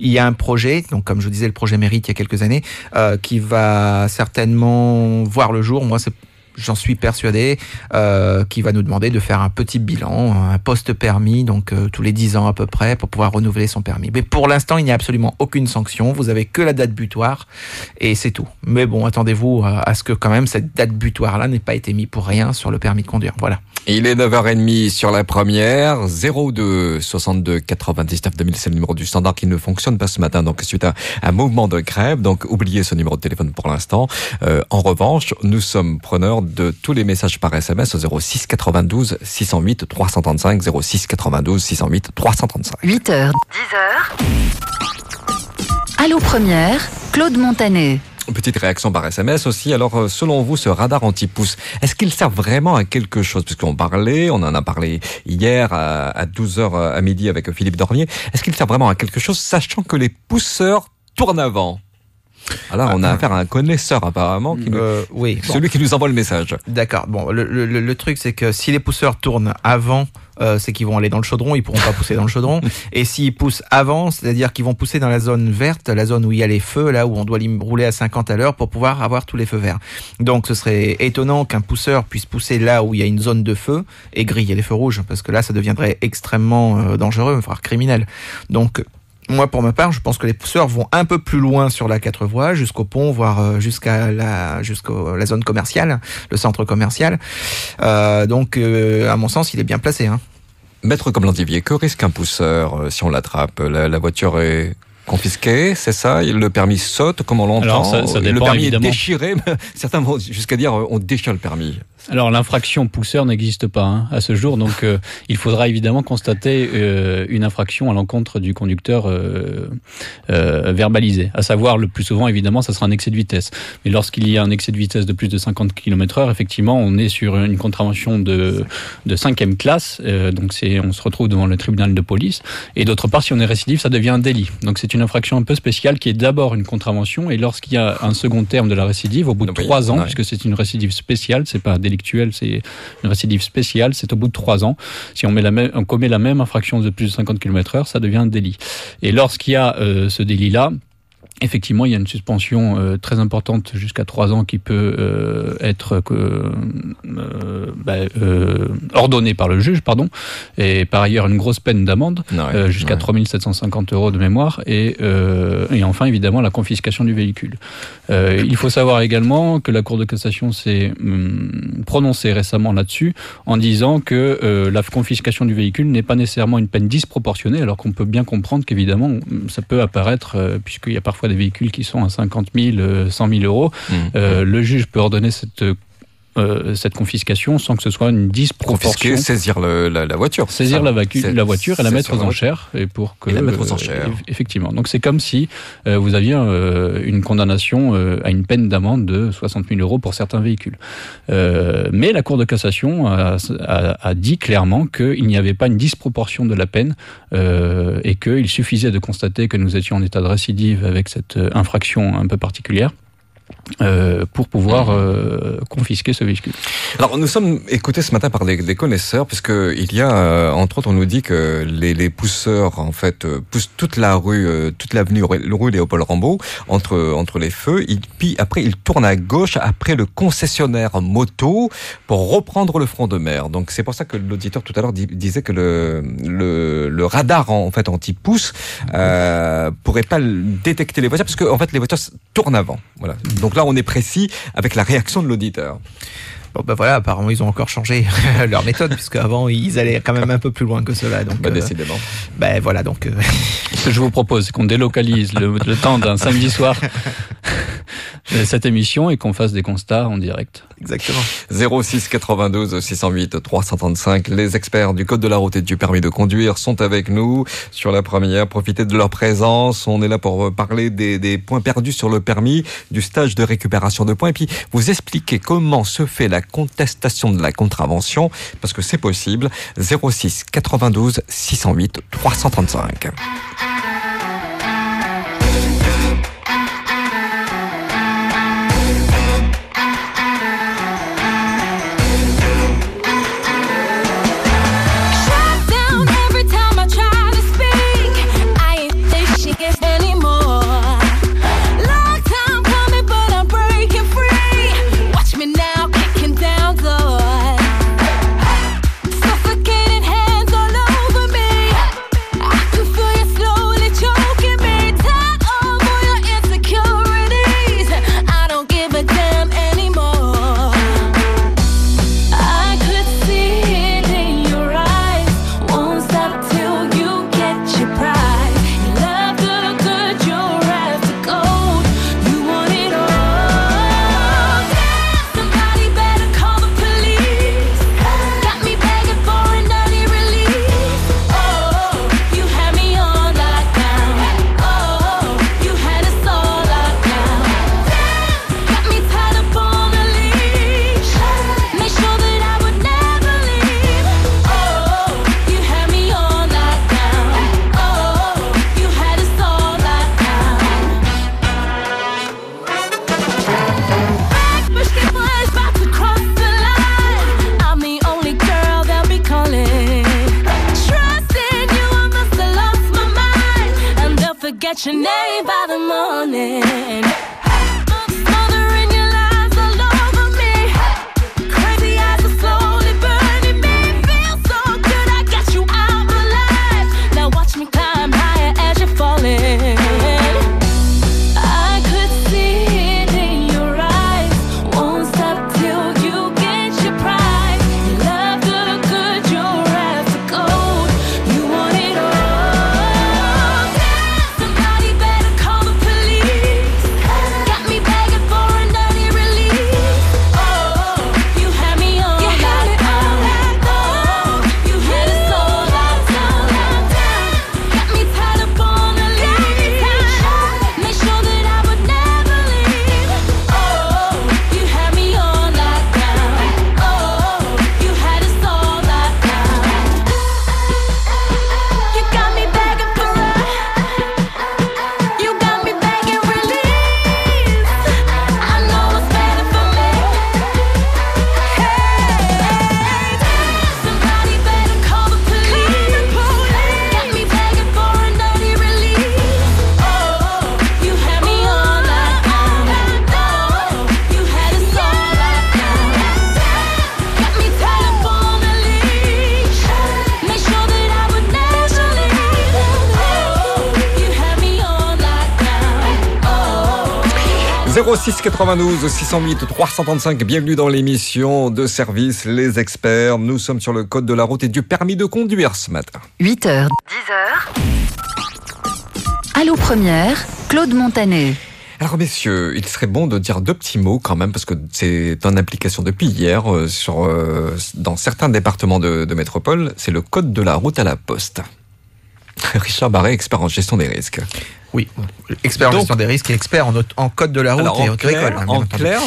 il y a un projet, donc comme je vous disais, le projet Mérite il y a quelques années, euh, qui va certainement voir le jour. Moi, c'est j'en suis persuadé, euh, qui va nous demander de faire un petit bilan, un post-permis, donc euh, tous les 10 ans à peu près, pour pouvoir renouveler son permis. Mais pour l'instant, il n'y a absolument aucune sanction. Vous avez que la date butoir et c'est tout. Mais bon, attendez-vous à, à, ce que quand même cette date butoir-là n'ait pas été mise pour rien sur le permis de conduire. Voilà. Il est 9h30 sur la première, 02 62 99 2000, c'est le numéro du standard qui ne fonctionne pas ce matin, donc suite à un mouvement de grève, donc oubliez ce numéro de téléphone pour l'instant. Euh, en revanche, nous sommes preneurs de tous les messages par SMS au 06 92 608 335, 06 92 608 335. 8h, 10h. Allô première, Claude Montanet. Petite réaction par SMS aussi. Alors, euh, selon vous, ce radar anti-pouce, est-ce qu'il sert vraiment à quelque chose? Puisqu'on parlait, on en a parlé hier à 12h à midi avec Philippe Dornier. Est-ce qu'il sert vraiment à quelque chose, sachant que les pousseurs tournent avant? Alors, on a ah. affaire à un connaisseur apparemment, qui nous, euh, oui, celui qui nous envoie le message. D'accord. Bon, le, le, le, truc c'est que si les pousseurs tournent avant, euh, c'est qu'ils vont aller dans le chaudron, ils pourront pas pousser dans le chaudron. Et s'ils poussent avant, c'est-à-dire qu'ils vont pousser dans la zone verte, la zone où il y a les feux, là où on doit rouler à 50 à l'heure pour pouvoir avoir tous les feux verts. Donc, ce serait étonnant qu'un pousseur puisse pousser là où il y a une zone de feu et griller les feux rouges, parce que là, ça deviendrait extrêmement euh, dangereux, voire criminel. Donc moi, pour ma part, je pense que les pousseurs vont un peu plus loin sur la quatre voies, jusqu'au pont, voire euh, jusqu'à la jusqu'à la zone commerciale, le centre commercial. Euh, donc, euh, à mon sens, il est bien placé. Hein. Maître comme l'andivier, que risque un pousseur si on l'attrape? La, la voiture est confisqué, c'est ça? Le permis saute, comme on l'entend? Ça, ça Le permis évidemment. est déchiré. Certains vont jusqu'à dire on déchire le permis. Alors l'infraction pousseur n'existe pas hein, à ce jour, donc euh, il faudra évidemment constater euh, une infraction à l'encontre du conducteur euh, euh, verbalisé. À savoir, le plus souvent évidemment, ça sera un excès de vitesse. Mais lorsqu'il y a un excès de vitesse de plus de 50 km/h, effectivement, on est sur une contravention de de cinquième classe. Euh, donc c'est, on se retrouve devant le tribunal de police. Et d'autre part, si on est récidive, ça devient un délit. Donc c'est une infraction un peu spéciale qui est d'abord une contravention et lorsqu'il y a un second terme de la récidive, au bout de trois ans, puisque c'est une récidive spéciale, c'est pas un c'est une récidive spéciale, c'est au bout de trois ans. Si on, met la même, on commet la même infraction de plus de 50 km heure, ça devient un délit. Et lorsqu'il y a euh, ce délit-là, Effectivement, il y a une suspension euh, très importante jusqu'à trois ans qui peut euh, être euh, bah, ordonnée par le juge, pardon, et par ailleurs une grosse peine d'amende ouais, jusqu'à ouais. 3750 euros de mémoire et, et enfin évidemment la confiscation du véhicule. il faut savoir également que la Cour de cassation s'est hum, prononcée récemment là-dessus en disant que la confiscation du véhicule n'est pas nécessairement une peine disproportionnée, alors qu'on peut bien comprendre qu'évidemment ça peut apparaître puisqu'il y a parfois des véhicules qui sont à 50 000, 100 000 euros, mmh. le juge peut ordonner cette euh, cette confiscation sans que ce soit une disproportion. Confisquer, saisir le, la, la, voiture. Saisir la, la, voiture et la mettre aux enchères. Et pour que, et la mettre aux enchères. Euh, effectivement. Donc c'est comme si euh, vous aviez euh, une condamnation à une peine d'amende de 60 000 euros pour certains véhicules. mais la Cour de cassation a, a, a dit clairement qu'il n'y avait pas une disproportion de la peine et qu'il suffisait de constater que nous étions en état de récidive avec cette infraction un peu particulière euh, pour pouvoir euh, confisquer ce véhicule. Alors nous sommes écoutés ce matin par des, des connaisseurs, puisque il y a euh, entre autres on nous dit que les, les pousseurs en fait euh, poussent toute la rue, toute l'avenue rue Léopold Rambaud entre entre les feux, et puis après ils tournent à gauche après le concessionnaire moto pour reprendre le front de mer. Donc c'est pour ça que l'auditeur tout à l'heure disait que le, le, le radar en, fait anti-pouce euh, pourrait pas détecter les voitures parce que en fait les voitures tournent avant. Voilà. Là, on est précis avec la réaction de l'auditeur. Bon ben voilà, apparemment ils ont encore changé leur méthode puisque avant ils allaient quand même un peu plus loin que cela. Donc bah, euh, décidément. Ben voilà donc. Euh... Ce que je vous propose, c'est qu'on délocalise le, le temps d'un samedi soir cette émission et qu'on fasse des constats en direct. Exactement. 06 92 608 335. Les experts du code de la route et du permis de conduire sont avec nous sur la première. Profitez de leur présence. On est là pour parler des, des points perdus sur le permis, du stage de récupération de points et puis vous expliquer comment se fait la contestation de la contravention parce que c'est possible. 06 92 608 335. Au 92 608 335. Bienvenue dans l'émission de service Les Experts. Nous sommes sur le code de la route et du permis de conduire ce matin. 8h, 10h. Allô Première, Claude Montanet. Alors messieurs, il serait bon de dire deux petits mots quand même parce que c'est en application depuis hier euh, sur euh, dans certains départements de, de métropole, c'est le code de la route à la poste. Richard Barré, expert en gestion des risques. Oui, expert en gestion des risques et expert en, en code de la route et en clair, hein, en clair,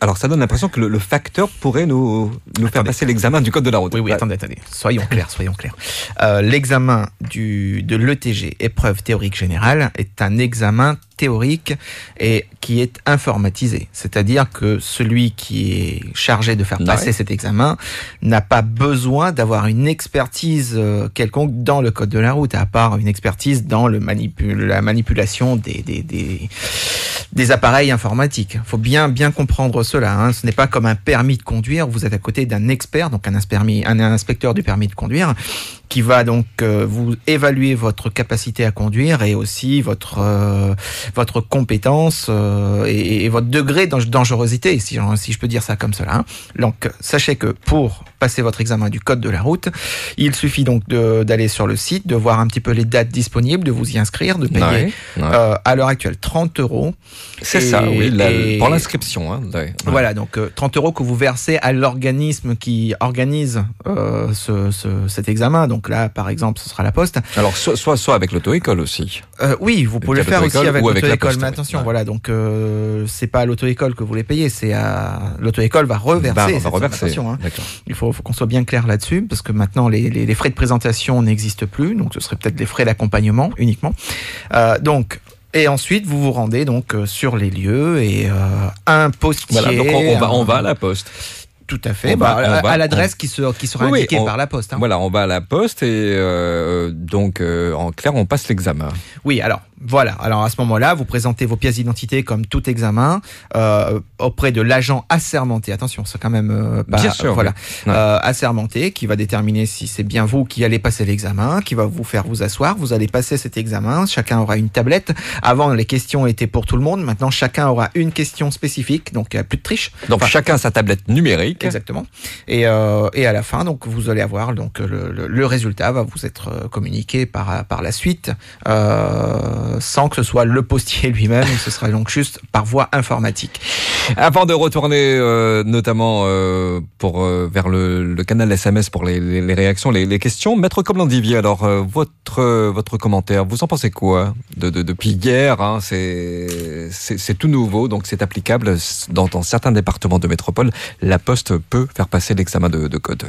alors ça donne l'impression que le, le, facteur pourrait nous, nous faire passer l'examen du code de la route. Oui, oui, attendez, attendez. Soyons clairs, soyons clairs. Euh, l'examen de l'ETG, épreuve théorique générale, est un examen théorique et qui est informatisé. C'est-à-dire que celui qui est chargé de faire passer cet examen n'a pas besoin d'avoir une expertise euh, quelconque dans le code de la route, à part une expertise dans le manipul la manipulation des, des, des, des appareils informatiques. Il faut bien, bien comprendre cela. Hein. Ce n'est pas comme un permis de conduire. Vous êtes à côté d'un expert, donc un, un inspecteur du permis de conduire, qui va donc euh, vous évaluer votre capacité à conduire et aussi votre euh, votre compétence euh, et, et, votre degré de dangerosité, si, si je peux dire ça comme cela. Hein. Donc sachez que pour passer votre examen du code de la route, il suffit donc d'aller sur le site, de voir un petit peu les dates disponibles, de vous y inscrire, de payer ouais, ouais. Euh, à l'heure actuelle 30 euros. C'est ça, oui, la, pour l'inscription. Hein, ouais. Voilà, donc 30 euros que vous versez à l'organisme qui organise euh, ce, ce, cet examen. Donc là, par exemple, ce sera la Poste. Alors, soit, soit, soit avec l'auto-école aussi. Euh, oui, vous pouvez le faire aussi avec l'auto-école. Mais attention, ouais. voilà, donc euh, c'est pas à l'auto-école que vous les payez, c'est à l'auto-école va reverser. Bah, va reverser. Hein. Il faut, faut qu'on soit bien clair là-dessus, parce que maintenant les, les, les frais de présentation n'existent plus, donc ce serait peut-être les frais d'accompagnement uniquement. Euh, donc et ensuite, vous vous rendez donc sur les lieux et euh, un postier. Voilà, donc on, on va, on va à la poste. Tout à fait. Bah, va, à, à l'adresse qui, sera, qui sera oui, indiquée on, par la poste. Hein. Voilà, on va à la poste et euh, donc euh, en clair, on passe l'examen. Oui, alors voilà. Alors à ce moment-là, vous présentez vos pièces d'identité comme tout examen euh, auprès de l'agent assermenté. Attention, c'est quand même euh, pas, bien sûr, voilà, oui. euh, assermenté qui va déterminer si c'est bien vous qui allez passer l'examen, qui va vous faire vous asseoir. Vous allez passer cet examen. Chacun aura une tablette. Avant, les questions étaient pour tout le monde. Maintenant, chacun aura une question spécifique. Donc, plus de triche. Donc, enfin, chacun sa tablette numérique. Exactement. Et, euh, et à la fin, donc, vous allez avoir donc le, le, le résultat va vous être communiqué par par la suite, euh, sans que ce soit le postier lui-même. ce sera donc juste par voie informatique. Avant de retourner euh, notamment euh, pour euh, vers le, le, canal SMS pour les, les, les réactions, les, les, questions, Maître Comlandivier, alors euh, votre votre commentaire, vous en pensez quoi de, de, Depuis hier, hein, c'est tout nouveau, donc c'est applicable dans, dans, certains départements de métropole. La Poste peut faire passer l'examen de, de code.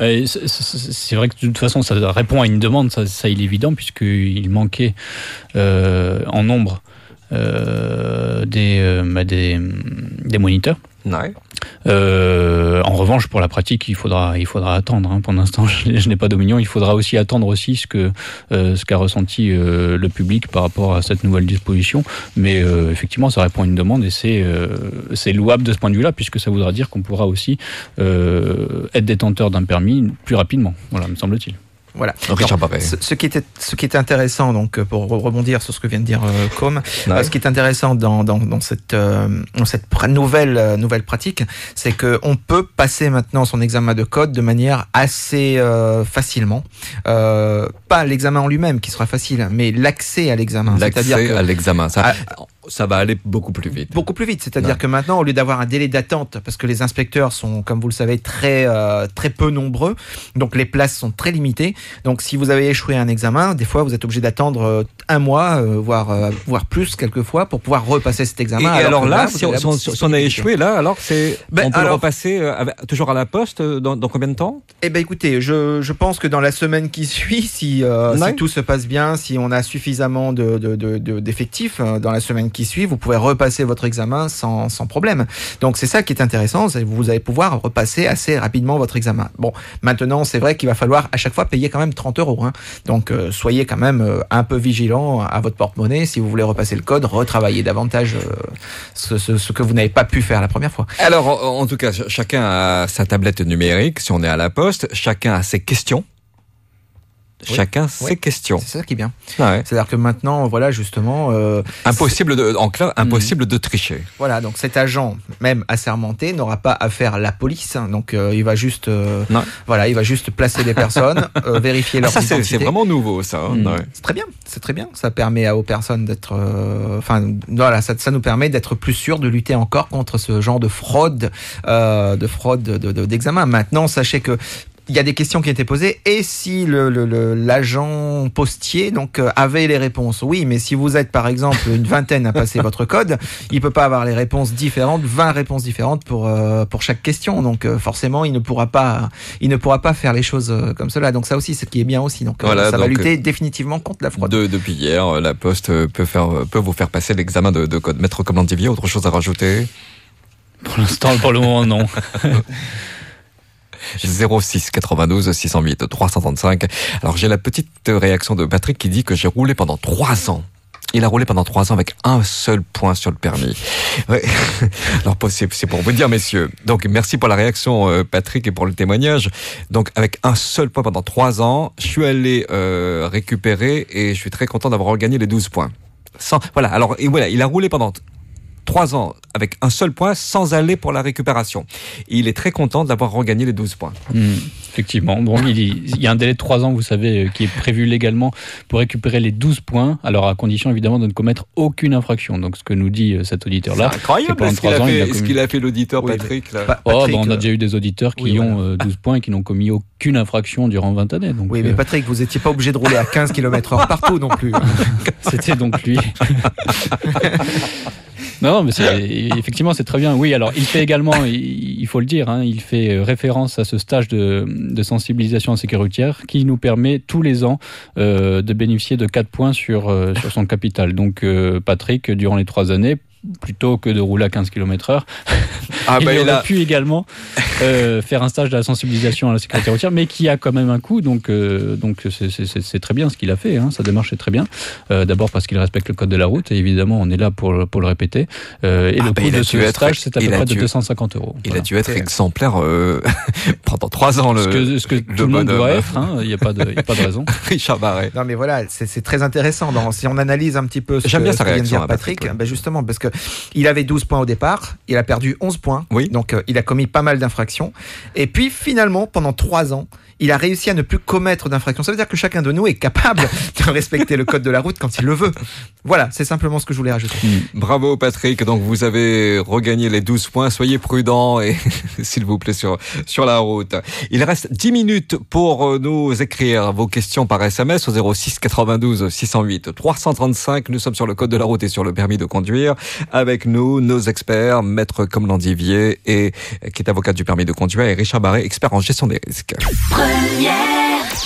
C'est vrai que de toute façon, ça répond à une demande, ça, ça il est évident, puisqu'il manquait euh, en nombre euh, des, euh, des, des, moniteurs. Euh, en revanche, pour la pratique, il faudra, attendre. Hein. Pour l'instant, je, n'ai pas d'opinion. Il faudra aussi attendre aussi ce que euh, qu'a ressenti euh, le public par rapport à cette nouvelle disposition. Mais effectivement, ça répond à une demande et c'est louable de ce point de vue-là, puisque ça voudra dire qu'on pourra aussi être détenteur d'un permis plus rapidement. Voilà, me semble-t-il. Voilà. Richard ce, ce, qui était, ce qui est intéressant, donc pour rebondir sur ce que vient de dire euh, Com, ouais. euh, ce qui est intéressant dans, dans, dans cette, euh, dans cette nouvelle, euh, nouvelle pratique, c'est que on peut passer maintenant son examen de code de manière assez euh, facilement. pas l'examen en lui-même qui sera facile, mais l'accès à l'examen. L'accès à l'examen. Ça... À, ça va aller beaucoup plus vite. Beaucoup plus vite, c'est-à-dire que maintenant, au lieu d'avoir un délai d'attente, parce que les inspecteurs sont, comme vous le savez, très euh, très peu nombreux, donc les places sont très limitées. Donc, si vous avez échoué à un examen, des fois, vous êtes obligé d'attendre euh, un mois, euh, voire voire plus quelquefois, pour pouvoir repasser cet examen. Et, et alors, alors là, là si, on, si, si on, a échoué, là, alors c'est ben, on peut alors, le repasser avec, toujours à la poste dans, dans, combien de temps? Eh ben, écoutez, je, je pense que dans la semaine qui suit, si, si tout se passe bien, si on a suffisamment de d'effectifs de, de, dans la semaine qui suit, vous pouvez repasser votre examen sans, sans problème. Donc c'est ça qui est intéressant, c'est vous allez pouvoir repasser assez rapidement votre examen. Bon, maintenant c'est vrai qu'il va falloir à chaque fois payer quand même 30 euros. Hein. Donc euh, soyez quand même euh, un peu vigilant à votre porte-monnaie si vous voulez repasser le code, retravailler davantage euh, ce, que vous n'avez pas pu faire la première fois. Alors en tout cas, chacun a sa tablette numérique si on est à la poste, chacun a ses questions chacun ses questions. C'est ça qui est bien. C'est-à-dire que maintenant, voilà, justement. Euh, impossible, de, en clair, impossible de tricher. Voilà, donc cet agent, même assermenté, n'aura pas à faire la police. Hein. donc euh, il va juste, euh, voilà, il va juste placer des personnes, vérifier leur ah, ça, C'est vraiment nouveau, ça. Hein. Mm. C'est très bien, c'est très bien. Ça permet aux personnes d'être, enfin, voilà, ça, ça, nous permet d'être plus sûr de lutter encore contre ce genre de fraude, de fraude d'examen. Maintenant, sachez que il y a des questions qui étaient posées et si l'agent postier donc euh, avait les réponses? Oui, mais si vous êtes par exemple une vingtaine à passer votre code, il peut pas avoir les réponses différentes, 20 réponses différentes pour euh, pour chaque question. Donc euh, forcément, il ne pourra pas il ne pourra pas faire les choses comme cela. Donc ça aussi, c'est ce qui est bien aussi. Donc ça va lutter définitivement contre la fraude. depuis hier, la Poste peut faire peut vous faire passer l'examen de, code. Maître Commandivier, autre chose à rajouter? Pour l'instant, pour le moment, non. 06 92 608 335. Alors j'ai la petite réaction de Patrick qui dit que j'ai roulé pendant trois ans. Il a roulé pendant trois ans avec un seul point sur le permis. Alors c'est pour vous dire, messieurs. Donc merci pour la réaction, euh, Patrick, et pour le témoignage. Donc avec un seul point pendant trois ans, je suis allé euh, récupérer et je suis très content d'avoir regagné les 12 points. Voilà. Alors voilà, il a roulé pendant trois ans avec un seul point sans aller pour la récupération. il est très content d'avoir regagné les 12 points. Hmm, effectivement. Bon, il, y a un délai de trois ans, vous savez, euh, qui est prévu légalement pour récupérer les 12 points, alors à condition évidemment de ne commettre aucune infraction. Donc ce que nous dit euh, cet auditeur-là. C'est incroyable ce qu'il a, fait, ce qu'il a fait l'auditeur Patrick. Là. oh, on a déjà eu des auditeurs qui ont 12 euh, points et qui n'ont commis aucune infraction durant 20 années. Donc, oui, mais Patrick, vous n'étiez pas obligé de rouler à 15 km h partout non plus. C'était donc lui. Non, mais effectivement, c'est très bien. Oui, alors il fait également, il, faut le dire, hein, il fait euh, référence à ce stage de, de sensibilisation en sécurité routière qui nous permet tous les ans euh, de bénéficier de 4 points sur, euh, sur son capital. Donc, Patrick, durant les trois années, plutôt que de rouler à 15 km heure. Ah il bah, aurait pu également euh, faire un stage de la sensibilisation à la sécurité routière, mais qui a quand même un coût. Donc, euh, donc c'est très bien ce qu'il a fait. Hein, sa démarche est très bien. Euh, D'abord parce qu'il respecte le code de la route, et évidemment, on est là pour, pour le répéter. Euh, et ah le bah, coût de ce stage, c'est à peu près de 250 euros. Il a dû être exemplaire euh, pendant trois ans. Le, ce que, ce que tout le monde doit être. Hein, il n'y a, pas de, a pas de raison. Richard Barret. Non, mais voilà, c'est très intéressant. Dans, si on analyse un petit peu ce que, bien sa vient de dire Patrick, Patrick ben justement, parce que il avait 12 points au départ, il a perdu 11 points. Oui. Donc euh, il a commis pas mal d'infractions. Et puis finalement, pendant 3 ans, il a réussi à ne plus commettre d'infractions. Ça veut dire que chacun de nous est capable de respecter le code de la route quand il le veut. Voilà, c'est simplement ce que je voulais rajouter. Hmm. Bravo Patrick, donc vous avez regagné les 12 points. Soyez prudents et s'il vous plaît sur, sur la route. Il reste 10 minutes pour euh, nous écrire vos questions par SMS au 06 92 608 335. Nous sommes sur le code de la route et sur le permis de conduire. Avec nous, nos experts, Maître Comlandivier et qui est avocat du permis de conduire et Richard Barré, expert en gestion des risques.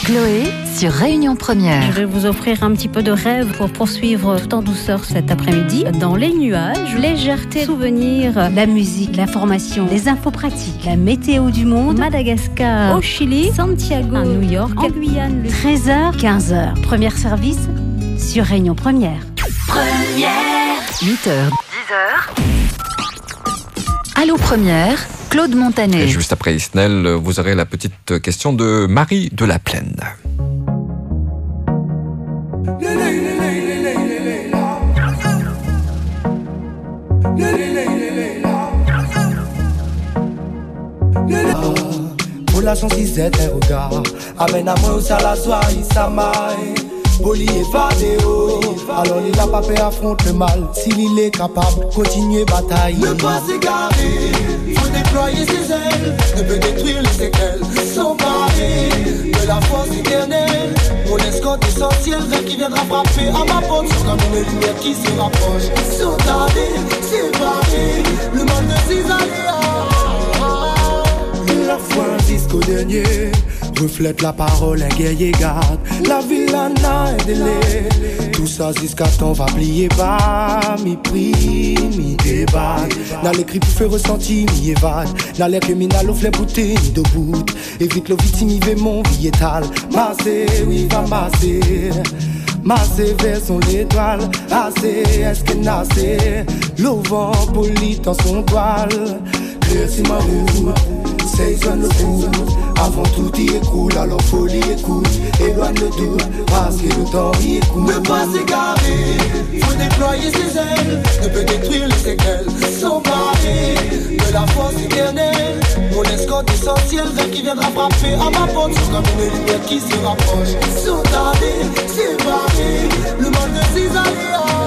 Chloé sur Réunion Première. Je vais vous offrir un petit peu de rêve pour poursuivre tout en douceur cet après-midi. Dans les nuages, légèreté, souvenirs, la musique, l'information, les infos pratiques, la météo du monde, Madagascar, au Chili, Santiago, à New York, en Guyane, 13h, 15h. Premier service sur Réunion Première. Première. 8h, 10h. Allô Première Claude Montanet. Et juste après Isnel, vous aurez la petite question de Marie de la Plaine. Pour la chance, ils. Amène à moi, ça la. Poli évadé oh. Alors il a pas peur affronte le mal. S'il est capable, continuer bataille. Ne pas s'égarer Faut déployer ses ailes. Ne peut détruire les séquelles S'emparer de la force éternelle. Mon escorte essentiel Rêve qui viendra frapper à ma porte. C'est comme une lumière qui se rapproche. Sautarder, séparer Le mal de ses aléas. La foi jusqu'au dernier reflète la parole, un guerrier garde. La villana est délai. Tout ça jusqu'à temps va plier bas. Mi prix, mi débat. N'a l'écrit pour faire ressentir, mi évade. N'a l'air criminal, au bouté, ni debout. Évite le victime, mon étal. Massé, oui, va masser. Massé vers son l'étoile. Assez, est-ce que nassé? Le vent poli dans son toile. Clear si ma route. Tout y écoule, alors folie écoute. Éloigne le doute, parce que le temps y écoute. Ne pas s'égarer, faut déployer ses ailes. Ne peut détruire les séquelles, s'emparer de la force éternelle. Mon escorte essentiel, rêve qui viendra frapper à ma porte. C'est comme une lumière qui se rapproche. Sautarder, séparer, le monde de ses aléas.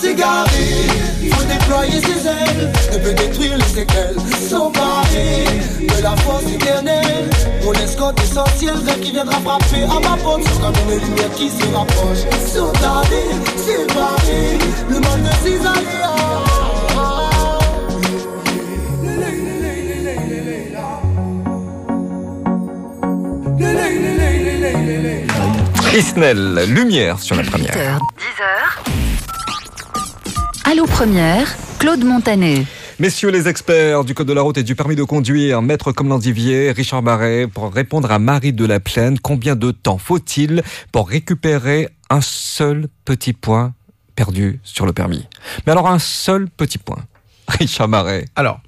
S'égarer, faut déployer ses ailes, ne peut détruire les séquelles, s'emparer de la force éternelle. Mon escorte essentiel, rêve qui viendra frapper à ma porte, c'est comme une lumière qui se rapproche. Sautarder, séparer, le monde de ses aléas. Chrisnel, lumière sur la première. 10h. Allô Première, Claude Montanet. Messieurs les experts du code de la route et du permis de conduire, maître comme l'endivier, Richard Barret, pour répondre à Marie de la Plaine, combien de temps faut-il pour récupérer un seul petit point perdu sur le permis? Mais alors un seul petit point. Richard Barret? Alors,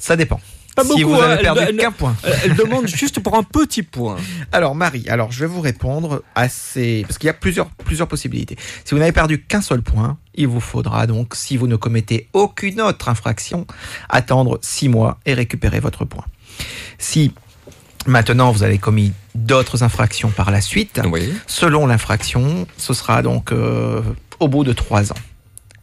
ça dépend. Pas si beaucoup, vous avez elle- perdu qu'un point. elle- elle demande juste pour un petit point. Alors Marie, alors je vais vous répondre assez parce qu'il y a plusieurs plusieurs possibilités. Si vous n'avez perdu qu'un seul point, il vous faudra donc, si vous ne commettez aucune autre infraction, attendre six mois et récupérer votre point. Si maintenant vous avez commis d'autres infractions par la suite, selon l'infraction, ce sera donc euh, au bout de trois ans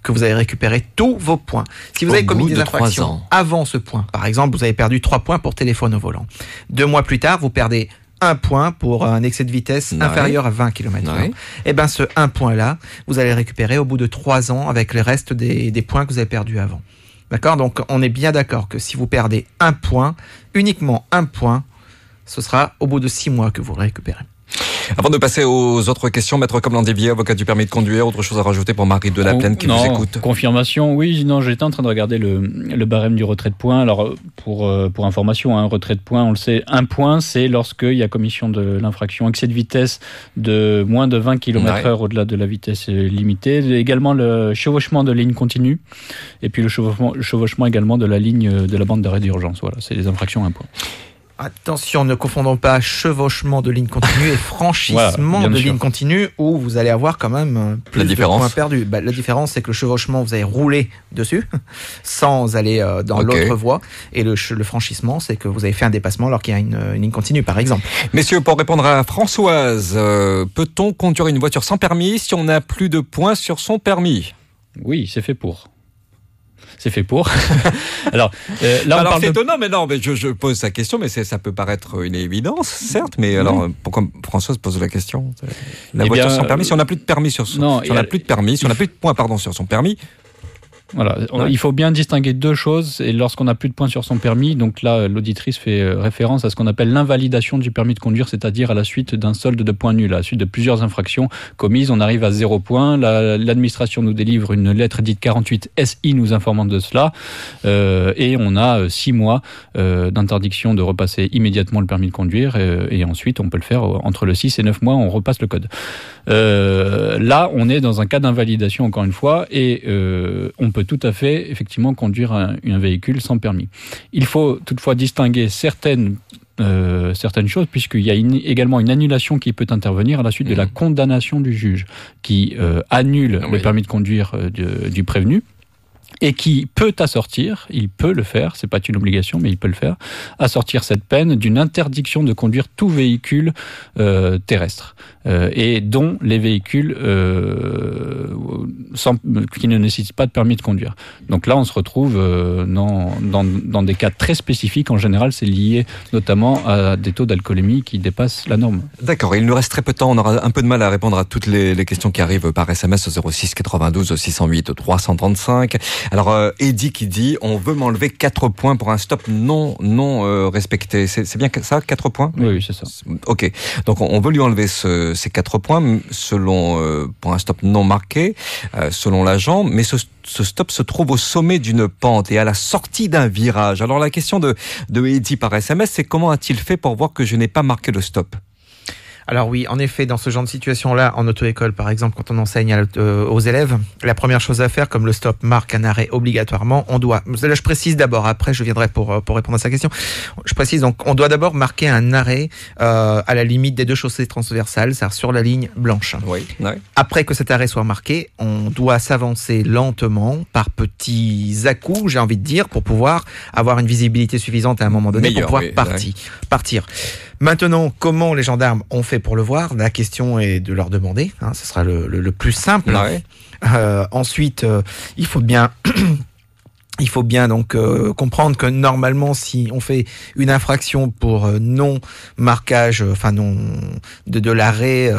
que vous avez récupéré tous vos points. Si vous Au avez commis des de infractions avant ce point, par exemple, vous avez perdu trois points pour téléphone au volant. Deux mois plus tard, vous perdez un point pour un excès de vitesse Ouais. inférieur à 20 km Ouais. Et bien ce un point-là, vous allez le récupérer au bout de trois ans avec le reste des, des points que vous avez perdus avant. D'accord? Donc on est bien d'accord que si vous perdez un point, uniquement un point, ce sera au bout de six mois que vous récupérez. Avant de passer aux autres questions, maître comme l'endivier, avocat du permis de conduire, autre chose à rajouter pour Marie de la Plaine qui non, vous écoute Confirmation, oui, non, j'étais en train de regarder le, le barème du retrait de points. Alors, pour, euh, pour information, un retrait de points, on le sait, un point, c'est lorsqu'il y a commission de l'infraction excès de vitesse de moins de 20 km heure au-delà de la vitesse limitée. Également le chevauchement de ligne continue. Et puis le chevauchement, le chevauchement également de la ligne de la bande d'arrêt d'urgence. Voilà, c'est les infractions à un point. Attention, ne confondons pas chevauchement de ligne continue et franchissement Voilà, de sûr. ligne continue où vous allez avoir quand même euh, plus La de différence points perdus. Bah, la différence, c'est que le chevauchement, vous allez rouler dessus sans aller euh, dans l'autre voie. Et le, franchissement, c'est que vous avez fait un dépassement alors qu'il y a une, une ligne continue, par exemple. Messieurs, pour répondre à Françoise, euh, peut-on conduire une voiture sans permis si on n'a plus de points sur son permis? Oui, c'est fait pour. C'est fait pour. Alors, euh, là, on alors parle c'est de- étonnant, mais non, mais je, je pose sa question, mais c'est- ça peut paraître une évidence, certes, mais alors euh, pourquoi Françoise pose la question? La Eh voiture bien, sans permis, si on n'a plus de permis sur son, non, si on n'a plus de permis, si on n'a plus de points pardon sur son permis, Voilà, Ouais. il faut bien distinguer deux choses. Et lorsqu'on n'a plus de points sur son permis, donc là, l'auditrice fait euh, référence à ce qu'on appelle l'invalidation du permis de conduire, c'est-à-dire à la suite d'un solde de points nuls, à la suite de plusieurs infractions commises, on arrive à zéro point. La- L'administration nous délivre une lettre dite 48 SI nous informant de cela, euh, et on a euh, six mois euh, d'interdiction de repasser immédiatement le permis de conduire, euh, et ensuite on peut le faire euh, entre le 6 et 9 mois, on repasse le code. Euh, là, on est dans un cas d'invalidation encore une fois, et euh, on peut tout à fait effectivement conduire un, un véhicule sans permis. Il faut toutefois distinguer certaines euh, certaines choses, puisqu'il y a une- également une annulation qui peut intervenir à la suite de la condamnation du juge, qui annule le permis de conduire de- du prévenu et qui peut assortir, il peut le faire, c'est pas une obligation, mais il peut le faire, assortir cette peine d'une interdiction de conduire tout véhicule euh, terrestre euh, et dont les véhicules euh, sans- qui ne nécessitent pas de permis de conduire. Donc là, on se retrouve euh, dans, dans, dans des cas très spécifiques. En général, c'est lié notamment à des taux d'alcoolémie qui dépassent la norme. D'accord, il nous reste très peu de temps, on aura un peu de mal à répondre à toutes les, questions qui arrivent par SMS au 06 92 608 335. Alors, euh, Eddie qui dit, on veut m'enlever 4 points pour un stop non non euh, respecté. C'est bien ça, 4 points? Oui, c'est ça. Ok. Donc, on veut lui enlever ce, ces 4 points selon euh, pour un stop non marqué, euh, selon l'agent, mais ce, ce, stop se trouve au sommet d'une pente et à la sortie d'un virage. Alors, la question de, de Eddie par SMS, c'est comment a-t-il fait pour voir que je n'ai pas marqué le stop? Alors oui, en effet, dans ce genre de situation-là, en auto-école, par exemple, quand on enseigne euh, aux élèves, la première chose à faire, comme le stop marque un arrêt obligatoirement, on doit. Là, je précise d'abord. Après, je viendrai pour euh, pour répondre à sa question. Je précise donc, on doit d'abord marquer un arrêt euh, à la limite des deux chaussées transversales, c'est-à-dire sur la ligne blanche. Oui. Après que cet arrêt soit marqué, on doit s'avancer lentement par petits à-coups, j'ai envie de dire, pour pouvoir avoir une visibilité suffisante à un moment donné pour pouvoir partir. Partir. Maintenant, comment les gendarmes ont fait pour le voir? La question est de leur demander. Hein, ce sera le, le, le plus simple. Euh, ensuite, euh, il faut bien il faut bien donc euh, comprendre que normalement, si on fait une infraction pour euh, non marquage, euh, enfin non de, de l'arrêt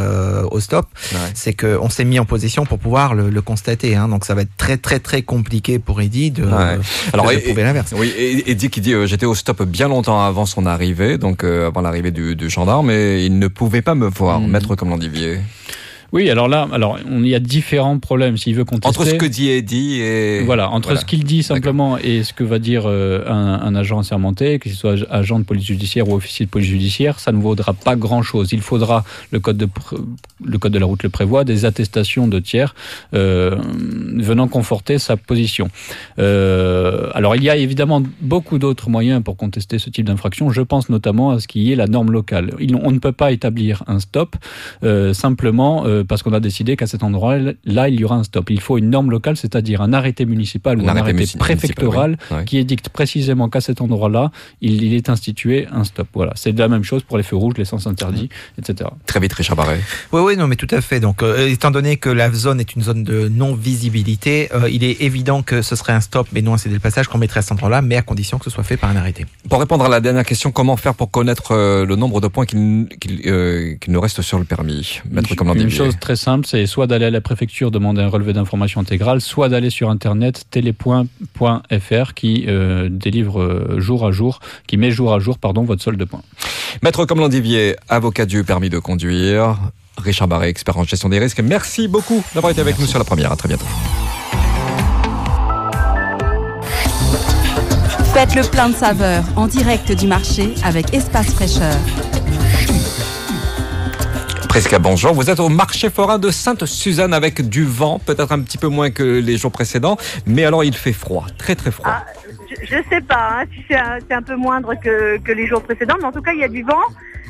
au stop, c'est que on s'est mis en position pour pouvoir le, le constater. Hein, donc ça va être très très très compliqué pour Eddie de, Alors, de, prouver l'inverse. Oui, Eddie qui dit j'étais au stop bien longtemps avant son arrivée, donc avant l'arrivée du, du, gendarme, et il ne pouvait pas me voir, hmm. maître comme l'endivier. Oui, alors là, alors il y a différents problèmes. S'il veut contester entre ce que dit Eddie et voilà, entre ce qu'il dit simplement et ce que va dire euh, un, un, agent assermenté, ce soit agent de police judiciaire ou officier de police judiciaire, ça ne vaudra pas grand-chose. Il faudra le code de le code de la route le prévoit des attestations de tiers euh, venant conforter sa position. Euh, alors il y a évidemment beaucoup d'autres moyens pour contester ce type d'infraction. Je pense notamment à ce qui est la norme locale. on ne peut pas établir un stop simplement parce qu'on a décidé qu'à cet endroit-là, il y aura un stop. Il faut une norme locale, c'est-à-dire un arrêté municipal ou un arrêté, préfectoral qui édicte précisément qu'à cet endroit-là, il, est institué un stop. Voilà, c'est la même chose pour les feux rouges, les sens interdits, etc. Très vite, Richard Barret. Oui, oui, non, mais tout à fait. Donc, euh, étant donné que la zone est une zone de non-visibilité, euh, il est évident que ce serait un stop, mais non un cédé le passage qu'on mettrait à cet endroit-là, mais à condition que ce soit fait par un arrêté. Pour répondre à la dernière question, comment faire pour connaître euh, le nombre de points qu'il nous reste sur le permis Mettre comme Une chose très simple, c'est soit d'aller à la préfecture demander un relevé d'information intégrale, soit d'aller sur internet télépoint.fr qui euh, délivre euh, jour à jour, qui met jour à jour pardon votre solde de points. Maître comme Landivier, avocat du permis de conduire, Richard Barré, expert en gestion des risques. Merci beaucoup d'avoir été avec nous sur la première. À très bientôt. Faites le plein de saveurs en direct du marché avec Espace Fraîcheur. Presque bonjour. Vous êtes au marché forain de Sainte-Suzanne avec du vent, peut-être un petit peu moins que les jours précédents, mais alors il fait froid, très très froid. Ah, je, ne sais pas hein, si c'est un, peu moindre que les jours précédents, mais en tout cas il y a du vent.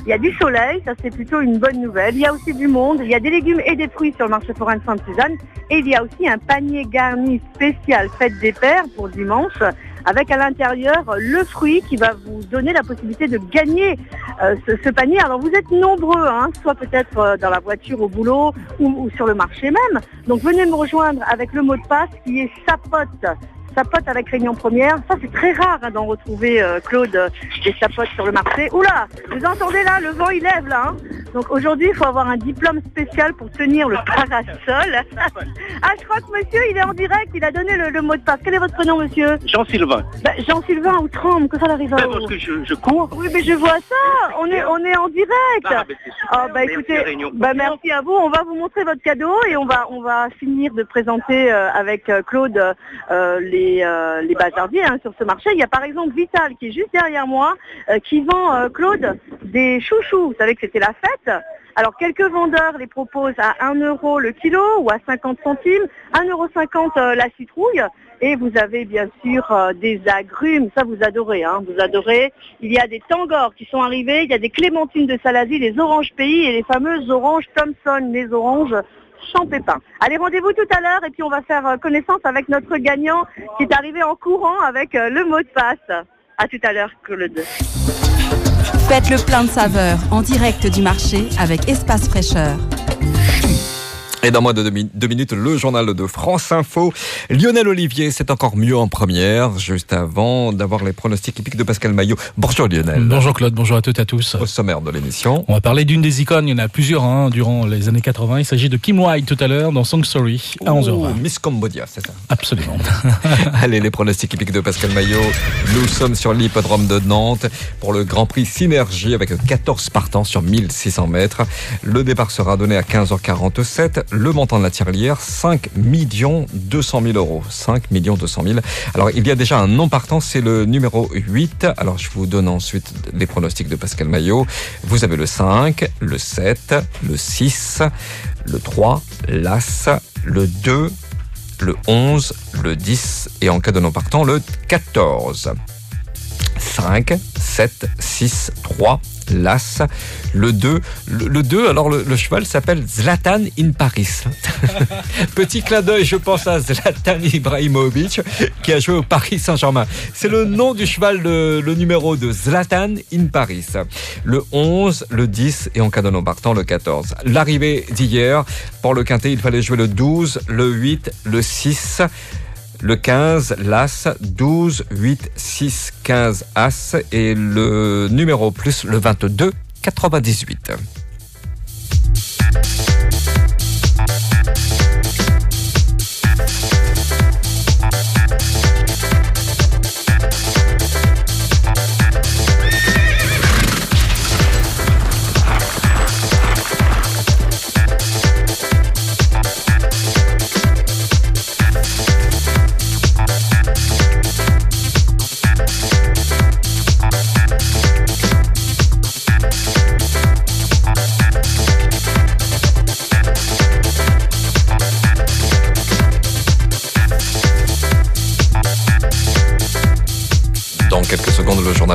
Il y a du soleil, ça c'est plutôt une bonne nouvelle. Il y a aussi du monde, il y a des légumes et des fruits sur le marché forain de Sainte-Suzanne. Et il y a aussi un panier garni spécial fête des pères pour dimanche avec à l'intérieur le fruit qui va vous donner la possibilité de gagner euh, ce, panier. Alors vous êtes nombreux, hein, soit peut-être euh, dans la voiture au boulot ou, sur le marché même. Donc venez me rejoindre avec le mot de passe qui est sapote sapote avec Réunion Première. Ça, c'est très rare hein, d'en retrouver, euh, Claude, des sapotes sur le marché. Oula, vous entendez là, le vent, il lève là. Hein. Donc aujourd'hui, il faut avoir un diplôme spécial pour tenir le parasol. ah, je crois que monsieur, il est en direct, il a donné le, mot de passe. Quel est votre prénom, monsieur? Jean-Sylvain. Bah, Jean-Sylvain, ou tremble, que ça arrive à ben, Parce que je, cours. Oui, mais je vois ça. On est, on est en direct. Ah, ben, ah, bah, écoutez, bah, merci à vous. On va vous montrer votre cadeau et on va, on va finir de présenter euh, avec euh, Claude les les, euh, bazardiers hein, sur ce marché. Il y a par exemple Vital qui est juste derrière moi, euh, qui vend, euh, Claude, des chouchous. Vous savez que c'était la fête alors quelques vendeurs les proposent à 1 euro le kilo ou à 50 centimes, 1,50 euro la citrouille. Et vous avez bien sûr des agrumes, ça vous adorez, hein, vous adorez. Il y a des tangors qui sont arrivés, il y a des clémentines de Salazie, les oranges pays et les fameuses oranges Thompson, les oranges sans. Allez, rendez-vous tout à l'heure et puis on va faire euh, connaissance avec notre gagnant qui est arrivé en courant avec euh, le mot de passe. À tout à l'heure, Claude. Faites le plein de saveurs en direct du marché avec Espace Fraîcheur. Et dans moins de deux minutes, le journal de France Info. Lionel Olivier, c'est encore mieux en première, juste avant d'avoir les pronostics typiques de Pascal Maillot. Bonjour Lionel. Bonjour Claude, bonjour à toutes et à tous. Au sommaire de l'émission. On va parler d'une des icônes, il y en a plusieurs hein, durant les années 80. Il s'agit de Kim White tout à l'heure dans Song Story à 11h. Miss Cambodia, c'est ça Absolument. Allez, les pronostics typiques de Pascal Maillot. Nous sommes sur l'hippodrome de Nantes pour le Grand Prix Synergie avec 14 partants sur 1600 mètres. Le départ sera donné à 15h47 le montant de la tirelière, 5 millions 200 000 euros. 5 millions 200 000. Alors, il y a déjà un non partant, c'est le numéro 8. Alors, je vous donne ensuite les pronostics de Pascal Maillot. Vous avez le 5, le 7, le 6, le 3, l'As, le 2, le 11, le 10 et en cas de non partant, le 14. 5, 7, 6, 3, l'As, le 2. Le, 2, alors le, cheval s'appelle Zlatan in Paris. Petit clin d'œil, je pense à Zlatan Ibrahimovic qui a joué au Paris Saint-Germain. C'est le nom du cheval, le numéro de Zlatan in Paris. Le 11, le 10 et en cas de non partant, le 14. L'arrivée d'hier, pour le quintet, il fallait jouer le 12, le 8, le 6 le 15, l'As, 12, 8, 6, 15, As et le numéro plus le 22, 98.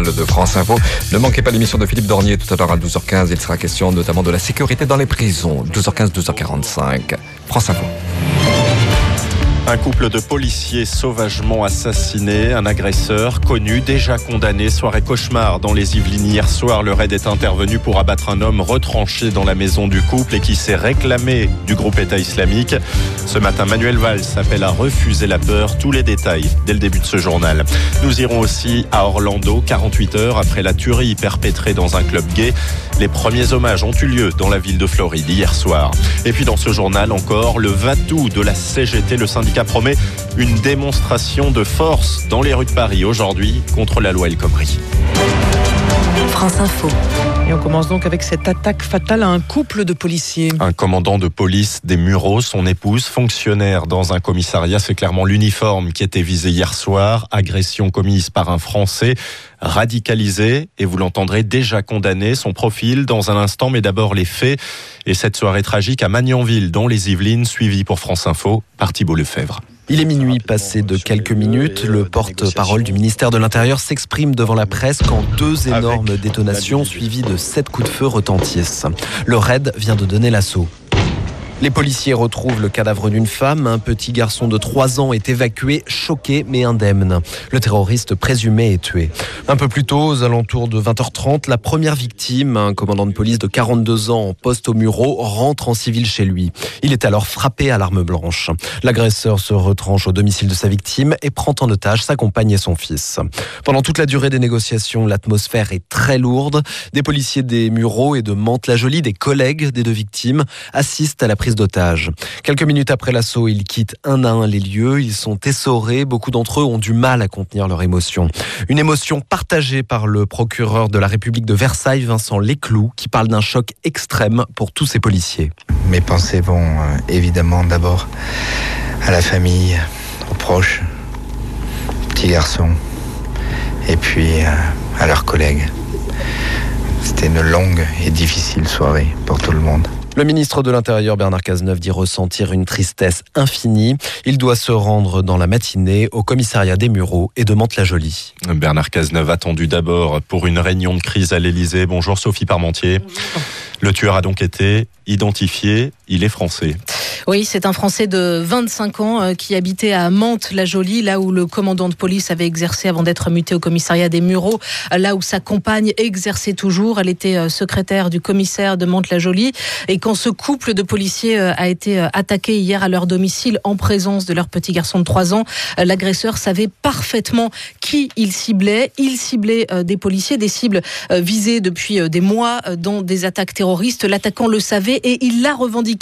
De France Info. Ne manquez pas l'émission de Philippe Dornier tout à l'heure à 12h15. Il sera question notamment de la sécurité dans les prisons. 12h15, 12h45. France Info. Un couple de policiers sauvagement assassinés, un agresseur connu, déjà condamné, soirée cauchemar dans les Yvelines hier soir. Le raid est intervenu pour abattre un homme retranché dans la maison du couple et qui s'est réclamé du groupe État islamique. Ce matin, Manuel Valls s'appelle à refuser la peur. Tous les détails dès le début de ce journal. Nous irons aussi à Orlando, 48 heures après la tuerie perpétrée dans un club gay. Les premiers hommages ont eu lieu dans la ville de Floride hier soir. Et puis dans ce journal encore, le Vatou de la CGT, le syndicat promet une démonstration de force dans les rues de Paris aujourd'hui contre la loi El Khomri. France Info. Et on commence donc avec cette attaque fatale à un couple de policiers. Un commandant de police des Mureaux, son épouse, fonctionnaire dans un commissariat, c'est clairement l'uniforme qui était visé hier soir. Agression commise par un Français radicalisé et vous l'entendrez déjà condamné. Son profil dans un instant, mais d'abord les faits et cette soirée tragique à Magnanville, dans les Yvelines, suivie pour France Info par Thibault Lefebvre. Il est minuit passé de quelques minutes. Le porte-parole du ministère de l'Intérieur s'exprime devant la presse quand deux énormes détonations suivies de sept coups de feu retentissent. Le raid vient de donner l'assaut. Les policiers retrouvent le cadavre d'une femme. Un petit garçon de 3 ans est évacué, choqué mais indemne. Le terroriste présumé est tué. Un peu plus tôt, aux alentours de 20h30, la première victime, un commandant de police de 42 ans en poste au Murau, rentre en civil chez lui. Il est alors frappé à l'arme blanche. L'agresseur se retranche au domicile de sa victime et prend en otage sa compagne et son fils. Pendant toute la durée des négociations, l'atmosphère est très lourde. Des policiers des Mureaux et de Mantes-la-Jolie, des collègues des deux victimes, assistent à la prise d'otages. Quelques minutes après l'assaut, ils quittent un à un les lieux. Ils sont essorés. Beaucoup d'entre eux ont du mal à contenir leur émotion. Une émotion partagée par le procureur de la République de Versailles, Vincent Léclou, qui parle d'un choc extrême pour tous ces policiers. Mes pensées vont euh, évidemment d'abord à la famille, aux proches, petits garçons, et puis euh, à leurs collègues. C'était une longue et difficile soirée pour tout le monde. Le ministre de l'Intérieur Bernard Cazeneuve dit ressentir une tristesse infinie. Il doit se rendre dans la matinée au commissariat des Mureaux et de Mantes-la-Jolie. Bernard Cazeneuve attendu d'abord pour une réunion de crise à l'Elysée. Bonjour Sophie Parmentier. Le tueur a donc été identifié, il est français. Oui, c'est un Français de 25 ans euh, qui habitait à Mantes-la-Jolie, là où le commandant de police avait exercé avant d'être muté au commissariat des Mureaux, là où sa compagne exerçait toujours. Elle était euh, secrétaire du commissaire de Mantes-la-Jolie. Et quand ce couple de policiers euh, a été attaqué hier à leur domicile en présence de leur petit garçon de 3 ans, l'agresseur savait parfaitement qui il ciblait. Il ciblait des policiers, des cibles visées depuis des mois dans des attaques terroristes. L'attaquant le savait et il l'a revendiqué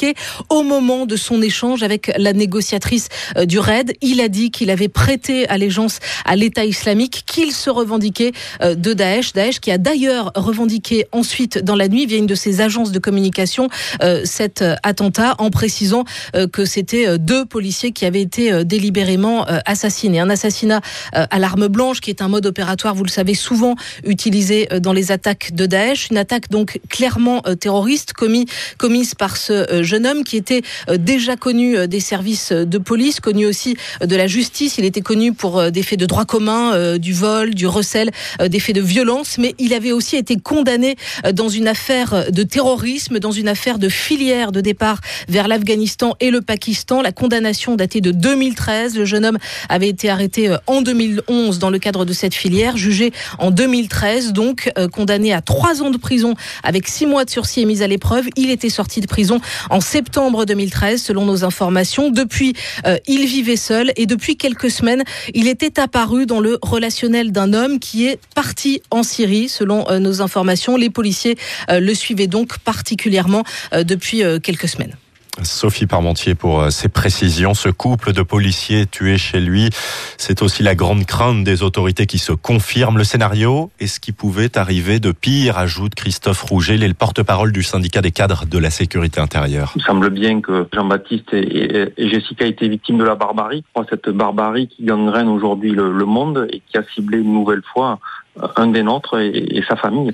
au moment de son échange avec la négociatrice euh, du RAID. Il a dit qu'il avait prêté allégeance à l'État islamique, qu'il se revendiquait euh, de Daesh. Daesh qui a d'ailleurs revendiqué ensuite dans la nuit via une de ses agences de communication euh, cet attentat en précisant que c'était deux policiers qui avaient été délibérément assassinés. Un assassinat à l'arme blanche qui est un mode opératoire, vous le savez, souvent utilisé dans les attaques de Daesh. Une attaque donc clairement terroriste commis, commise par ce jeune homme qui était déjà connu euh, des services de police, connu aussi euh, de la justice. Il était connu pour euh, des faits de droit commun, du vol, du recel, des faits de violence, mais il avait aussi été condamné dans une affaire de terrorisme, dans une affaire de filière de départ vers l'Afghanistan et le Pakistan. La condamnation datait de 2013. Le jeune homme avait été arrêté en 2011 dans le cadre de cette filière, jugé en 2013, donc condamné à trois ans de prison avec six mois de sursis et mise à l'épreuve. Il était sorti de prison en septembre 2013 selon nos informations. Depuis, euh, il vivait seul et depuis quelques semaines, il était apparu dans le relationnel d'un homme qui est parti en Syrie, selon euh, nos informations. Les policiers euh, le suivaient donc particulièrement depuis quelques semaines. Sophie Parmentier pour euh, ces précisions. Ce couple de policiers tués chez lui, c'est aussi la grande crainte des autorités qui se confirment le scénario et ce qui pouvait arriver de pire, ajoute Christophe Rouget, est le porte-parole du syndicat des cadres de la sécurité intérieure. Il semble bien que Jean-Baptiste et, Jessica aient été victimes de la barbarie. Cette barbarie qui gangrène aujourd'hui le monde et qui a ciblé une nouvelle fois un des nôtres et, sa famille,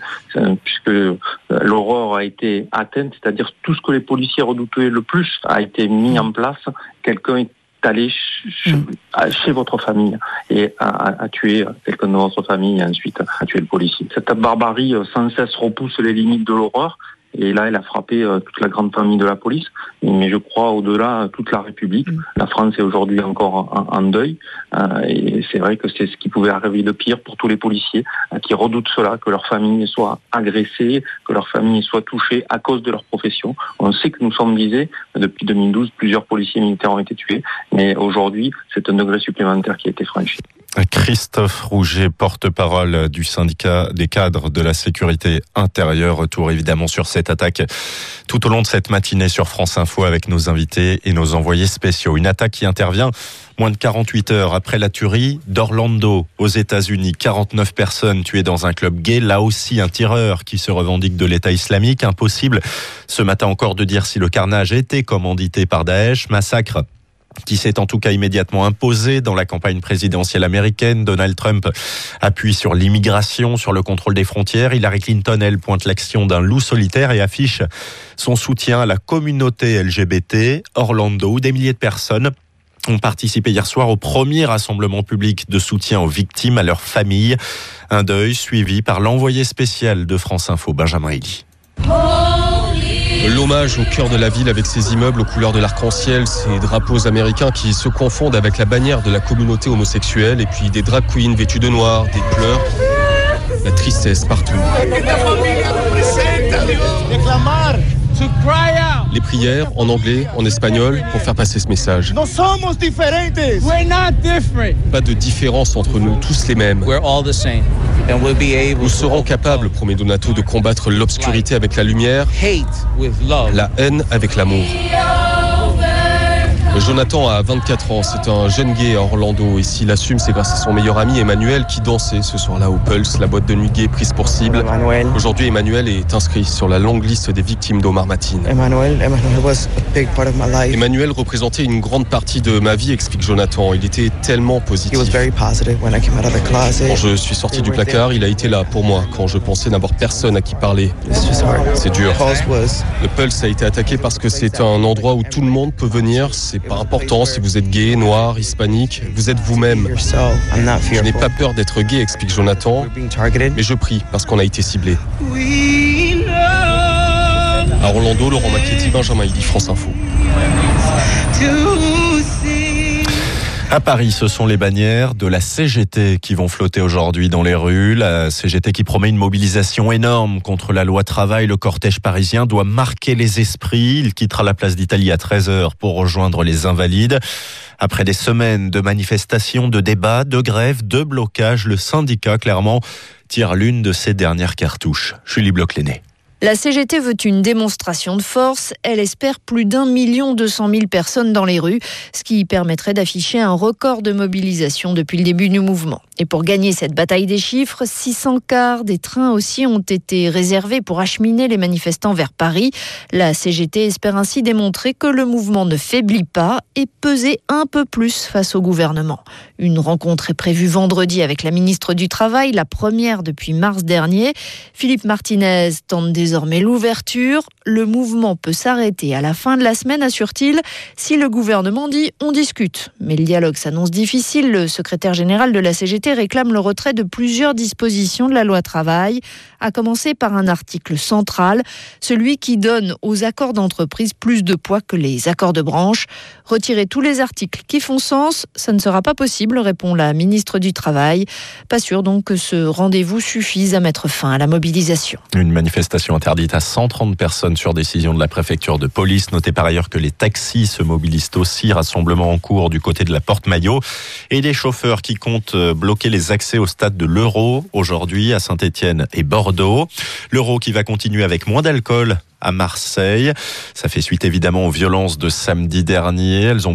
puisque euh, l'aurore a été atteinte, c'est-à-dire tout ce que les policiers redoutaient le plus a été mis en place. Quelqu'un est allé chez votre famille et a, tué quelqu'un de votre famille et ensuite a tué le policier. Cette barbarie euh, sans cesse repousse les limites de l'horreur et là, elle a frappé euh, toute la grande famille de la police, mais je crois au-delà toute la République. Mm. La France est aujourd'hui encore en, deuil, euh, et c'est vrai que c'est ce qui pouvait arriver de pire pour tous les policiers euh, qui redoutent cela, que leur famille soit agressée, que leur famille soit touchée à cause de leur profession. On sait que nous sommes visés. Depuis 2012, plusieurs policiers militaires ont été tués, mais aujourd'hui, c'est un degré supplémentaire qui a été franchi. Christophe Rouget, porte-parole du syndicat des cadres de la sécurité intérieure. Retour évidemment sur cette attaque tout au long de cette matinée sur France Info avec nos invités et nos envoyés spéciaux. Une attaque qui intervient moins de 48 heures après la tuerie d'Orlando aux États-Unis. 49 personnes tuées dans un club gay. Là aussi, un tireur qui se revendique de l'État islamique. Impossible ce matin encore de dire si le carnage était commandité par Daesh. Massacre qui s'est en tout cas immédiatement imposé dans la campagne présidentielle américaine. Donald Trump appuie sur l'immigration, sur le contrôle des frontières. Hillary Clinton, elle, pointe l'action d'un loup solitaire et affiche son soutien à la communauté LGBT. Orlando, où des milliers de personnes ont participé hier soir au premier rassemblement public de soutien aux victimes, à leurs familles. Un deuil suivi par l'envoyé spécial de France Info, Benjamin Elie. L'hommage au cœur de la ville avec ses immeubles aux couleurs de l'arc-en-ciel, ces drapeaux américains qui se confondent avec la bannière de la communauté homosexuelle et puis des drag queens vêtues de noir, des pleurs, la tristesse partout. Les prières en anglais, en espagnol, pour faire passer ce message. Pas de différence entre nous, tous les mêmes. Nous serons capables, promet Donato, de combattre l'obscurité avec la lumière, la haine avec l'amour. Jonathan a 24 ans, c'est un jeune gay à Orlando et s'il assume, c'est grâce à son meilleur ami Emmanuel qui dansait ce soir-là au Pulse, la boîte de nuit gay prise pour cible. Aujourd'hui, Emmanuel est inscrit sur la longue liste des victimes d'Omar Matin. Emmanuel, Emmanuel représentait une grande partie de ma vie, explique Jonathan. Il était tellement positif. Quand je suis sorti du placard, il a été là pour moi quand je pensais n'avoir personne à qui parler. C'est dur. Le Pulse a été attaqué parce que c'est un endroit où tout le monde peut venir. C'est pas important si vous êtes gay, noir, hispanique, vous êtes vous-même. Je n'ai pas peur d'être gay, explique Jonathan, mais je prie parce qu'on a été ciblé. À Orlando, Laurent Benjamin Idi, France Info. À Paris, ce sont les bannières de la CGT qui vont flotter aujourd'hui dans les rues. La CGT qui promet une mobilisation énorme contre la loi travail. Le cortège parisien doit marquer les esprits. Il quittera la place d'Italie à 13h pour rejoindre les Invalides. Après des semaines de manifestations, de débats, de grèves, de blocages, le syndicat clairement tire l'une de ses dernières cartouches. Julie bloch la CGT veut une démonstration de force. Elle espère plus d'un million deux cent mille personnes dans les rues, ce qui permettrait d'afficher un record de mobilisation depuis le début du mouvement. Et pour gagner cette bataille des chiffres, 600 cars des trains aussi ont été réservés pour acheminer les manifestants vers Paris. La CGT espère ainsi démontrer que le mouvement ne faiblit pas et peser un peu plus face au gouvernement. Une rencontre est prévue vendredi avec la ministre du Travail, la première depuis mars dernier. Philippe Martinez tente désormais l'ouverture. Le mouvement peut s'arrêter à la fin de la semaine, assure-t-il, si le gouvernement dit on discute. Mais le dialogue s'annonce difficile. Le secrétaire général de la CGT réclame le retrait de plusieurs dispositions de la loi travail, à commencer par un article central, celui qui donne aux accords d'entreprise plus de poids que les accords de branche. Retirer tous les articles qui font sens, ça ne sera pas possible répond la ministre du Travail. Pas sûr donc que ce rendez-vous suffise à mettre fin à la mobilisation. Une manifestation interdite à 130 personnes sur décision de la préfecture de police. Notez par ailleurs que les taxis se mobilisent aussi. Rassemblement en cours du côté de la Porte Maillot. Et les chauffeurs qui comptent bloquer les accès au stade de l'Euro aujourd'hui à Saint-Etienne et Bordeaux. L'Euro qui va continuer avec moins d'alcool à Marseille. Ça fait suite évidemment aux violences de samedi dernier. Elles ont